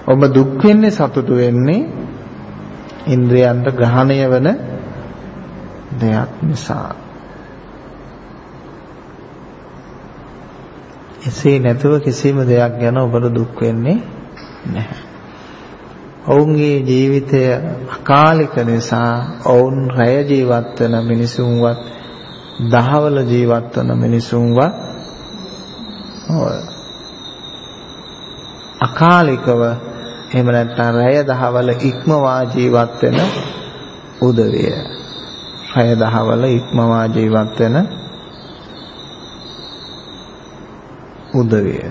ඔබ දුක් වෙන්නේ සතුටු වෙන්නේ ඉන්ද්‍රයන්ට ග්‍රහණය වෙන දෙයක් නිසා. එසේ නැතුව කිසිම දෙයක් ගැන ඔබට දුක් වෙන්නේ නැහැ. ඔවුන්ගේ ජීවිතය අකාලික නිසා ඔවුන් රැය ජීවත් වෙන මිනිසුන්වත් දහවල ජීවත් වෙන මිනිසුන්වත් අකාලිකව එහෙම නැත්නම් රැය දහවල ඉක්මවා ජීවත් වෙන උදවිය. රැය දහවල ඉක්මවා ජීවත් වෙන උදවිය.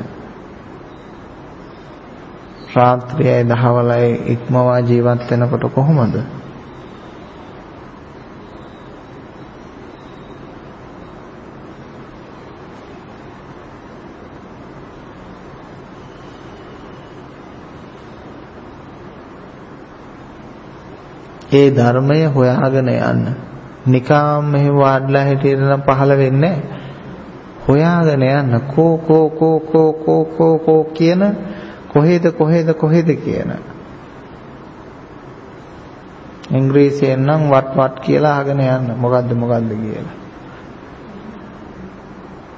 රාත්‍රියයි දහවලයි ඉක්මවා ජීවත් වෙනකොට කොහොමද? ඒ ධර්මය හොයාගෙන යන්න. නිකාම් මෙහෙම වාඩිලා හිටියද නම් පහළ වෙන්නේ හොයාගෙන යන්න. කෝ කෝ කෝ කෝ කෝ කෝ කෝ කියන කොහෙද කොහෙද කොහෙද කියන. ඉංග්‍රීසියෙන් නම් වත් වත් කියලා අහගෙන යන්න. මොකද්ද මොකද්ද කියලා.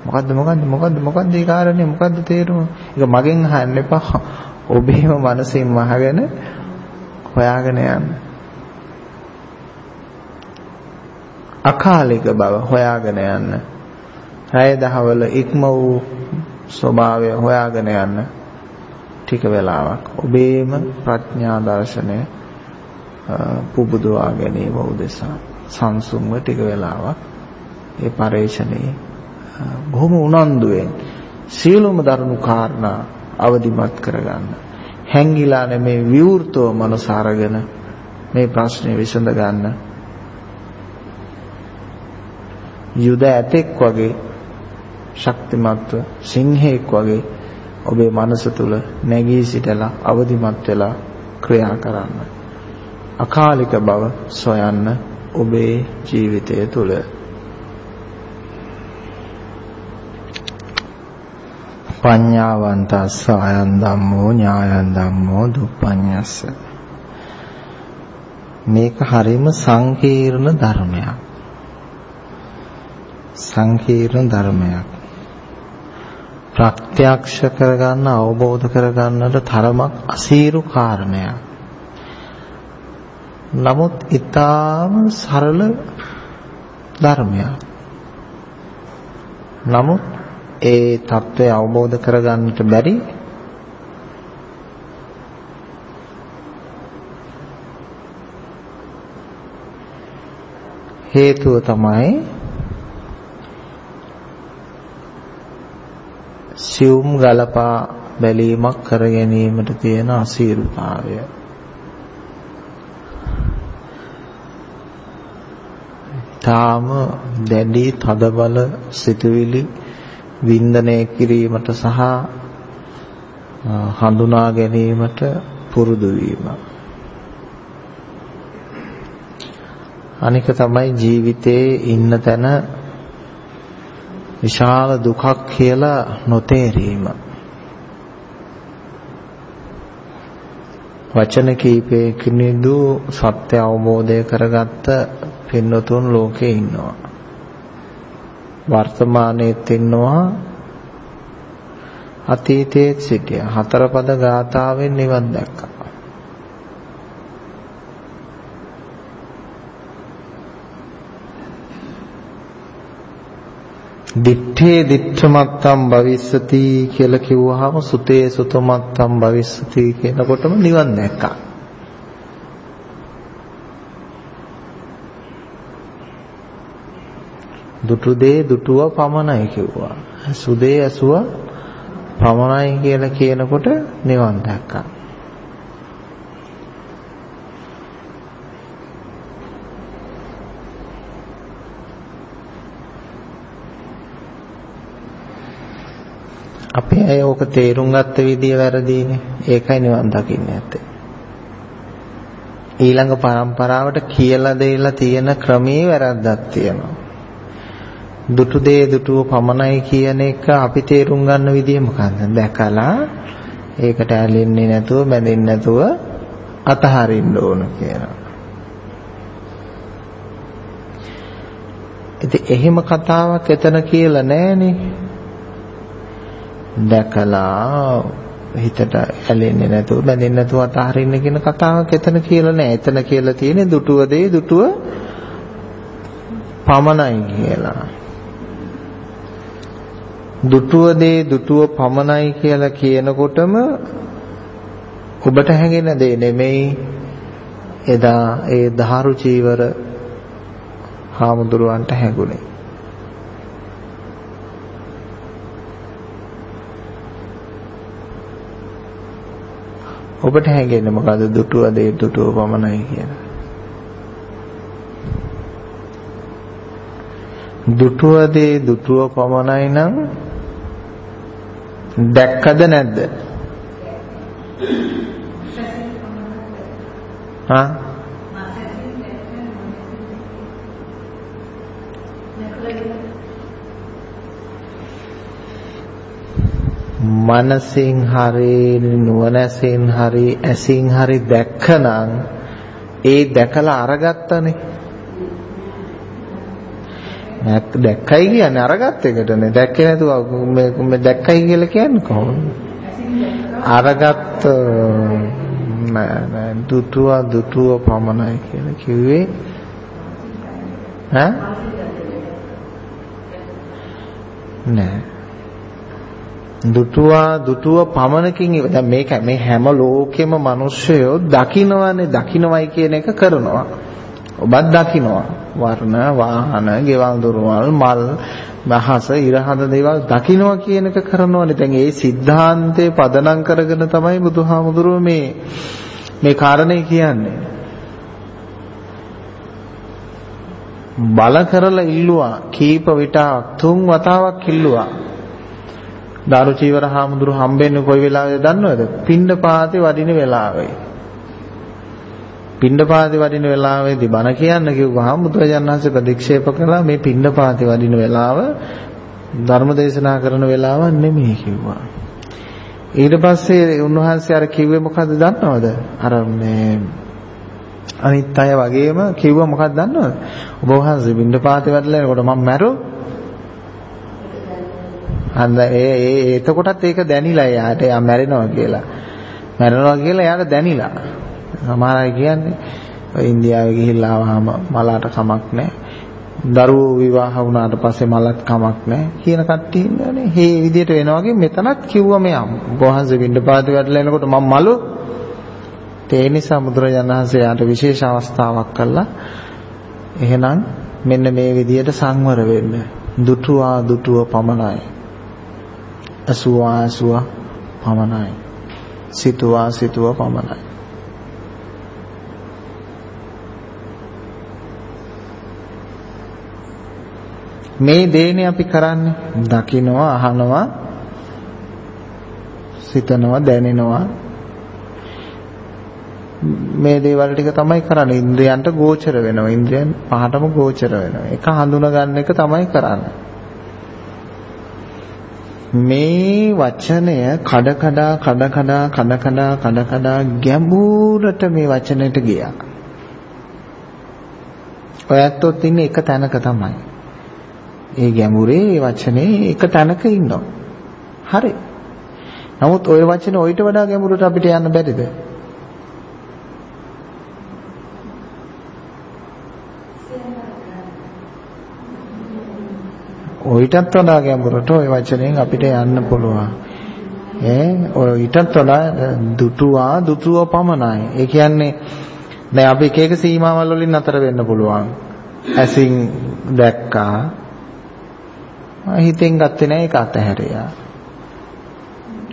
මොකද්ද මොකද්ද මොකද්ද මොකද්ද ඒ කාරණේ? මොකද්ද තේරුම? ඒක මගෙන් අහන්න එපා. ඔබේම මනසින් අහගෙන හොයාගෙන යන්න. අකාලික බව හොයාගෙන යන්න. රැය දහවල ඉක්ම වූ ස්වභාවය හොයාගෙන යන්න ටික වෙලාවක් ඔබේම ප්‍රඥා දර්ශනය පුබුදවා ගැනීම උදෙසා සංසුන්ව ටික වෙලාවක් ඒ පරේෂණේ බොහොම උනන්දුවෙන් සියලුම දරුණු කාරණා අවදිමත් කරගන්න. හැංගිලා නෙමේ විවෘතව මනස අරගෙන මේ ප්‍රශ්නේ විසඳ ගන්න යුද ඇතෙක් වගේ ශක්තිමත්ව සිංහෙක් වගේ ඔබේ මනස තුල නැගී සිටලා අවදිමත් වෙලා ක්‍රියා කරන්න. අකාලික බව සොයන්න ඔබේ ජීවිතය තුල. පඤ්ඤාවන්තස්ස අයං ධම්මෝ ඥායං ධම්මෝ දුප්පඤ්ඤස්ස මේක හරීම සංකීර්ණ ධර්මයක්. සංකීර්ණ ධර්මයක්. ප්‍රත්‍යක්ෂ කරගන්න අවබෝධ කරගන්නට තරමක් අසීරු කාරණයක්. නමුත් ඊටාම සරල ධර්මයක්. නමුත් ඒ தත්ත්වය අවබෝධ කරගන්නට බැරි හේතුව තමයි සියුම් ගලපා බැලීමක් කර ගැනීමට තියෙන අසීරුතාවය. තාම දැඩි තදබල සිතුවිලි වින්දනය කිරීමට සහ හඳුනා ගැනීමට පුරුදු වීම. අනික තමයි ජීවිතයේ ඉන්න තැන විශාල දුකක් කියලා නොතේරීම. වචන කීපයකින්දු සත්‍ය අවබෝධය කරගත්ත පින්නතුන් ලෝකේ ඉන්නවා. වර්තමානයේත් ඉන්නවා අතීතයේත් සිටියා. හතරපද ගාථාවෙන් නිවන් දැක්කා. දිත්තේ දිත්තමත්තම් භවිස්සති කියලා කිව්වහම සුතේ සුතමත්තම් භවිස්සති කියනකොටම නිවන් දැක්කා. දුටු දේ දුටුව පමණයි කිව්වා. සුදේ ඇසුව පමණයි කියලා කියනකොට නිවන් දැක්කා. අපේ අය ඕක තේරුම් ගත්ත විදිය වැරදීනේ. ඒකයි නිවන් දකින්නේ නැත්තේ. ඊළඟ પરම්පරාවට කියලා දෙලා තියෙන ක්‍රමේ වැරද්දක් තියෙනවා. දුටු දේ දුටුව පමණයි කියන එක අපි තේරුම් ගන්න විදිය මොකන්ද? දැකලා ඒකට ඇලෙන්නේ නැතුව බැඳෙන්නේ නැතුව අතහරින්න ඕන කියලා. ඉතින් එහෙම කතාවක් එතන කියලා නෑනේ. දැකලා හිතට ඇලෙන්නේ නැතුව බැඳෙන්නේ නැතුව අතහරින්න කියන කතාවක් එතන කියලා නෑ. එතන කියලා තියෙන්නේ දුටුව දේ දුටුව පමණයි කියලා. දුටුව දේ දුටුව පමණයි කියලා කියනකොටම ඔබට හැඟෙන දේ නෙමෙයි එදා ඒ ධාරු චීවර හාමුදුරුවන්ට හැඟුණේ. ඔබට හැඟෙන්නේ මොකද දුටුව දේ දුටුව පමණයි කියලා. දුටුව දේ දුටුව පමණයි නම් දැක්කද නැද්ද? හා මනසින් හරි නුවණැසින් හරි ඇසින් හරි දැක්කනම් ඒ දැකලා අරගත්තනේ. දැක්කයි කියන්නේ අරගත් එකටනේ. දැක්කේ නැතුව මේ දැක්කයි කියලා කියන්නේ කොහොමද? අරගත් නෑ නෑ. දුටුව දුටුව පමණයි කියලා කිව්වේ. ඈ? නෑ. දුටුවා දුටුව පමණකින් දැන් මේක මේ හැම ලෝකෙම මිනිස්සයෝ දකින්නවනේ දකින්නවයි කියන එක කරනවා. ඔබත් දකින්නවා. වර්ණ, වාහන, ගෙවල් දොරවල්, මල්, මහස, ඉරහඳ දේවල් දකින්නවා කියන එක කරනවනේ. දැන් ඒ સિદ્ધාන්තේ පදනම් කරගෙන තමයි බුදුහාමුදුරුව මේ මේ කාරණේ කියන්නේ. බල කරලා ඉල්ලුවා කීප විටක් තුන් වතාවක් ඉල්ලුවා දාරු චීවර හාමුදුරු හම්බෙන්නේ කොයි වෙලාවේද දන්නවද? පින්ඩ පාතේ වඩින වෙලාවේ. පින්ඩ පාතේ වඩින වෙලාවේදී බණ කියන්න කිව්වහම බුදුරජාණන් වහන්සේ ප්‍රතික්ෂේප කළා මේ පින්ඩ පාතේ වඩින වෙලාව ධර්ම දේශනා කරන වෙලාව නෙමෙයි කිව්වා. ඊට පස්සේ උන්වහන්සේ අර කිව්වේ මොකද්ද දන්නවද? අර මේ අනිත් අය වගේම කිව්වා මොකක්ද දන්නවද? ඔබ වහන්සේ පින්ඩ පාතේ වැඩලා එනකොට මම මැරෝ අන්න ඒ ඒ එතකොටත් ඒක දැනිලා එයාට එයා මැරෙනවා කියලා. මැරෙනවා කියලා එයාට දැනිලා. සමහර අය කියන්නේ ඔය ඉන්දියාවේ ගිහිල්ලා ආවම මලකට කමක් නැහැ. දරුවෝ විවාහ වුණාට පස්සේ මලත් කමක් නැහැ කියන කට්ටිය ඉන්නවනේ. මේ විදිහට වෙනවා වගේ මෙතනත් කිව්වා මෙයා. ගෝහන්සේ පින්ඩපාතේ වැඩලා එනකොට මම මලු ඒ නිසා බුදුරජාණන් වහන්සේ යාට විශේෂ අවස්ථාවක් කළා. එහෙනම් මෙන්න මේ විදිහට සංවර වෙන්න. දුටුවා දුටුව පමණයි. අසුවා අසුවා පමණයි. සිතුවා සිතුවා පමණයි. මේ දේනේ අපි කරන්නේ දකිනවා අහනවා සිතනවා දැනෙනවා. මේ දේවල් ටික තමයි කරන්නේ. ඉන්ද්‍රයන්ට ගෝචර වෙනවා. ඉන්ද්‍රයන් පහටම ගෝචර වෙනවා. ඒක හඳුනා ගන්න එක තමයි කරන්නේ. මේ වචනය කඩ කඩා කඩ කඩා කඩ කඩා කඩ කඩා ගැඹුරට මේ වචනයට ගියා. ඔයත්ොත් ඉන්නේ එක තැනක තමයි. ඒ ගැඹුරේ ඒ වචනේ එක තැනක ඉන්නවා. හරි. නමුත් ওই වචනේ ඔయిత වඩා ගැඹුරට අපිට යන්න බැරිද? ඔයිටත් වඩා ගැඹුරට ওই වචනයෙන් අපිට යන්න පුළුවන්. ඈ ඔය ඊටත් වඩා දුටුවා දුටුව පමණයි. ඒ කියන්නේ දැන් අපි එක එක සීමාවල් වලින් අතර වෙන්න පුළුවන්. ඇසින් දැක්කා. හිතෙන් ගත්තේ නැහැ ඒක අතහැරියා.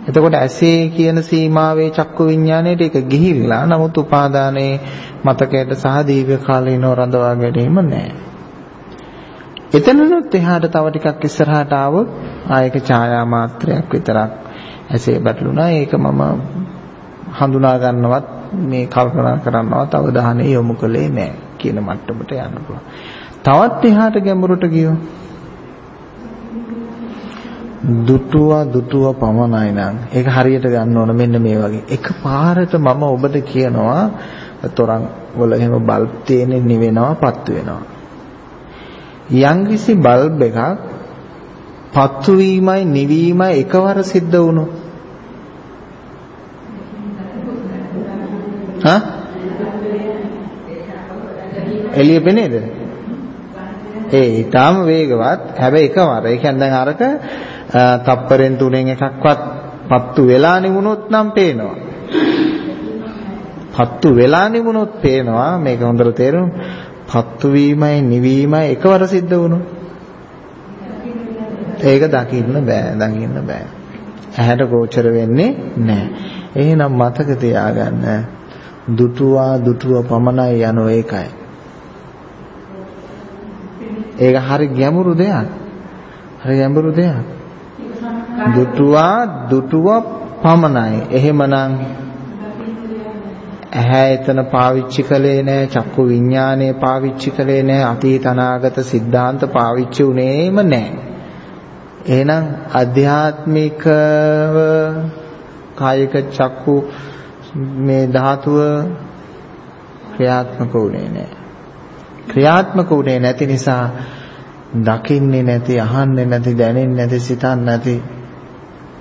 එතකොට ඇසේ කියන සීමාවේ චක්කු විඥාණයට ඒක ගිහිල්ලා නමුත් උපාදානයේ මතකයට සහ දීර්ඝ කාලීනව රඳවා ගැනීම නැහැ. එතනනොත් එහාට තව ටිකක් ඉස්සරහට ආවොත් ආයක ඡායා මාත්‍රයක් විතරක් ඇසේ බැටළුණා. ඒක මම හඳුනා ගන්නවත් මේ කල්පනා කරන්නවත් අවධානය යොමු කළේ නැහැ කියන මට්ටමට යන්න පුළුවන්. තවත් එහාට ගැඹුරට ගියෝ දුටුව දුටුව පමණයි නම් ඒක හරියට ගන්න ඕන මෙන්න මේ වගේ එක පාරට මම ඔබට කියනවා තොරන් වල එහෙම බල්බ් තියෙන නිවෙනවා පත්තු වෙනවා යම්කිසි බල්බ් එකක් පත්තු වීමයි නිවීමයි එකවර සිද්ධ වුණොත් හා එළිය පෙනේද? ඒ ඊටාම වේගවත්. හැබැයි එකවර. ඒ කියන්නේ දැන් අරක තප්පරෙන් තුනෙන් එකක්වත් පත්තු වෙලා නිමුණොත් නම් පේනවා. පත්තු වෙලා නිමුණොත් පේනවා. මේක හොඳට තේරුම් පත්තු වීමයි නිවීමයි එකවර සිද්ධ වුණොත් ඒක දකින්න බෑ දකින්න බෑ. ඇහැට ගෝචර වෙන්නේ නැහැ එහෙනම් මතක තියාගන්න. දුටුවා දුටුව පමණයි යනෝ ඒකයි. ඒක හරි ගැඹුරු දෙයක්. හරි ගැඹුරු දෙයක්. දුටුවා දුටුව පමණයි. එහෙමනම් ඇහැ එතන පාවිච්චි කළේ නෑ චක්කු විඥානය පාවිච්චි කළේ නෑ අතීත අනාගත සිද්ධාන්ත පාවිච්චි උනේම නෑ. එහෙනම් අධ්‍යාත්මිකව කායික චක්කු මේ ධාතුව ක්‍රියාත්මක උනේ නෑ. ක්‍රියාත්මක උනේ නැති නිසා දකින්නේ නැති අහන්නේ නැති දැනෙන්නේ නැති සිතන්නේ නැති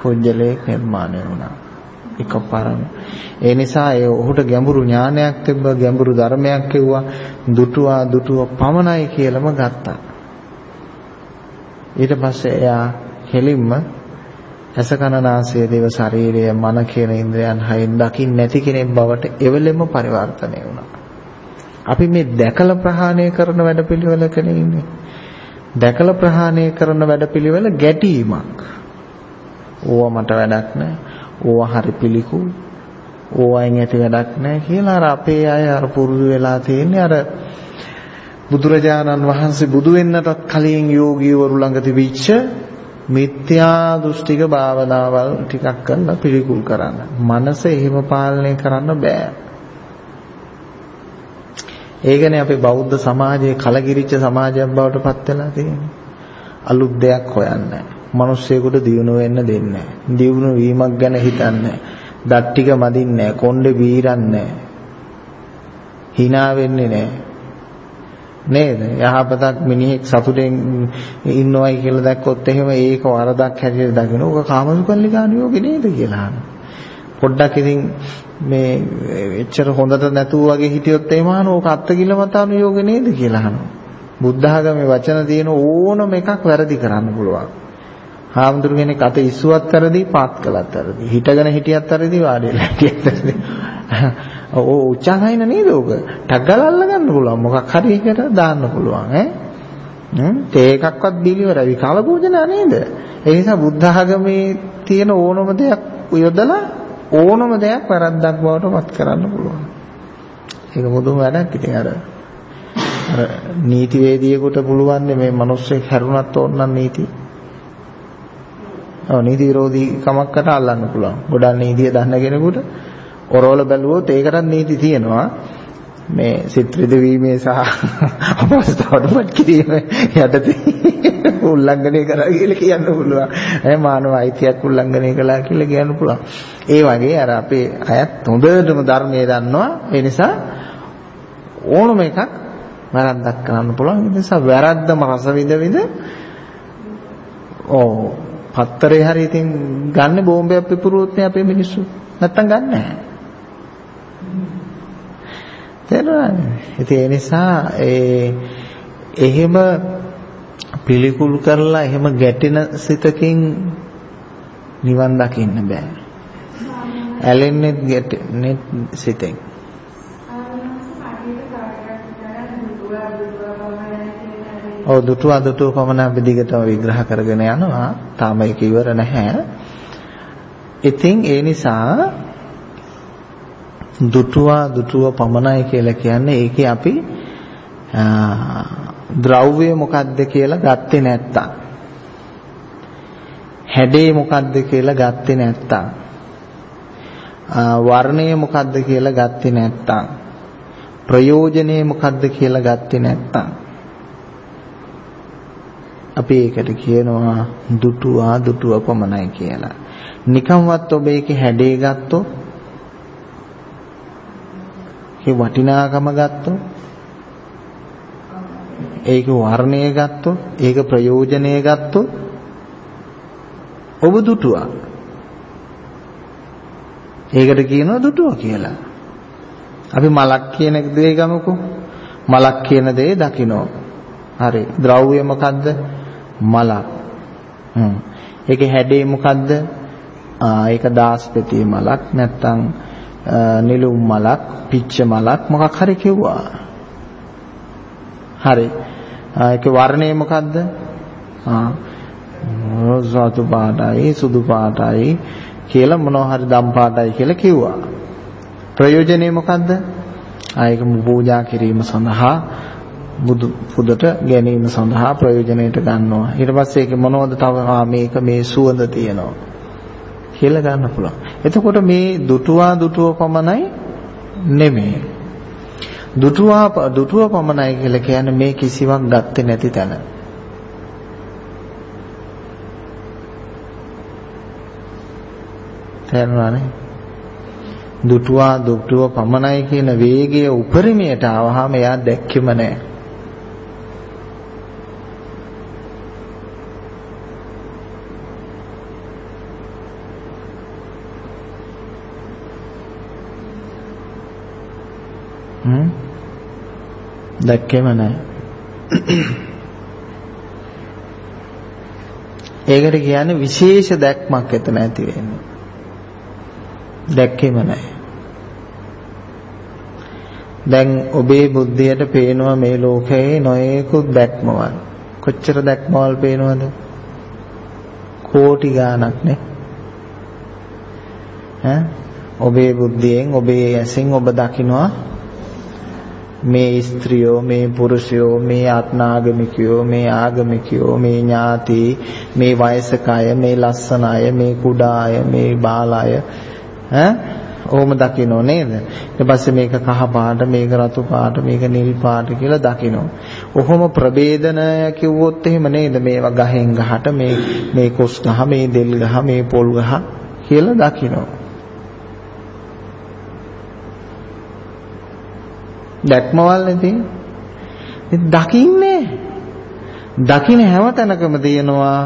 පුජ්‍යලේ නිර්මාණය වුණා. එකපාරම ඒ නිසා ඒ ඔහුට ගැඹුරු ඥානයක් තිබ්බ ගැඹුරු ධර්මයක් කිව්වා දුටුවා දුටුව පමණයි කියලාම ගත්තා ඊට පස්සේ එයා කෙලින්ම ඇස කන නාසය දේව ශරීරය මන කියන ඉන්ද්‍රයන් හයෙන් දකින්න නැති කෙනෙක් බවට එවලෙම පරිවර්තනය වුණා. අපි මේ දැකලා ප්‍රහාණය කරන වැඩපිළිවෙලකනේ ඉන්නේ. දැකලා ප්‍රහාණය කරන වැඩපිළිවෙල ගැටීමක්. ඕවා මට වැඩක් නැහැ. ඕවා හරි පිළිකුල්. ඕවායින් ඇති වැඩක් නැහැ කියලා අර අපේ අය අර පුරුදු වෙලා තියෙන්නේ අර බුදුරජාණන් වහන්සේ බුදු වෙන්නටත් කලින් යෝගීවරු ළඟ තිබිච්ච මිත්‍යා දෘෂ්ටික භාවනාවල් ටිකක් කරලා පිළිකුල් කරන්න. මනස එහෙම පාලනය කරන්න බෑ. ඒකනේ අපේ බෞද්ධ සමාජයේ කලකිරිච්ච සමාජයක් බවට පත් වෙලා තියෙන්නේ. අලුත් දෙයක් හොයන්නේ මිනිස්සෙකුට දියුණු වෙන්න දෙන්නේ නැහැ. දියුණු වීමක් ගැන හිතන්නේ නැහැ. දත් ටික මදින්නේ නැහැ. කොණ්ඩේ බීරන්නේ නැහැ. hina වෙන්නේ නැහැ. නේද? යහපතක් මිනිහෙක් සතුටෙන් ඉන්නවයි කියලා දැක්කොත් එහෙම ඒක වරදක් හැටියට දකින්න. ඕක කාමසුකල්ලිකාන යෝගේ නේද කියලා අහනවා. පොඩ්ඩක් ඉතින් මේ එච්චර හොඳට නැතුව වගේ හිටියොත් එහෙම අහනවා ඕක අත්තිකිල මතාන යෝගේ නේද කියලා අහනවා. බුද්ධ ආගමේ වචන තියෙන ඕනම එකක් වැරදි කරන්න පුළුවන්. හාමුදුරු කෙනෙක් අත ඉස්සුවත් වැරදි පාත් කළත් වැරදි. හිටගෙන හිටියත් වැරදි වාඩි වෙලා හිටියත් වැරදි. ඕ උච්චාසයින නේද ඕක? ටක් ගාලා අල්ල ගන්න පුළුවන්. මොකක් හරි එකට දාන්න පුළුවන් ඈ. හ්ම් තේ එකක්වත් බිලිවර විකාල පූජනා නේද? ඒ නිසා බුද්ධ ආගමේ තියෙන ඕනම දෙයක් යොදලා ඕනම දෙයක් වැරද්දක් බවට පත් කරන්න පුළුවන්. ඒක මුදුම වැඩක් ඉතින් අර අර නීතිවේදියෙකුට පුළුවන් මේ මිනිස්සෙක් හැරුණත් ඕනනම් නීති ඔව් නීති විරෝධී කමකට අල්ලන්න පුළුවන්. ගොඩක් නීතිය දන්න කෙනෙකුට ඔරවල බැලුවොත් ඒකටත් නීති තියෙනවා. මේ සිත් රිදවීමේ සහ අපස්ථාවටපත් කිරීම යටතේ උල්ලංඝනය කරා කියලා කියන්න පුළුවන්. ඒ මානව අයිතියක් උල්ලංඝනය කළා කියලා කියන්න පුළුවන්. ඒ වගේ අර අපේ අයත් හොඳටම ධර්මයේ දන්නවා. ඒ නිසා ඕනම එකක් වැරද්දක් කරන්න පුළුවන්. ඒ නිසා වැරද්දම රස විඳ විඳ ඕ පත්තරේ හරි ඉතින් ගන්න බෝම්බයක් පිපුරුවොත් නේ අපේ මිනිස්සු. නැත්තම් ගන්න නැහැ. තේරුණාද? ඉතින් ඒ නිසා ඒ එහෙම පිළිකුල් කරලා එහෙම ගැටෙන සිතකින් නිවන් දකින්න බෑ. ඇලෙන්නේ ගැටෙන්නේ සිතෙන්. ඔව් දුටුව දුටුව පමණ අපි දිගටම විග්‍රහ කරගෙන යනවා. තාම ඒක ඉවර නැහැ. ඉතින් ඒ නිසා දුටුවා දුටුව පමණයි කියලා කියන්නේ ඒකේ අපි ද්‍රව්‍ය මොකද්ද කියලා ගත්තේ නැත්තම් හැඩේ මොකද්ද කියලා ගත්තේ නැත්තම් වර්ණය මොකද්ද කියලා ගත්තේ නැත්තම් ප්‍රයෝජනේ මොකද්ද කියලා ගත්තේ නැත්තම් අපි ඒකට කියනවා දුටුවා දුටුව පමණයි කියලා. නිකම්වත් ඔබ ඒකේ හැඩේ ගත්තොත් ඒ වටිනාකම ගත්තොත් ඒක වර්ණය ගත්තොත් ඒක ප්‍රයෝජනය ගත්තොත් ඔබ දුටුවා. ඒකට කියනවා දුටුවා කියලා. අපි මලක් කියන දේ ගමුකෝ. මලක් කියන දේ දකින්නෝ. හරි. ද්‍රව්‍ය මොකද්ද? මලක්. හ්ම්. ඒකේ හැඩේ මොකද්ද? ආ ඒක දාස්පති මලක් නැත්තම් නිලුම් මලක්, පිච්ච මලක් මොකක් හරි කිව්වා. හරි. ඒකේ වර්ණය මොකද්ද? ආ රෝසතු පාටයි, සුදු පාටයි කියලා මොනවා හරි දම් පාටයි කියලා කිව්වා. ප්‍රයෝජනේ මොකද්ද? ආයක පූජා කිරීම සඳහා බුදු පුදට ගැනීම සඳහා ප්‍රයෝජනයට ගන්නවා. ඊට පස්සේ ඒක මොනවද තව මේක මේ සුවඳ තියෙනවා කියලා ගන්න පුළුවන්. එතකොට මේ දුටුවා දුටුව පමණයි නෙමෙයි. දුටුවා දුටුව පමණයි කියලා කියන්නේ මේ කිසිවක් ගත්තේ නැති තැන. තේරුණානේ? දුටුවා දුටුව පමණයි කියන වේගය උපරිමයට ආවහම එයා දැක්කෙම නැහැ. දැක්කෙම නැහැ. ඒකට කියන්නේ විශේෂ දැක්මක් එතන ඇති වෙන්නේ. දැක්කෙම නැහැ. දැන් ඔබේ බුද්ධියට පේනවා මේ ලෝකයේ නොයෙකුත් දැක්මවල්. කොච්චර දැක්මවල් පේනවද? කෝටි ගාණක් නේ. ඈ ඔබේ බුද්ධියෙන් ඔබේ ඇසින් ඔබ දකිනවා මේ ස්ත්‍රියෝ මේ පුරුෂයෝ මේ ආත්නාගමිකයෝ මේ ආගමිකයෝ මේ ඥාති මේ වයසක අය මේ ලස්සන අය මේ කුඩා අය මේ බාල අය ඈ? ඕම දකින්නෝ නේද? ඊට පස්සේ මේක කහ පාට මේක රතු පාට මේක නිල් පාට කියලා දකින්නෝ. ඔහොම ප්‍රභේදනය කිව්වොත් එහෙම නේද? මේවා ගහෙන් ගහට මේ මේ කොස් ගහ මේ දෙල් ගහ මේ පොල් ගහ කියලා දකින්නෝ. දැක්මවල් නැති. දකින්නේ දකින්න හැම තැනකම තියෙනවා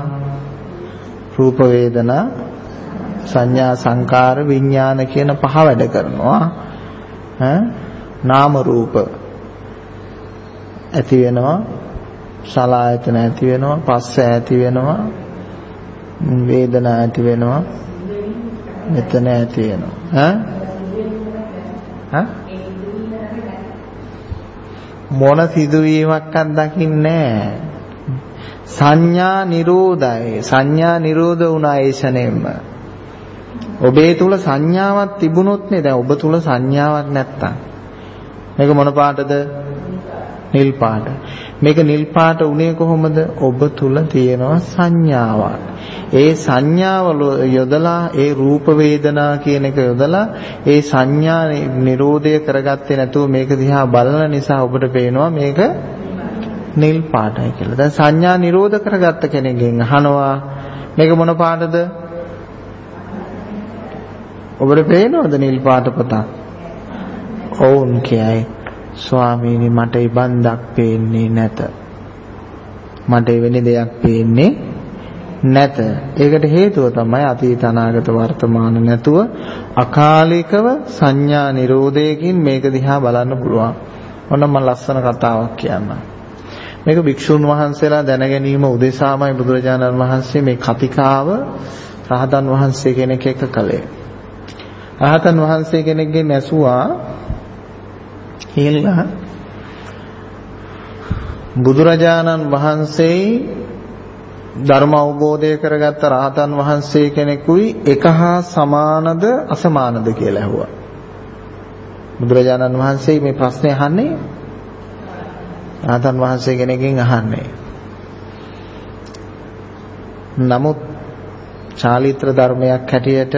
රූප වේදනා සංඥා සංකාර විඥාන කියන පහ වැඩ කරනවා. ඈ නාම රූප ඇති වෙනවා සලායතන ඇති වෙනවා පස්ස ඇති වෙනවා වේදනා ඇති වෙනවා මෙතන ඇති වෙනවා. ඈ? ඈ? මොන සිදුවීමක්වත් දකින්නේ සංඥා නිරෝධය. සංඥා නිරෝධ වුණා ඒ ෂණයෙන්ම ඔබේ තුල සංඥාවක් තිබුණොත් නේ දැන් ඔබ තුල සංඥාවක් නැත්තම්. මේක මොන පාටද? නිල් පාට මේක නිල් පාට උනේ කොහොමද ඔබ තුල තියෙනවා සංඥාවක් ඒ සංඥාව යොදලා ඒ රූප වේදනා කියන එක යොදලා ඒ සංඥා නිරෝධය කරගත්තේ නැතුව මේක දිහා බලන නිසා ඔබට පේනවා මේක නිල් පාටයි කියලා. දැන් සංඥා නිරෝධ කරගත්ත කෙනෙක්ගෙන් අහනවා මේක මොන පාටද? ඔබට පේනවද නිල් පාට පතක්? ඔවුන් කියයි ස්වාමීනි මට ඉබන්දක් පේන්නේ නැත. මට එවැනි දෙයක් පේන්නේ නැත. ඒකට හේතුව තමයි අතීත අනාගත වර්තමාන නැතුව අකාලිකව සංඥා නිරෝධයකින් මේක දිහා බලන්න පුළුවන්. ඔන්න මම ලස්සන කතාවක් කියන්නම්. මේක භික්ෂුන් වහන්සේලා දැන ගැනීම උදෙසාමයි බුදුරජාණන් වහන්සේ මේ කතිකාව රහතන් වහන්සේ කෙනෙක් එක්ක කළේ. රහතන් වහන්සේ කෙනෙක්ගෙන් ඇසුවා කියලා බුදුරජාණන් වහන්සේ ධර්ම අවබෝධය කරගත්ත රහතන් වහන්සේ කෙනෙකුයි එක හා සමානද අසමානද කියලා ඇහුවා. බුදුරජාණන් වහන්සේ මේ ප්‍රශ්නේ අහන්නේ රහතන් වහන්සේ කෙනෙක්ගෙන් අහන්නේ. නමුත් චාලිත්‍ර ධර්මයක් හැටියට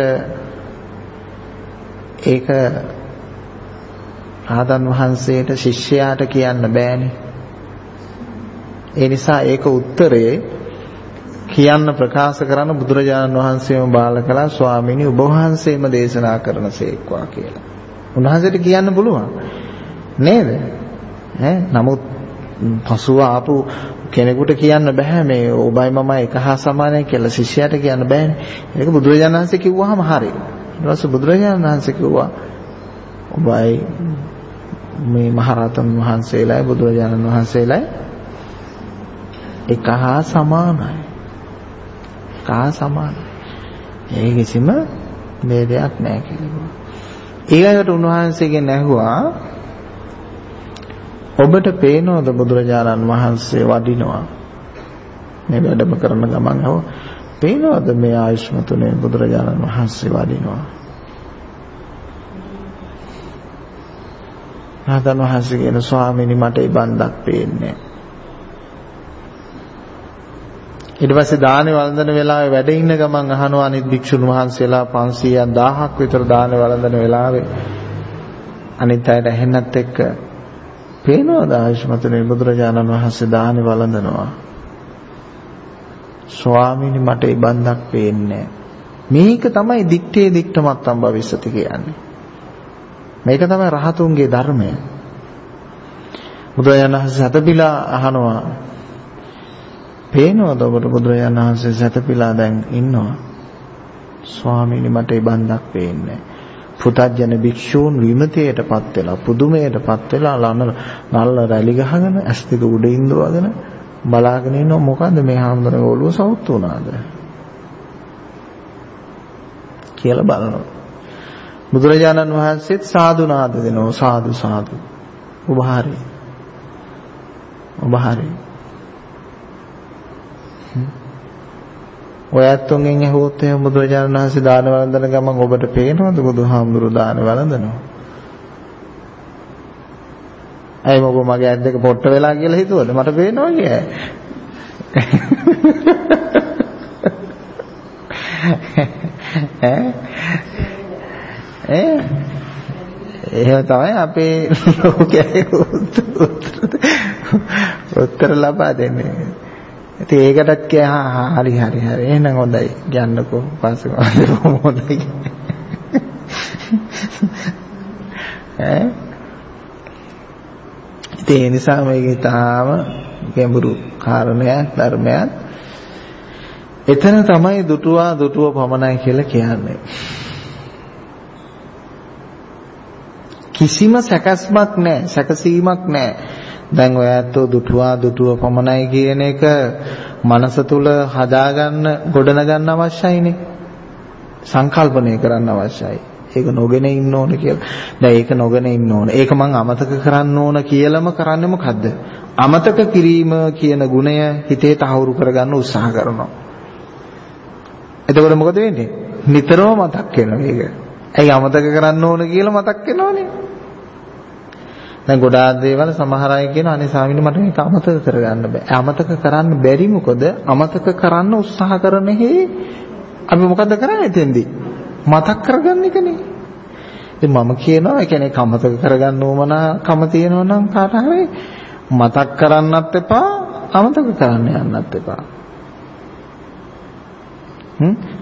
ඒක රහතන් වහන්සේට ශිෂ්‍යයාට කියන්න බෑනේ. ඒ නිසා ඒක උත්තරේ කියන්න ප්‍රකාශ කරන බුදුරජාණන් වහන්සේම බාල කළා ස්වාමීනි ඔබ වහන්සේම දේශනා කරන සේක්වා කියලා. උන්වහන්සේට කියන්න පුළුවන්. නේද? ඈ නමුත් පසුව ආපු කෙනෙකුට කියන්න බෑ මේ ඔබයි මම එක හා සමානයි කියලා ශිෂ්‍යයාට කියන්න බෑනේ. ඒක බුදුරජාණන් වහන්සේ කිව්වහම හරි. ඊට පස්සේ බුදුරජාණන් වහන්සේ කිව්වා ඔබයි මේ මහරහතන් වහන්සේලායි බුදුරජාණන් වහන්සේලායි එක හා සමානයි. එක හා සමානයි. ඒ කිසිම ભેදයක් නැහැ කියලා. ඊළඟට උන්වහන්සේගෙන් ඇහුවා ඔබට පේනවද බුදුරජාණන් වහන්සේ වඩිනවා මේ වැඩම කරන ගමන් අහුව පේනවද මේ ආයුෂ්මතුනේ බුදුරජාණන් වහන්සේ වඩිනවා රහතන් වහන්සේ කියන ස්වාමීනි මට ඒ බන්දක් පේන්නේ ඊට පස්සේ දානේ වළඳන වෙලාවේ වැඩ ඉන්න ගමන් අහනවා අනිත් භික්ෂුන් වහන්සේලා 500ක් 1000ක් විතර දානේ වළඳන වෙලාවේ අනිත් අයට ඇහෙන්නත් එක්ක පේනවද ආයුෂ්මතුනේ බුදුරජාණන් වහන්සේ දානේ වළඳනවා ස්වාමීනි මට ඒ බන්දක් පේන්නේ මේක තමයි දික්ඨේ දික්ඨමත්තම් භවිස්සති කියන්නේ. මේක තමයි රහතුන්ගේ ධර්මය. බුදුරජාණන් වහන්සේ සතපිලා අහනවා. පේනවද ඔබට බුදුරජාණන් වහන්සේ සතපිලා දැන් ඉන්නවා? ස්වාමීනි මට ඒ බන්දක් පේන්නේ පුතජන භික්ෂූන් විමතයටපත් වෙලා පුදුමයටපත් වෙලා ලන නල්ල රැලි ගහගෙන ඇස් දෙක උඩ ඉඳවගෙන බලාගෙන ඉන්නව මොකද්ද මේ හාමුදුරනේ ඔළුව සවුත් වුණාද කියලා බලනවා බුදුරජාණන් වහන්සේත් සාදු නාද දෙනවා සාදු සාදු. ඔබ හරි. ඔබ හරි. ඔය ඇත්තොන්ගෙන් ඇහුවොත් එහෙනම් බුදුරජාණන් වහන්සේ දාන වළඳන ගමන් ඔබට පේනවද බුදුහාමුදුරු දාන වළඳනවා? ඇයි මොකෝ මගේ ඇස් දෙක පොට්ට වෙලා කියලා හිතුවද? මට පේනවා කිය. ඈ ඈ එහෙම තමයි අපේ ලෝකයේ උත්තර ලබා දෙන්නේ. ඉතින් ඒකටත් කියා හරි හරි හරි එහෙනම් හොඳයි යන්නකෝ පස්සේ කොහොමද හොඳයි. ඈ ඉතින් ඒ නිසා මේකේ තාම ගැඹුරු කාරණයක් ධර්මයක් එතන තමයි දුටුවා දුටුව පමණයි කියලා කියන්නේ. කිසිම සැකස්මක් නැහැ සැකසීමක් නැහැ දැන් ඔය ඇත්තෝ දුටුවා දුටුව පමණයි කියන එක මනස තුල හදාගන්න ගොඩනගන්න අවශ්‍යයිනේ. සංකල්පනය කරන්න අවශ්‍යයි. ඒක නොගෙන ඉන්න ඕන කියලා. දැන් ඒක නොගෙන ඉන්න ඕන. ඒක මං අමතක කරන්න ඕන කියලාම කරන්නේ මොකද්ද? අමතක කිරීම කියන ගුණය හිතේ තහවුරු කරගන්න උත්සාහ කරනවා. එතකොට මොකද වෙන්නේ? නිතරම මතක් වෙනවා මේක ඇයි අමතක කරන්න ඕන කියලා මතක් වෙනවනේ. දැන් ගොඩාක් දේවල් සමහර අය කියන අනේ ස්වාමීනි මට මේක අමතක කරගන්න බෑ. අමතක කරන්න බැරි මොකද? අමතක කරන්න උත්සාහ කරන හේ අපි මොකද කරන්නේ එතෙන්දී? මතක් කරගන්න එකනේ. ඉතින් මම කියනවා ඒ කියන්නේ අමතක කරගන්න ඕමනා කම තියෙනවා නම් කාට හරි මතක් කරන්නත් එපා අමතක කරන්න යන්නත් එපා.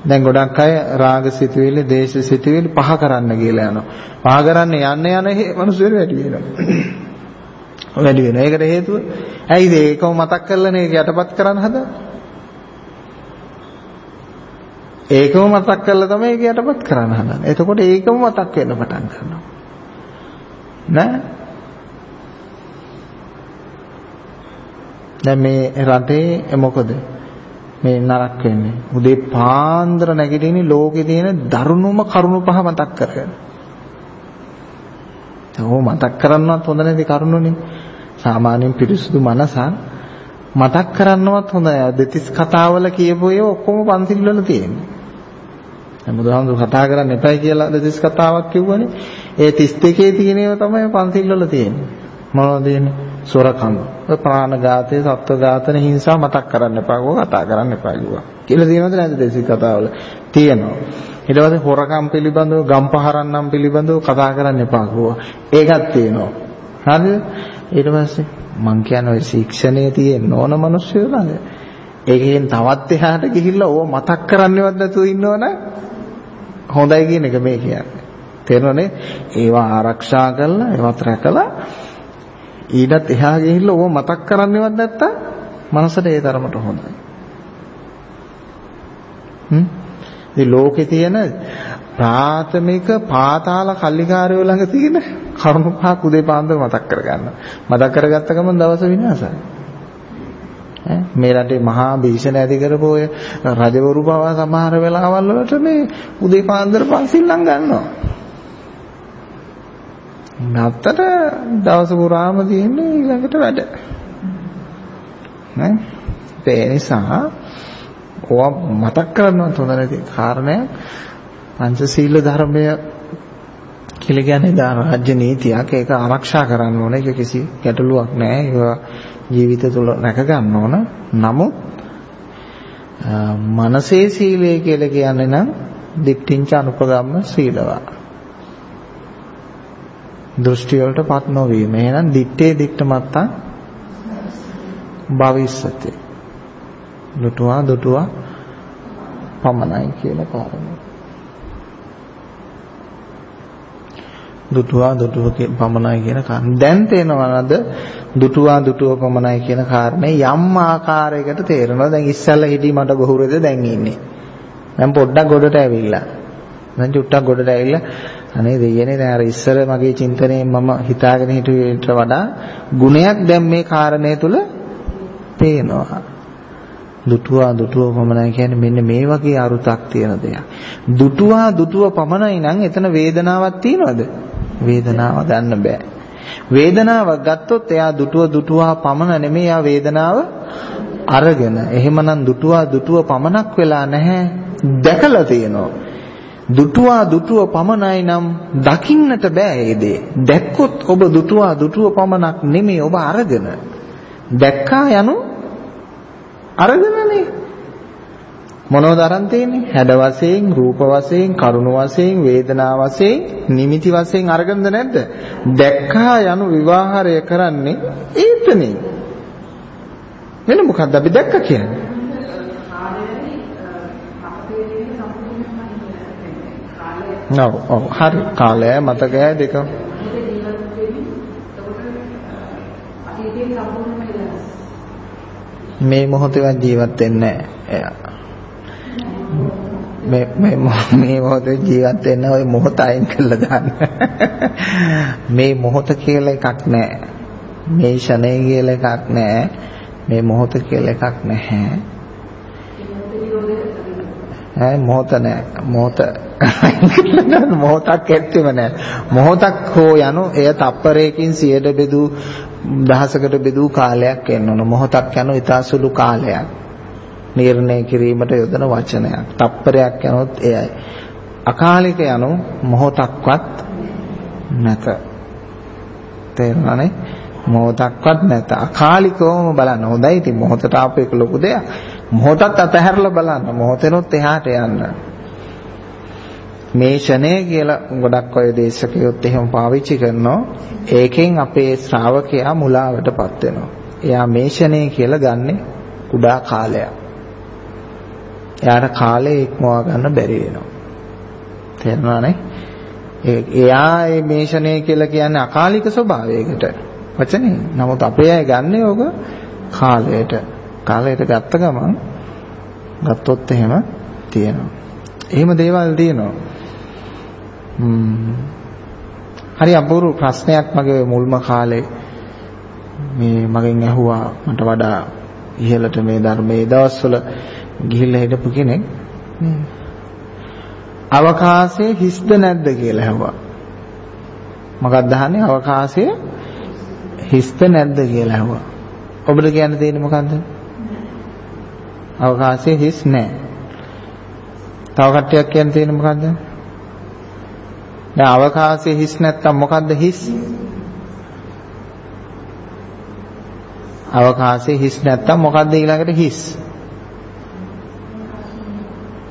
දැන් ගොඩක් අය රාග සිතුවිලි, දේශ සිතුවිලි පහ කරන්න කියලා යනවා. පහ කරන්න යන්න යන මිනිස්සුන්ට වැඩි වෙනවා. වැඩි වෙනවා. ඒකට හේතුව ඇයිද ඒකම මතක් කරලානේ යටපත් කරන්න හදන්නේ? ඒකම මතක් කරලා තමයි ඒක යටපත් කරන්න හදන්නේ. එතකොට ඒකම මතක් වෙන්න පටන් ගන්නවා. නෑ දැන් මේ රටේ මොකද මේ නරක වෙන්නේ. උදේ පාන්දර නැගිටින්නේ ලෝකේ තියෙන දරුණුම කරුණු පහ මතක් කරගෙන. ඕ මතක් කරන්නවත් හොඳ නැති කරුණුනේ. සාමාන්‍යයෙන් පිරිසුදු මනසක් මතක් කරන්නවත් හොඳ නැහැ. දෙතිස් කතාවල කියපු ඒවා ඔක්කොම පන්සිල් වල තියෙන්නේ. දැන් බුදුහාමුදුරු කතා කරන්න එපයි කියලා දෙතිස් කතාවක් කිව්වනේ. ඒ 32 තියෙන ඒවා තමයි පන්සිල් වල තියෙන්නේ. මොනවද තියෙන්නේ? සොරකම. ප්‍රාණඝාතය, සත්ත්වඝාතන, හිංසා මතක් කරන්න එපා. ඕක කතා කරන්න එපා කිව්වා. කියලා තියෙනවද නැද්ද දේශික කතාවල? තියෙනවා. ඊට පස්සේ හොරකම් පිළිබඳව, ගම්පහරන්නම් පිළිබඳව කතා කරන්න එපා කිව්වා. ඒකත් තියෙනවා. හරිද? ඊට පස්සේ මං කියන්නේ ওই ශික්ෂණයේ තියෙන ඕන මිනිස්සු ළඟ ඒකෙන් තවත් එහාට ගිහිල්ලා ඕව මතක් කරන්නේවත් නැතුව ඉන්නවනම් හොඳයි කියන එක මේ කියන්නේ. තේරෙනවනේ? ඒවා ආරක්ෂා කරලා ඒවත් රැකලා ඊටත් එහා ගිහිල්ලා ඕව මතක් කරන්නේවත් නැත්තම් මනසට ඒ තරමට හොඳයි. හ්ම්. ඉතින් ලෝකේ තියෙන ප්‍රාථමික පාතාල කල්ලිකාරයෝ ළඟ තියෙන කරුණු පහක් උදේ පාන්දර මතක් කරගන්න. මතක් කරගත්ත ගමන් දවස විනාශයි. මේ රටේ මහා භීෂණ ඇති කරපු ඔය රජවරු පවා සමහර වෙලාවල් වලට මේ උදේ පාන්දර පන්සිල් නම් ගන්නවා. නැත්තට දවස පුරාම තියෙන්නේ ඊළඟට වැඩ. නේ? ඒ නිසා ඕවා මතක් කරගන්නත් හොඳ නැති කාරණයක්. පංචශීල ධර්මය කියලා කියන්නේ දා රාජ්‍ය නීතියක්. ඒක ආරක්ෂා කරන්න ඕනේ. ඒක කිසි ගැටලුවක් නැහැ ඒවා ජීවිත තුළ රැක ගන්න ඕන. නමුත් මනසේ සීලය කියලා කියන්නේ නම් දික්ඨින්ච අනුපගම්ම සීලවා. දෘෂ්ටි වලටපත් නොවීම එහෙනම් දිත්තේ දික්ඨමත්තා භවිස්සති දුටුවා දුටුවා පමණයි කියලා කාරණා දුටුවා දුටුව පමණයි කියන කාරණේ. දැන් තේනවනද දුටුවා දුටුව පමණයි කියන කාරණේ යම් ආකාරයකට තේරෙනවා. දැන් ඉස්සල්ලා හිටි මට ගොහුරේද දැන් ඉන්නේ. දැන් පොඩ්ඩක් ගොඩට ඇවිල්ලා. දැන් චුට්ටක් ගොඩට ඇවිල්ලා අනේ දෙයනේ දැන් අර ඉස්සර මගේ චින්තනයෙන් මම හිතාගෙන හිටුවට වඩා ගුණයක් දැන් මේ කාරණේ තුල පේනවා. දුටුවා දුටුව පමණයි කියන්නේ මෙන්න මේ වගේ අරුතක් තියෙන දෙයක්. දුටුවා දුටුව පමණයි නම් එතන වේදනාවක් තියනවද? වේදනාව ගන්න බෑ. වේදනාවක් ගත්තොත් එයා දුටුව දුටුවා පමණ නෙමෙයි එයා වේදනාව අරගෙන. එහෙමනම් දුටුවා දුටුව පමණක් වෙලා නැහැ. දැකලා තියෙනවා. දුටුවා දුටුව පමණයි නම් දකින්නට බෑ ඒ දේ. දැක්කොත් ඔබ දුටුවා දුටුව පමණක් නෙමෙයි ඔබ අරගෙන. දැක්කා යනු අරගෙනනේ. මොනවද අරන් තියෙන්නේ? හැඩ වශයෙන්, රූප වශයෙන්, කරුණ වශයෙන්, වේදනා වශයෙන්, නිමිති වශයෙන් අරගෙනද නැද්ද? දැක්කා යනු විවාහරය කරන්නේ ඒතනේ. වෙන මොකක්ද අපි දැක්ක කියන්නේ? නෝ ඔව් හරි කාලය මතකය දෙක මේ මොහොතේවත් ජීවත් වෙන්නේ නැහැ මේ මේ මේ මොහොතේ ජීවත් වෙන්න ওই මොහොත අයින් කරලා දාන්න. මේ මොහොත කියලා එකක් නැහැ. මේ ෂණය කියලා එකක් නැහැ. මේ මොහොත කියලා එකක් නැහැ. ඈ මොහොත නැහැ. මොහොත මොහොතක් ඇත්තෙම නැහැ. මොහොතක් හෝ යනු එය තප්පරයකින් 100ට බෙදූ දහසකට බෙදූ කාලයක් වෙන්න ඕන. මොහොතක් යනු ඊටසුළු කාලයක්. නිර්ණය කිරීමට යොදන වචනයක්. තප්පරයක් යනොත් එයයි. අකාලික යනු මොහොතක්වත් නැත. තේරුණානේ? මොහොතක්වත් නැත. අකාලිකවම බලන්න. හොඳයි ඉතින් මොහොතට ආපු එක ලොකු දෙයක්. මොහොතත් අතහැරලා බලන්න. මොහොතෙනොත් එහාට යන්න. මේ ෂණය කියලා ගොඩක් අය දේශකයොත් එහෙම පාවිච්චි කරනවා. ඒකෙන් අපේ ශ්‍රාවකයා මුලාවටපත් වෙනවා. එයා මේ ෂණය කියලා ගන්නෙ කුඩා කාලයක්. එයාට කාලය ඉක්මවා ගන්න බැරි වෙනවා. තේරුණානේ? එයා මේ මේෂණය කියලා කියන්නේ අකාලික ස්වභාවයකට. වචනේ. නමුත් අපේ අය ගන්නේ ඕක කාලයට. කාලයට ගත්ත ගමන් ගත්තොත් එහෙම තියෙනවා. එහෙම දේවල් තියෙනවා. හරි අපූර්ව ප්‍රශ්නයක් මගේ මුල්ම කාලේ මේ මගෙන් ඇහුවා මට වඩා ඉහළට මේ ධර්මයේ දවස්වල ගිහිල්ලා හිටපු කෙනෙක් අවකාශයේ හිස්ද නැද්ද කියලා ඇහුවා. මොකක්ද අහන්නේ අවකාශයේ හිස්ද නැද්ද කියලා ඇහුවා. ඔබට කියන්න තියෙන්නේ මොකද්ද? අවකාශයේ හිස් නැහැ. තව කට්ටියක් කියන්න තියෙන්නේ මොකද්ද? දැන් අවකාශයේ හිස් නැත්තම් මොකද්ද හිස්? අවකාශයේ හිස් නැත්තම් මොකද්ද ඊළඟට හිස්?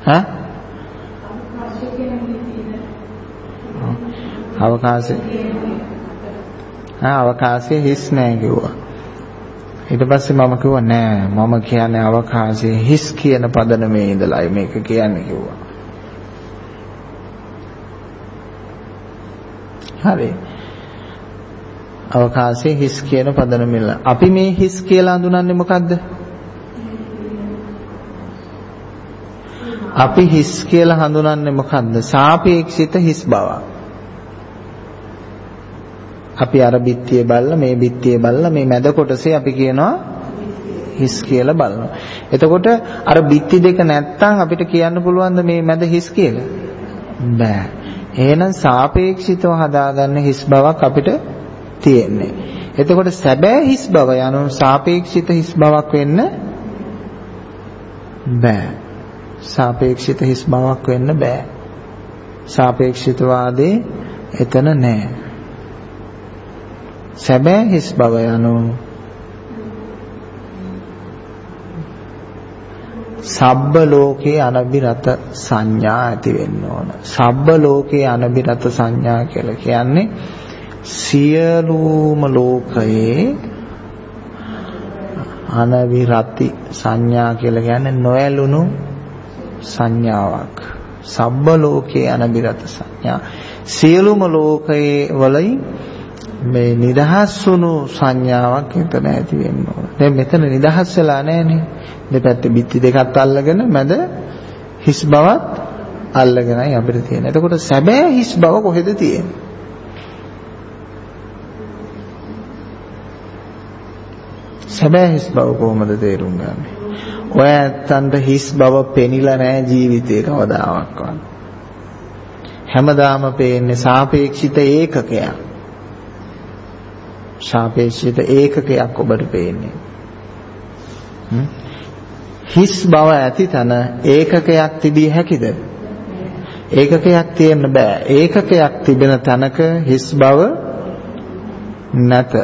ඈ අවකාශය ආ අවකාශයේ හිස් නැහැ කිව්වා ඊට පස්සේ මම කිව්වා නෑ මම කියන්නේ අවකාශයේ හිස් කියන පදනමේ ඉඳලායි මේක කියන්නේ කිව්වා හරි අවකාශයේ හිස් කියන පදනමෙල. අපි මේ හිස් කියලා හඳුනන්නේ මොකද්ද? අපි හිස් කියලා හඳුනන්නේ මොකද්ද? සාපේක්ෂිත හිස් බවක්. අපි අර බිත්තියේ බල්ලා මේ බිත්තියේ බල්ලා මේ මැද කොටසේ අපි කියනවා හිස් කියලා බලනවා. එතකොට අර බිත්ති දෙක නැත්තම් අපිට කියන්න පුළුවන්ද මේ මැද හිස් කියලා? බෑ. එහෙනම් සාපේක්ෂිතව හදාගන්න හිස් බවක් අපිට තියෙන්නේ. එතකොට සැබෑ හිස් බව යනු සාපේක්ෂිත හිස් බවක් වෙන්න බෑ. සාපේක්ෂිත හිස් බවක් වෙන්න බෑ. සාපේක්ෂිතවාදී එතන නෑ. සැබෑ හිස් බව යනු සබ්බ ලෝකේ අනබිරත සංඥා ඇති වෙන්න ඕන. සබ්බ ලෝකේ අනබිරත සංඥා කියලා කියන්නේ සියලුම ලෝකයේ අනවිරති සංඥා කියලා කියන්නේ නොඇලුණු සංඥාවක්. සබ්බ ලෝකේ අනබිරත සංඥා. සියලුම ලෝකයේ වලින් මේ නිදහස් වුණු සංඥාවක් එතන ඇති වෙන්න ඕන. දැන් මෙතන නිදහස් වෙලා නැහනේ. දෙපැත්තේ බිත්ති දෙකක් අල්ලගෙන මැද හිස් බවත් අල්ලගෙනයි අපිට තියෙන්නේ. එතකොට සැබෑ හිස් බව කොහෙද තියෙන්නේ? සැබෑ හිස් බව කොහොමද තේරුම් ගන්නේ? ඔය ඇත්තන්ට හිස් බව පෙනිලා නැහැ ජීවිතේ කවදාවත්. හැමදාම පේන්නේ සාපේක්ෂිත ඒකකයක්. සාපේක්ෂිත ඒකකයක් ඔබට පේන්නේ. හිස් බව ඇති තන ඒකකයක් තිබිය හැකිද? ඒකකයක් තියෙන්න බෑ. ඒකකයක් තිබෙන තැනක හිස් බව නැත.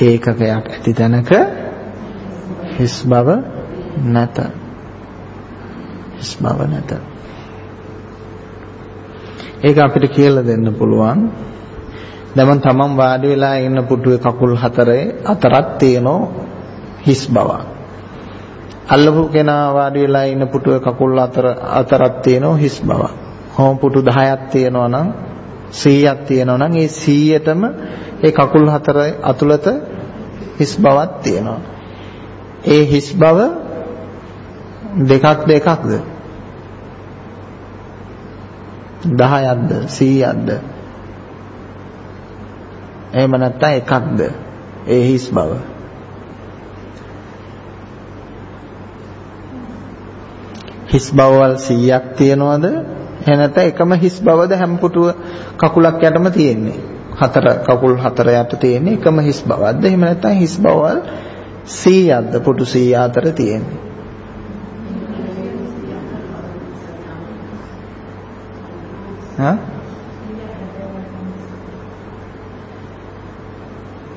ඒකකයක් ඇති තැනක හිස් බව නැත. හිස් බව නැත. ඒක අපිට කියලා දෙන්න පුළුවන්. දැන් තමන් වාඩි වෙලා ඉන්න පුටුවේ කකුල් හතරේ අතරක් තියෙන හිස් බවක්. අල්ලපු කෙනා වාඩි වෙලා ඉන්න පුටුවේ කකුල් අතර අතරක් තියෙන හිස් බවක්. හොම් පුටු 10ක් තියෙනවා නම් 100ක් තියෙනවා නම් ඒ 100ටම ඒ කකුල් හතර අතුලත හිස් බවක් තියෙනවා. ඒ හිස් බව දෙකක්ද එකක්ද? 10ක්ද 100ක්ද? එහෙම නැත්නම් එකක්ද? ඒ හිස් බව. හිස් බවවල් 100ක් තියනවද? එහෙ නැත්නම් එකම හිස් බවද හැම පුටුව කකුලක් යටම තියෙන්නේ? හතර කකුල් හතර යට තියෙන්නේ එකම හිස් බවක්ද? එහෙම නැත්නම් හිස් බවවල් 100ක්ද පුටු 100 අතර තියෙන්නේ?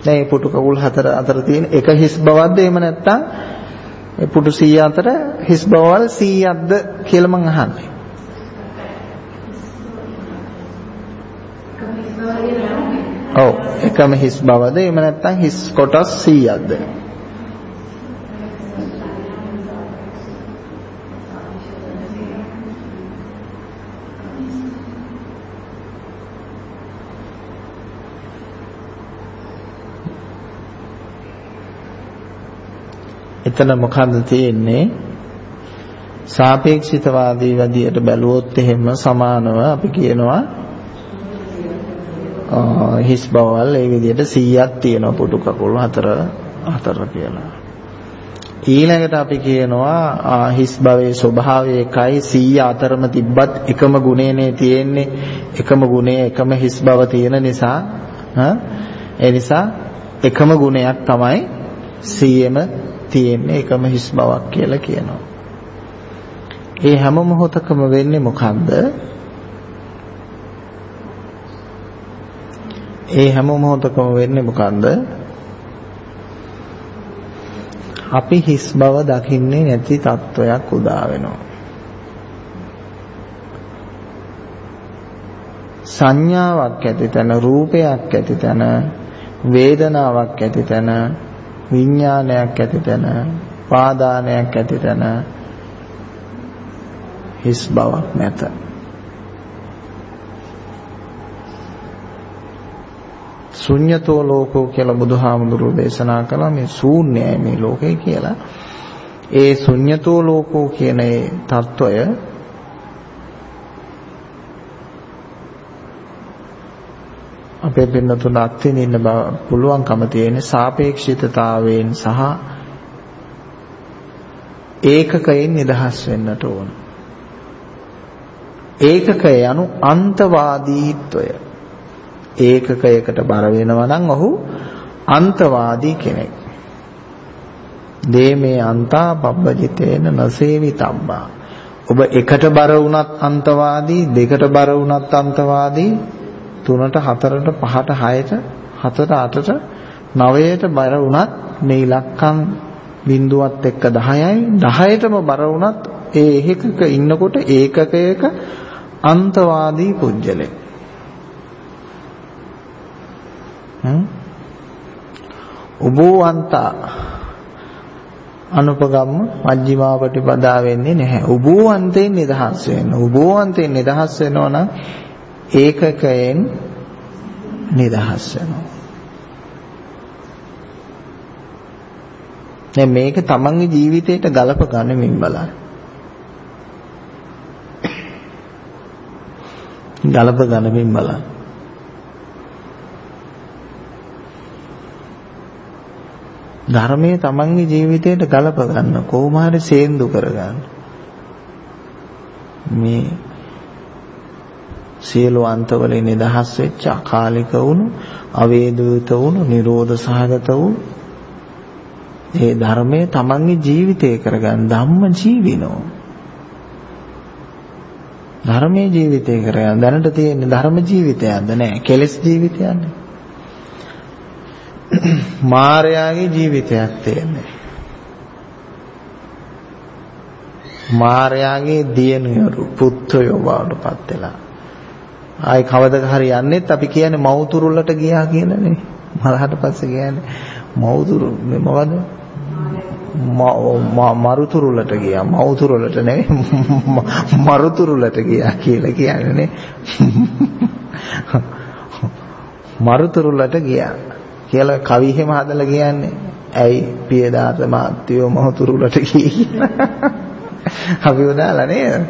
දැන් පුටු කකුල් හතර අතර තියෙන එක හිස් බවක්ද? එහෙම නැත්නම් මේ පුටු 100 අතර හිස් බවවල් 100ක්ද කියලා මං අහන්නේ. ඔව් එකම හිස් බවද එහෙම නැත්නම් හිස් කොටස් 100ක්ද එතන මොකද්ද තියෙන්නේ? සාපේක්ෂිතවාදී වදියට බැලුවොත් එහෙම සමානව අපි කියනවා හිස් බවල් ඒ විදිහට 100ක් තියෙනවා පුටු කකුල් හතර හතර කියලා. ඊළඟට අපි කියනවා හිස් භවයේ ස්වභාවය එකයි 100 අතරම තිබ්බත් එකම ගුණේනේ තියෙන්නේ. එකම ගුණය එකම හිස් බව තියෙන නිසා ඒ නිසා එකම ගුණයක් තමයි 100ෙම තියෙන්නේ එකම හිස් බවක් කියලා කියනවා. ඒ හැම මොහොතකම වෙන්නේ මොකද්ද? ඒ හැම මොහොතකම වෙන්නේ මොකන්ද? අපි හිස් බව දකින්නේ නැති තත්වයක් උදා වෙනවා. සංඥාවක් ඇති තැන රූපයක් ඇති තැන වේදනාවක් ඇති තැන විඥානයක් ඇති තැන පාදානයක් ඇති තැන හිස් බවක් නැත. ශුන්්‍යතෝ ලෝකෝ කියලා බුදුහාමුදුරුවෝ දේශනා කළා මේ ශූන්‍යයි මේ ලෝකය කියලා. ඒ ශුන්්‍යතෝ ලෝකෝ කියන ඒ తত্ত্বය අපේ පින්නතුන් අත්විඳින්න බව පුළුවන්කම තියෙන සාපේක්ෂිතතාවයෙන් සහ ඒකකයෙන් නිදහස් වෙන්නට ඕන. ඒකකය යනු අන්තවාදීත්වය. ඒකකයකට බර වෙනවා නම් ඔහු අන්තවාදී කෙනෙක්. දේමේ අන්තා පබ්බජිතේන නසේවිතබ්බා. ඔබ එකට බර වුණත් අන්තවාදී, දෙකට බර වුණත් අන්තවාදී, තුනට හතරට පහට හයට හතට අටට නවයට බර වුණත් මේ ඉලක්කම් බිඳුවත් එක්ක 10යි 10ටම බර වුණත් ඒ එකක ඉන්නකොට ඒකකයක අන්තවාදී පුජ්‍යලෙක් උබෝවන්තා අනුපගම්ම මජ්ක්‍ධිමා ප්‍රතිපදා වෙන්නේ නැහැ. උබෝවන්තයෙන් නිදහස් වෙන්න. උබෝවන්තයෙන් නිදහස් වෙනවා නම් ඒකකයෙන් නිදහස් වෙනවා. දැන් මේක තමන්ගේ ජීවිතයට ගලප ගන්නමින් බලන්න. ගලප ගන්නමින් බලන්න. ධර්මයේ තමන්ගේ ජීවිතයට ගලප ගන්න කොහොම හරි සේන්දු කරගන්න. මේ සියලු අන්තවලින් නිදහස් වෙච්ච අකාලික වුණු අවේදිත වුණු නිරෝධ සහගත වුණු ඒ ධර්මයේ තමන්ගේ ජීවිතය කරගන්න ධම්ම ජීවිනෝ. ධර්මයේ ජීවිතය කරගන්න දැනට තියෙන ධර්ම ජීවිතයක්ද නැහැ කෙලෙස් ජීවිතයක්ද? මාර්යාගේ ජීවිතයක් තියෙන්නේ. මාර්යාගේ දියණියරු පුත්‍රයෝ බවට පත් වෙලා. ආයි කවදක හරි යන්නෙත් අපි කියන්නේ මව්තුරුලට ගියා කියලානේ. මලහට පස්සේ කියන්නේ මව්තුරු මොකද? මරුතුරුලට ගියා. මව්තුරුලට නෙවෙයි මරුතුරුලට ගියා කියලා කියන්නේ මරුතුරුලට ගියා කියලා කවි එහෙම හදලා කියන්නේ. ඇයි පියදාත මාත්‍යෝ මහතුරුලට ගියේ අපි උදාලා නේද?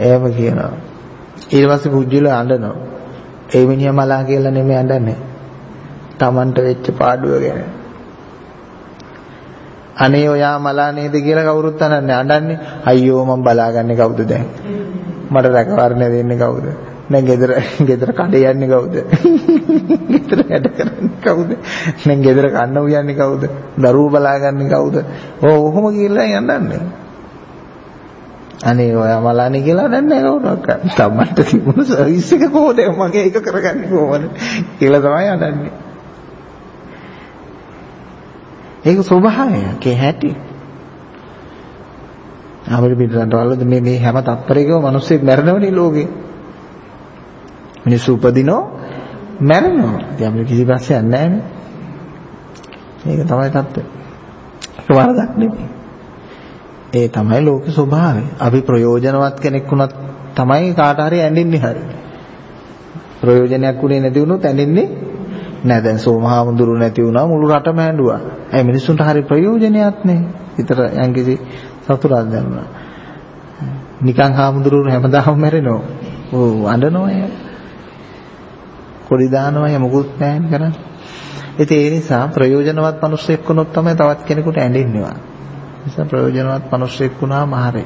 එහෙම කියනවා. ඊට පස්සේ පුජ්‍යල අඬනවා. ඒ මිනිහා මලා කියලා නෙමෙයි අඬන්නේ. Tamanට වෙච්ච පාඩුව ගැන. අනේ ඔයා මලා නේද කියලා කවුරුත් අඬන්නේ. අඬන්නේ අයියෝ මම බලාගන්නේ කවුද දැන්? මට රැකවරණ දෙන්නේ කවුද? දැන් ගෙදර ගෙදර කඩේ යන්නේ කවුද? ගෙදර වැඩ කරන්නේ කවුද? දැන් ගෙදර කන්න උයන්නේ කවුද? දරුවෝ බලාගන්නේ කවුද? ඕ ඔහොම කියලා යන්නන්නේ. අනේ ඔයා මලානේ කියලා දන්නේ කවුරක්වත්. තමන්ට තිබුණ සර්විස් එක කොහොමද මගේ ඒක කරගන්නේ කොහොමද කියලා තමයි අදන්නේ. ඒක ස්වභාවයක් ඒ හැටි. අපිට පිටරටවල මේ මේ හැම තත්පරයකම මිනිස්සෙක් මැරෙනවනේ ලෝකේ. මිනිස්සු උපදිනෝ මැරෙනවා. ඉතින් අපිට කිසි ප්‍රශ්නයක් නැහැ නේ. ඒක තමයි තත්ත්වය. ඒක වරදක් නෙමෙයි. ඒ තමයි ලෝක ස්වභාවය. අපි ප්‍රයෝජනවත් කෙනෙක් වුණත් තමයි කාට හරි ඇඬෙන්නේ හරි. ප්‍රයෝජනයක් උනේ නැති වුණොත් ඇඬෙන්නේ නෑ. දැන් සෝමහාමුදුරු නැති වුණා මුළු රටම ඇඬුවා. ඒ මිනිස්සුන්ට හරි ප්‍රයෝජනයක් නේ. විතර යම්කිසි සතුටක් දැනුණා. නිකන් හාමුදුරුවෝ හැමදාම මැරෙනවා. ඔව් අඬනවා එහෙම. කොඩි දානවා එහෙම මොකුත් නැහැ කරන්නේ. ඉතින් ඒ නිසා ප්‍රයෝජනවත් මිනිස්සෙක් වුණොත් තමයි තවත් කෙනෙකුට ඇඬෙන්නේ. නිසා ප්‍රයෝජනවත් මිනිස්සෙක් වුණාම හරි.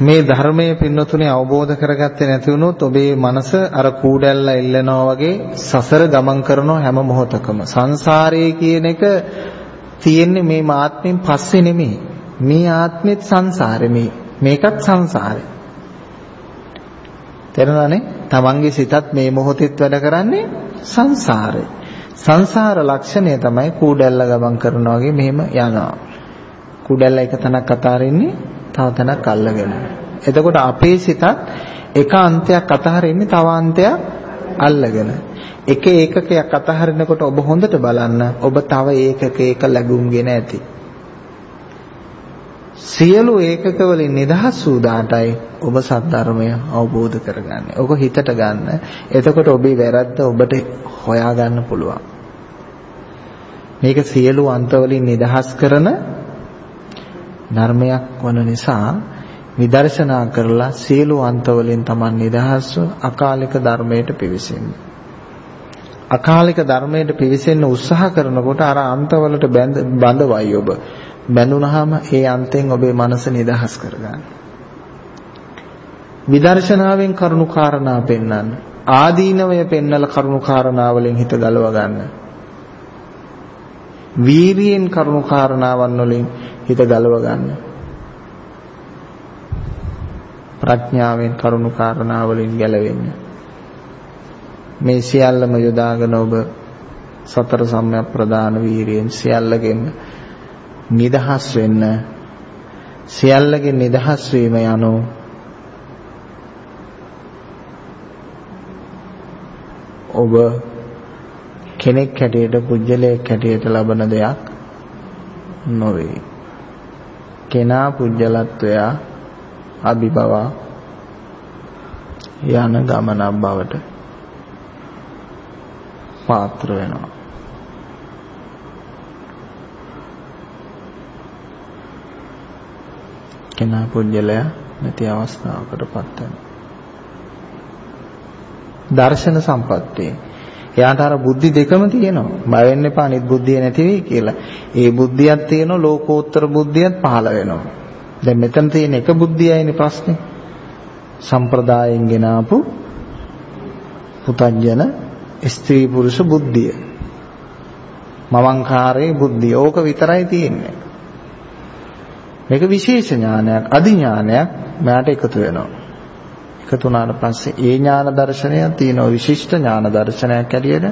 මේ ධර්මයේ පින්නතුනේ අවබෝධ කරගත්තේ නැති වුණොත් ඔබේ මනස අර කූඩැල්ල එල්ලනවා වගේ සසර ගමන් කරන හැම මොහොතකම. සංසාරයේ කියන එක තියෙන්නේ මේ ආත්මෙන් පස්සේ නෙමෙයි. මේ ආත්මෙත් සංසාරෙ මේ මේකත් සංසාරේ. තේරුණානේ? තමන්ගේ සිතත් මේ මොහොතෙත් වැඩ කරන්නේ සංසාරේ. සංසාර ලක්ෂණය තමයි කූඩැල්ල ගමන් කරනවා වගේ මෙහෙම යනවා. කූඩැල්ල එක තැනක් අතාරින්නේ තව තැනක් අල්ලගෙන. එතකොට අපේ සිතත් එක අන්තයක් අතහරින්නේ තව අන්තයක් අල්ලගෙන. එක ඒකකයක් අතහරිනකොට ඔබ හොඳට බලන්න ඔබ තව ඒකකයක ලැබුම්ගෙන ඇති. සියලු ඒකක වලින් නිදහස් වූ දාටයි ඔබ සත්‍ය අවබෝධ කරගන්නේ. ඔක හිතට ගන්න. එතකොට ඔබේ වැරද්ද ඔබට හොයා ගන්න පුළුවන්. මේක සියලු අන්ත වලින් නිදහස් කරන ධර්මයක් වන නිසා විදර්ශනා කරලා සියලු අන්ත වලින් Taman නිදහස්ව අකාලික ධර්මයට පිවිසෙන්න. අකාලික ධර්මයට පිවිසෙන්න උත්සාහ කරනකොට අර අන්තවලට බඳවයි ඔබ. බැඳුනහම ඒ අන්තෙන් ඔබේ මනස නිදහස් කරගන්න. විදර්ශනාවෙන් කරුණු කාරණා පෙන්වන්න. ආදීනවය පෙන්නල කරුණු කාරණා වලින් හිත ගලව ගන්න. වීරියෙන් කරුණු කාරණාවන් වලින් හිත ගලව ගන්න. ප්‍රඥාවෙන් කරුණු කාරණා වලින් ගැලවෙන්න. මේ සියල්ලම යොදාගෙන ඔබ සතර සම්‍යක් ප්‍රදාන වීරියෙන් සියල්ලගෙන් නිදහස් වෙන්න සියල්ලගෙන් නිදහස් වීම යනු ඔබ කෙනෙක් හැටියට පුජ්‍යලයක් හැටියට ලබන දෙයක් නොවේ. කෙනා පුජ්‍යලත්වය අභිභව යන ගමනක් බවට පාත්‍ර වෙනවා. කෙනා පුජ්‍යලයා නැති අවස්ථාවකටපත් වෙනවා. දර්ශන සම්පත්තිය. එයාට අර බුද්ධි දෙකම තියෙනවා. බය වෙන්න එපා අනිත් බුද්ධිය නැති වෙයි කියලා. ඒ බුද්ධියක් තියෙනවා ලෝකෝත්තර බුද්ධියක් පහළ වෙනවා. දැන් මෙතන තියෙන එක බුද්ධියයිනේ ප්‍රශ්නේ. සම්ප්‍රදායෙන් ගෙන ආපු පුතඥන ස්ත්‍රී පුරුෂ බුද්ධිය. මමංකාරයේ බුද්ධිය. ඕක විතරයි තියෙන්නේ. මේක විශේෂ ඥානයක්, අදි ඥානයක් මට එකතු වෙනවා. එකතු වුණාට පස්සේ ඒ ඥාන දර්ශනය තියෙනවා විශිෂ්ට ඥාන දර්ශනයක් ඇරියට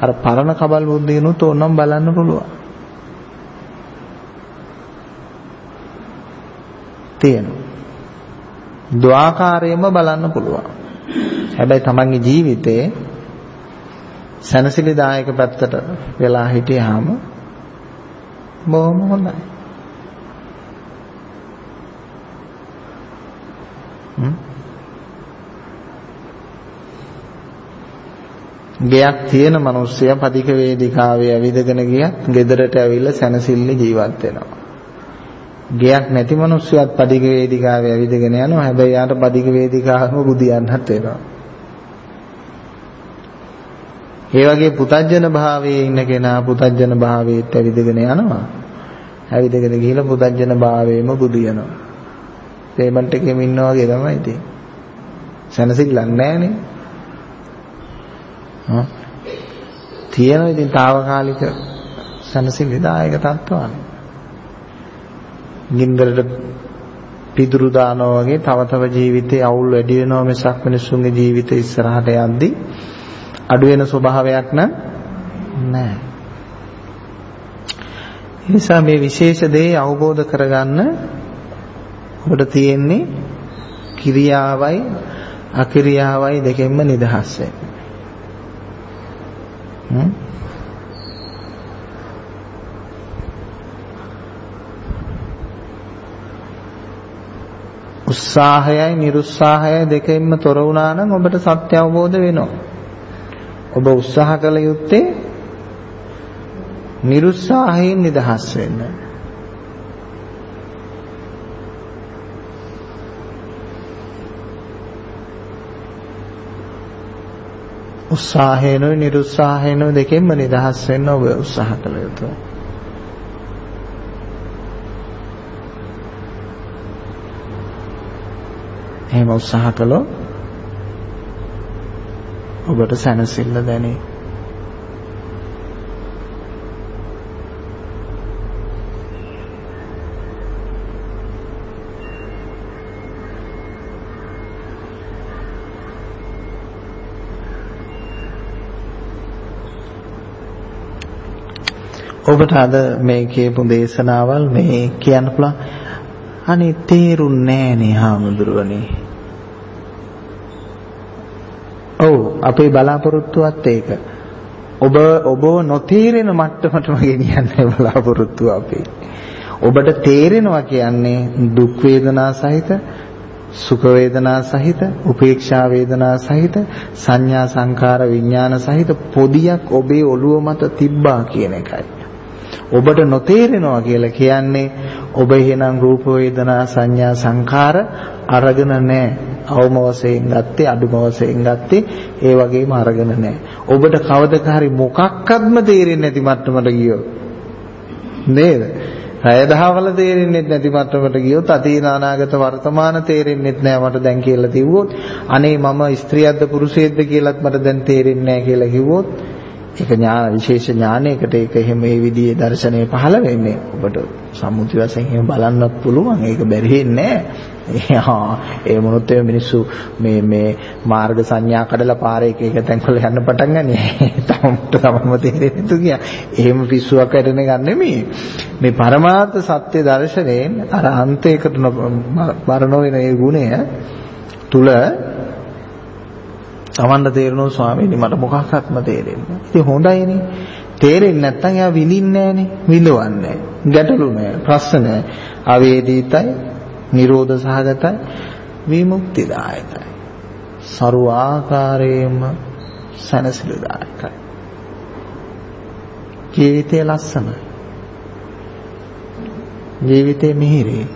අර පරණ කබල් බුද්ධියනොත් ඕනම් බලන්න පුළුවන්. තියෙනවා. ද්වාකාරයෙන්ම බලන්න පුළුවන්. හැබැයි තමන්ගේ ජීවිතේ සනසිලිදායක පැත්තට වෙලා හිටියාම බොහොම හොඳයි. ගයක් තියෙන මිනිස්සයා පදික වේදිකාවේ ඇවිදගෙන ගියත් ගෙදරට ඇවිල්ලා සැනසෙල්ල ජීවත් වෙනවා. ගයක් නැති මිනිස්සුත් පදික වේදිකාවේ ඇවිදගෙන යනවා. හැබැයි යාට පදික වේදිකාවම බුදියන්නත් වෙනවා. ඒ වගේ පුතජන භාවයේ ඉන්න කෙනා පුතජන භාවයට ඇවිදගෙන යනවා. ඇවිදගෙන ගිහිල්ලා පුතජන භාවයේම බුදියනවා. පේමන්ට් එකේම ඉන්නා වගේ තමයි ඉතින්. සැනසෙල්ලක් නැහනේ. හා තියෙනවා ඉතින් తాවකාලික සැනසෙල්ලදායක තත්ත්වයන්. ගින්දරට පිදුරු දානවා වගේ තව තව ජීවිතේ අවුල් වැඩි වෙනවා මිසක් මිනිස්සුන්ගේ ජීවිත ඉස්සරහට යද්දී අඩු වෙන ස්වභාවයක් නැහැ. නිසා මේ විශේෂ දේ අවබෝධ කරගන්න ඔබට තියෙන්නේ කිරියාවයි අකිරියාවයි දෙකෙන්ම නිදහස් වෙන්න. උත්සාහයයි නිරුත්සාහයයි දෙකෙන්ම තොර වුණා නම් ඔබට සත්‍ය අවබෝධ වෙනවා. ඔබ උත්සාහ කළ යුත්තේ නිරුත්සාහයෙන් නිදහස් වෙන්න. උත්සාහයෙන්ුයි නිරුත්සාහයෙන්ුයි දෙකෙන්ම නිදහස් වෙන්න ඔබ උත්සාහ කළ යුතුයි. එහෙම උත්සාහ කළොත් ඔබට සැනසෙල්ල දැනේ. ඔබට අද මේ කියපු දේශනාවල් මේ කියන්න පුළුවන් අනේ තේරුන්නේ නෑනේ හාමුදුරුවනේ. ඔව් අපේ බලාපොරොත්තුවත් ඒක. ඔබ ඔබ නොතීරෙන මට්ටමටම ගෙනියන්න බලාපොරොත්තුව අපේ. ඔබට තේරෙනවා කියන්නේ දුක් වේදනා සහිත සුඛ වේදනා සහිත උපේක්ෂා වේදනා සහිත සංඥා සංකාර විඥාන සහිත පොදියක් ඔබේ ඔළුව මත තිබ්බා කියන එකයි. ඔබට නොතේරෙනවා කියලා කියන්නේ ඔබ එහෙනම් රූප වේදනා සංඥා සංකාර අරගෙන නැහැ. අවම වශයෙන් ගත්තේ අඩුම වශයෙන් ගත්තේ ඒ වගේම අරගෙන නැහැ. ඔබට කවදක හරි මොකක්වත්ම තේරෙන්නේ නැති මට්ටමට ගියොත් නේද? රය දහවල තේරෙන්නේ නැති මට්ටමට ගියොත් අතීත අනාගත වර්තමාන තේරෙන්නේ නැහැ මට දැන් කියලා කිව්වොත් අනේ මම ස්ත්‍රියක්ද පුරුෂයෙක්ද කියලාත් මට දැන් තේරෙන්නේ නැහැ කියලා කිව්වොත් ඒක ඥාන විශේෂ ඥානයකට ඒක එහෙම මේ විදිහේ දර්ශනය පහළ වෙන්නේ. ඔබට සම්මුති වශයෙන් එහෙම බලන්නත් පුළුවන්. ඒක බැරි වෙන්නේ නැහැ ඒ මොනොත් ඒ මිනිස්සු මේ මේ මාර්ග සංඥා කඩලා පාරේ එක එක තැන්වල යන්න පටන් ගන්නේ. තමට තමම තේරෙන්නේ තු කියා එහෙම පිස්සුවක් වැඩෙන එක නෙමෙයි. මේ පරමාර්ථ සත්‍ය දර්ශනයෙන් අර අන්තයකට මරණ වෙන ඒ ගුණය තුල Tamanda තේරෙනවා ස්වාමීනි මට මොකක්වත්ම තේරෙන්නේ ඉතින් හොඳයිනේ. තේරෙන්නේ නැත්නම් එයා විඳින්නේ නැහනේ. විඳවන්නේ ගැටලු නැහැ. ප්‍රශ්න නැහැ. අවේදීතයි නිරෝධ සහගතයි විමුක්තිදායකයි. ਸਰව ආකාරයෙන්ම සනසිලදායකයි. ජීවිතය ලස්සනයි. ජීවිතේ මිහිරේ.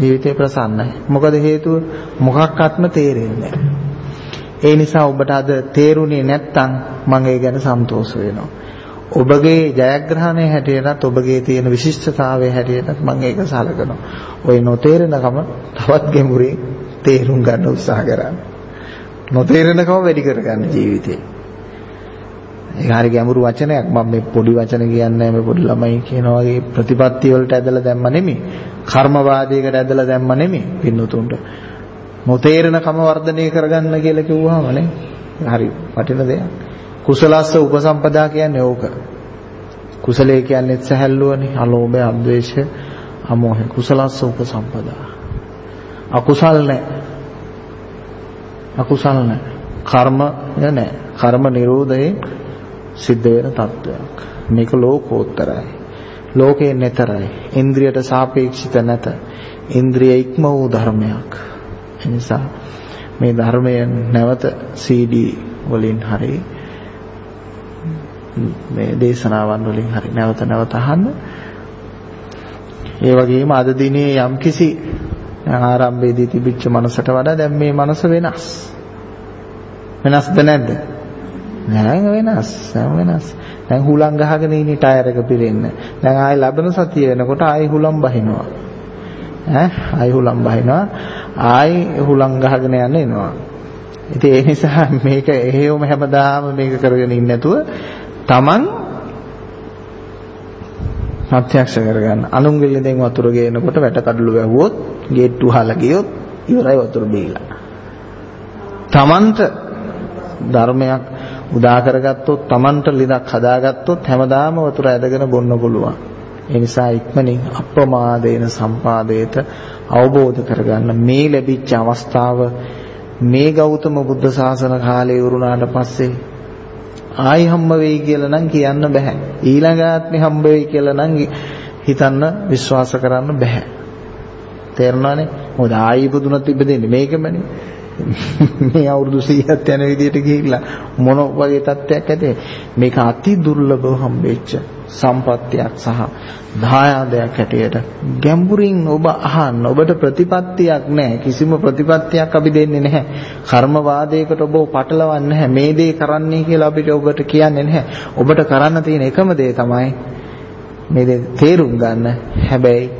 ජීවිතේ ප්‍රසන්නයි. මොකද හේතුව? මොකක්වත්ම තේරෙන්නේ නැහැ. ඒ නිසා ඔබට අද තේරුණේ නැත්නම් මම ඒ ගැන සන්තෝෂ වෙනවා. ඔබගේ ජයග්‍රහණය හැටියටත් ඔබගේ තියෙන විශිෂ්ටතාවය හැටියටත් මම ඒක සලකනවා. ওই නොතේරෙනකම තවත් ගැඹුරින් තේරුම් ගන්න උත්සාහ කරන්න. නොතේරෙනකම වැඩි කරගන්න ජීවිතේ. ඒක හරි ගැඹුරු වචනයක් මම මේ පොඩි වචන කියන්නේ මේ පොඩි ළමයි කියන වගේ ප්‍රතිපත්ති වලට ඇදලා දැම්ම නෙමෙයි. කර්මවාදයකට ඇදලා දැම්ම නෙමෙයි පින්නතුන්ට. නොතේරෙනකම වර්ධනය කරගන්න කියලා කිව්වහම නේ හරි වටින දෙයක්. කුසලස්ස උපසම්පදා කියන්නේ ඕක. කුසලයේ කියන්නේ සැහැල්ලුවනේ. අලෝභය, අද්වේෂය, අමෝහය. කුසලස්ස උපසම්පදා. අකුසල් නැහැ. අකුසල් නැහැ. කර්ම නැහැ. කර්ම නිරෝධයේ සිද්ධ වෙන තත්වයක්. මේක ලෝකෝත්තරයි. ලෝකේ නැතරයි. ඉන්ද්‍රියට සාපේක්ෂිත නැත. ඉන්ද්‍රිය ඉක්ම වූ ධර්මයක්. නිසා මේ ධර්මය නැවත CD වලින් හරි මේ දේශනාවන් වලින් හරි නැවත නැවත අහන්න. ඒ වගේම අද දිනේ යම්කිසි ආරම්භයේදී තිබිච්ච මනසට වඩා දැන් මේ මනස වෙනස්. වෙනස්ද නැද්ද? නෑ වෙනස්. වෙනස්. දැන් හුලං ගහගෙන ඉන්නේ ටයර් එක පිරෙන්න. දැන් ආයෙ ලබන සතිය වෙනකොට ආයෙ හුලම් බහිනවා. ඈ ආයෙ හුලම් බහිනවා. ආයි හුලං ගහගෙන යන්න එනවා. ඉතින් ඒ නිසා මේක එහෙවම හැමදාම මේක කරගෙන ඉන්නේ නැතුව Taman ප්‍රත්‍යක්ෂ කරගන්න. අනුන්ගෙල්ලෙන් දැන් වතුර ගේනකොට වැට කඩළු වැහුවොත් ගේට්ටු වහලා ගියොත් ඉවරයි වතුර බීලා. Tamanට ධර්මයක් උදා කරගත්තොත් Tamanට ලිදක් හදාගත්තොත් හැමදාම වතුර ඇදගෙන බොන්න පුළුවන්. ඒ නිසා ඉක්මනින් අප්‍රමාදේන සම්පාදේත අවබෝධ කරගන්න මේ ලැබිච්ච අවස්ථාව මේ ගෞතම බුද්ධ ශාසන කාලේ වරුණාට පස්සේ ආයි හම්බ වෙයි කියලා නම් කියන්න බෑ. ඊළඟ ආත්මේ හම්බ වෙයි කියලා නම් හිතන්න විශ්වාස කරන්න බෑ. තේරුණානේ? මොකද ආයි ඉපදුනත් ඉපදෙන්නේ මේකමනේ. මේ අවුරුදු 100ක් යන විදිහට ගිහිල්ලා මොන වගේ තත්ත්වයක් ඇතේ මේක අති දුර්ලභව හම්බෙච්ච සම්පත්තියක් සහ දායාදයක් හැටියට ගැඹුරින් ඔබ අහන්න ඔබට ප්‍රතිපත්තියක් නැහැ. කිසිම ප්‍රතිපත්තියක් අපි දෙන්නේ නැහැ. කර්ම වාදයකට ඔබ පටලවන්නේ නැහැ. මේ දේ කරන්නයි කියලා අපිට ඔබට කියන්නේ නැහැ. ඔබට කරන්න තියෙන එකම දේ තමයි මේ දේ තේරුම් ගන්න. හැබැයි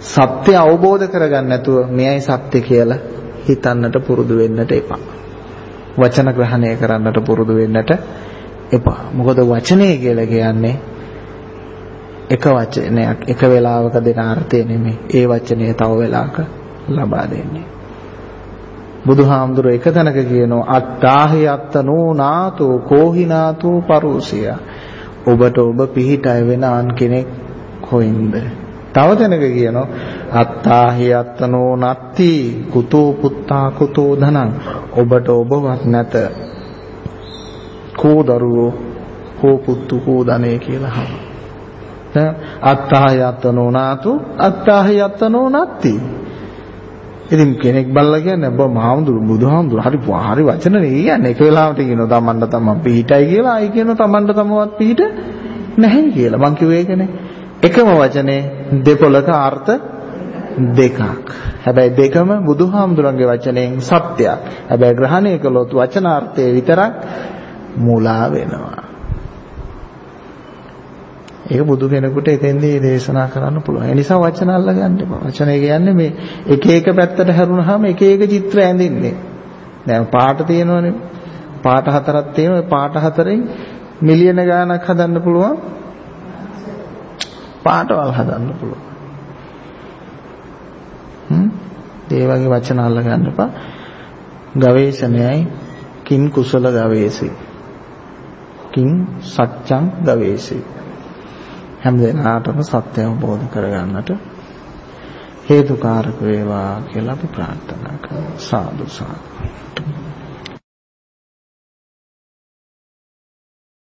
සත්‍ය අවබෝධ කරගන්න නැතුව මෙයයි සත්‍ය කියලා හිතන්නට පුරුදු වෙන්නට එපා. වචන ග්‍රහණය කරන්නට පුරුදු වෙන්නට එපා. මොකද වචනය කියලා කියන්නේ එක වචනයක් එක වෙලාවක දෙන අර්ථය නෙමෙයි. ඒ වචනය තව වෙලාවක ලබා දෙන්නේ. බුදුහාමුදුර එක තැනක කියනවා අත්තාහි අත්තනෝ නාතෝ කෝහිනාතෝ පරුසිය. ඔබට ඔබ පිහිටය වෙන අන් කෙනෙක් කොයින්ද? තව තැනක කියනවා අත්තාහි අත්තනෝ නත්ති කුතෝ පුත්තා කුතෝ ධනං. ඔබට ඔබවත් නැත. කෝ දරුවෝ කෝ පුත්තු කෝ ධනෙ කියලා අහනවා. අත්තාහ යත්තනෝ නාතු අත්තාහ යත්තනෝ නත්ති. ඉතින් කෙනෙක් බල්ලා කියන්නේ බෝ මහාමුදුරු බුදුහාමුදුරු හරි හරි වචන නේ කියන්නේ. එක වෙලාවට කියනවා තමන්ට තමන් පිහිටයි කියලා. ආයි කියනවා තමන්ට තමවත් පිහිට නැහැ කියලා. මං කිව්වේ ඒකනේ. එකම වචනේ දෙපොලක අර්ථ දෙකක් හැබැයි දෙකම බුදුහාමුදුරන්ගේ වචනයෙන් සත්‍යයක් හැබැයි ග්‍රහණය කළොත් වචනාර්ථය විතරක් මුලා වෙනවා ඒක බුදු කෙනෙකුට එතෙන්දී දේශනා කරන්න පුළුවන්. ඒ නිසා වචන අල්ලගන්න එපා. වචනේ කියන්නේ මේ එක එක පැත්තට හැරුණාම එක එක චිත්‍ර ඇඳින්නේ. දැන් පාට තියෙනවනේ. පාට හතරක් තියෙනවා. පාට හතරෙන් මිලියන ගාණක් හදන්න පුළුවන්. පාටවල් හදන්න පුළුවන්. හ්ම්. ඒ වගේ වචන අල්ලගන්න එපා. ගවේෂණයයි කින් කුසල ගවේෂී. කින් සත්‍යං ගවේෂී. හැම දිනාටම සත්‍ය අවබෝධ කරගන්නට හේතුකාරක වේවා කියලා අපි ප්‍රාර්ථනා කරමු සාදු සාදු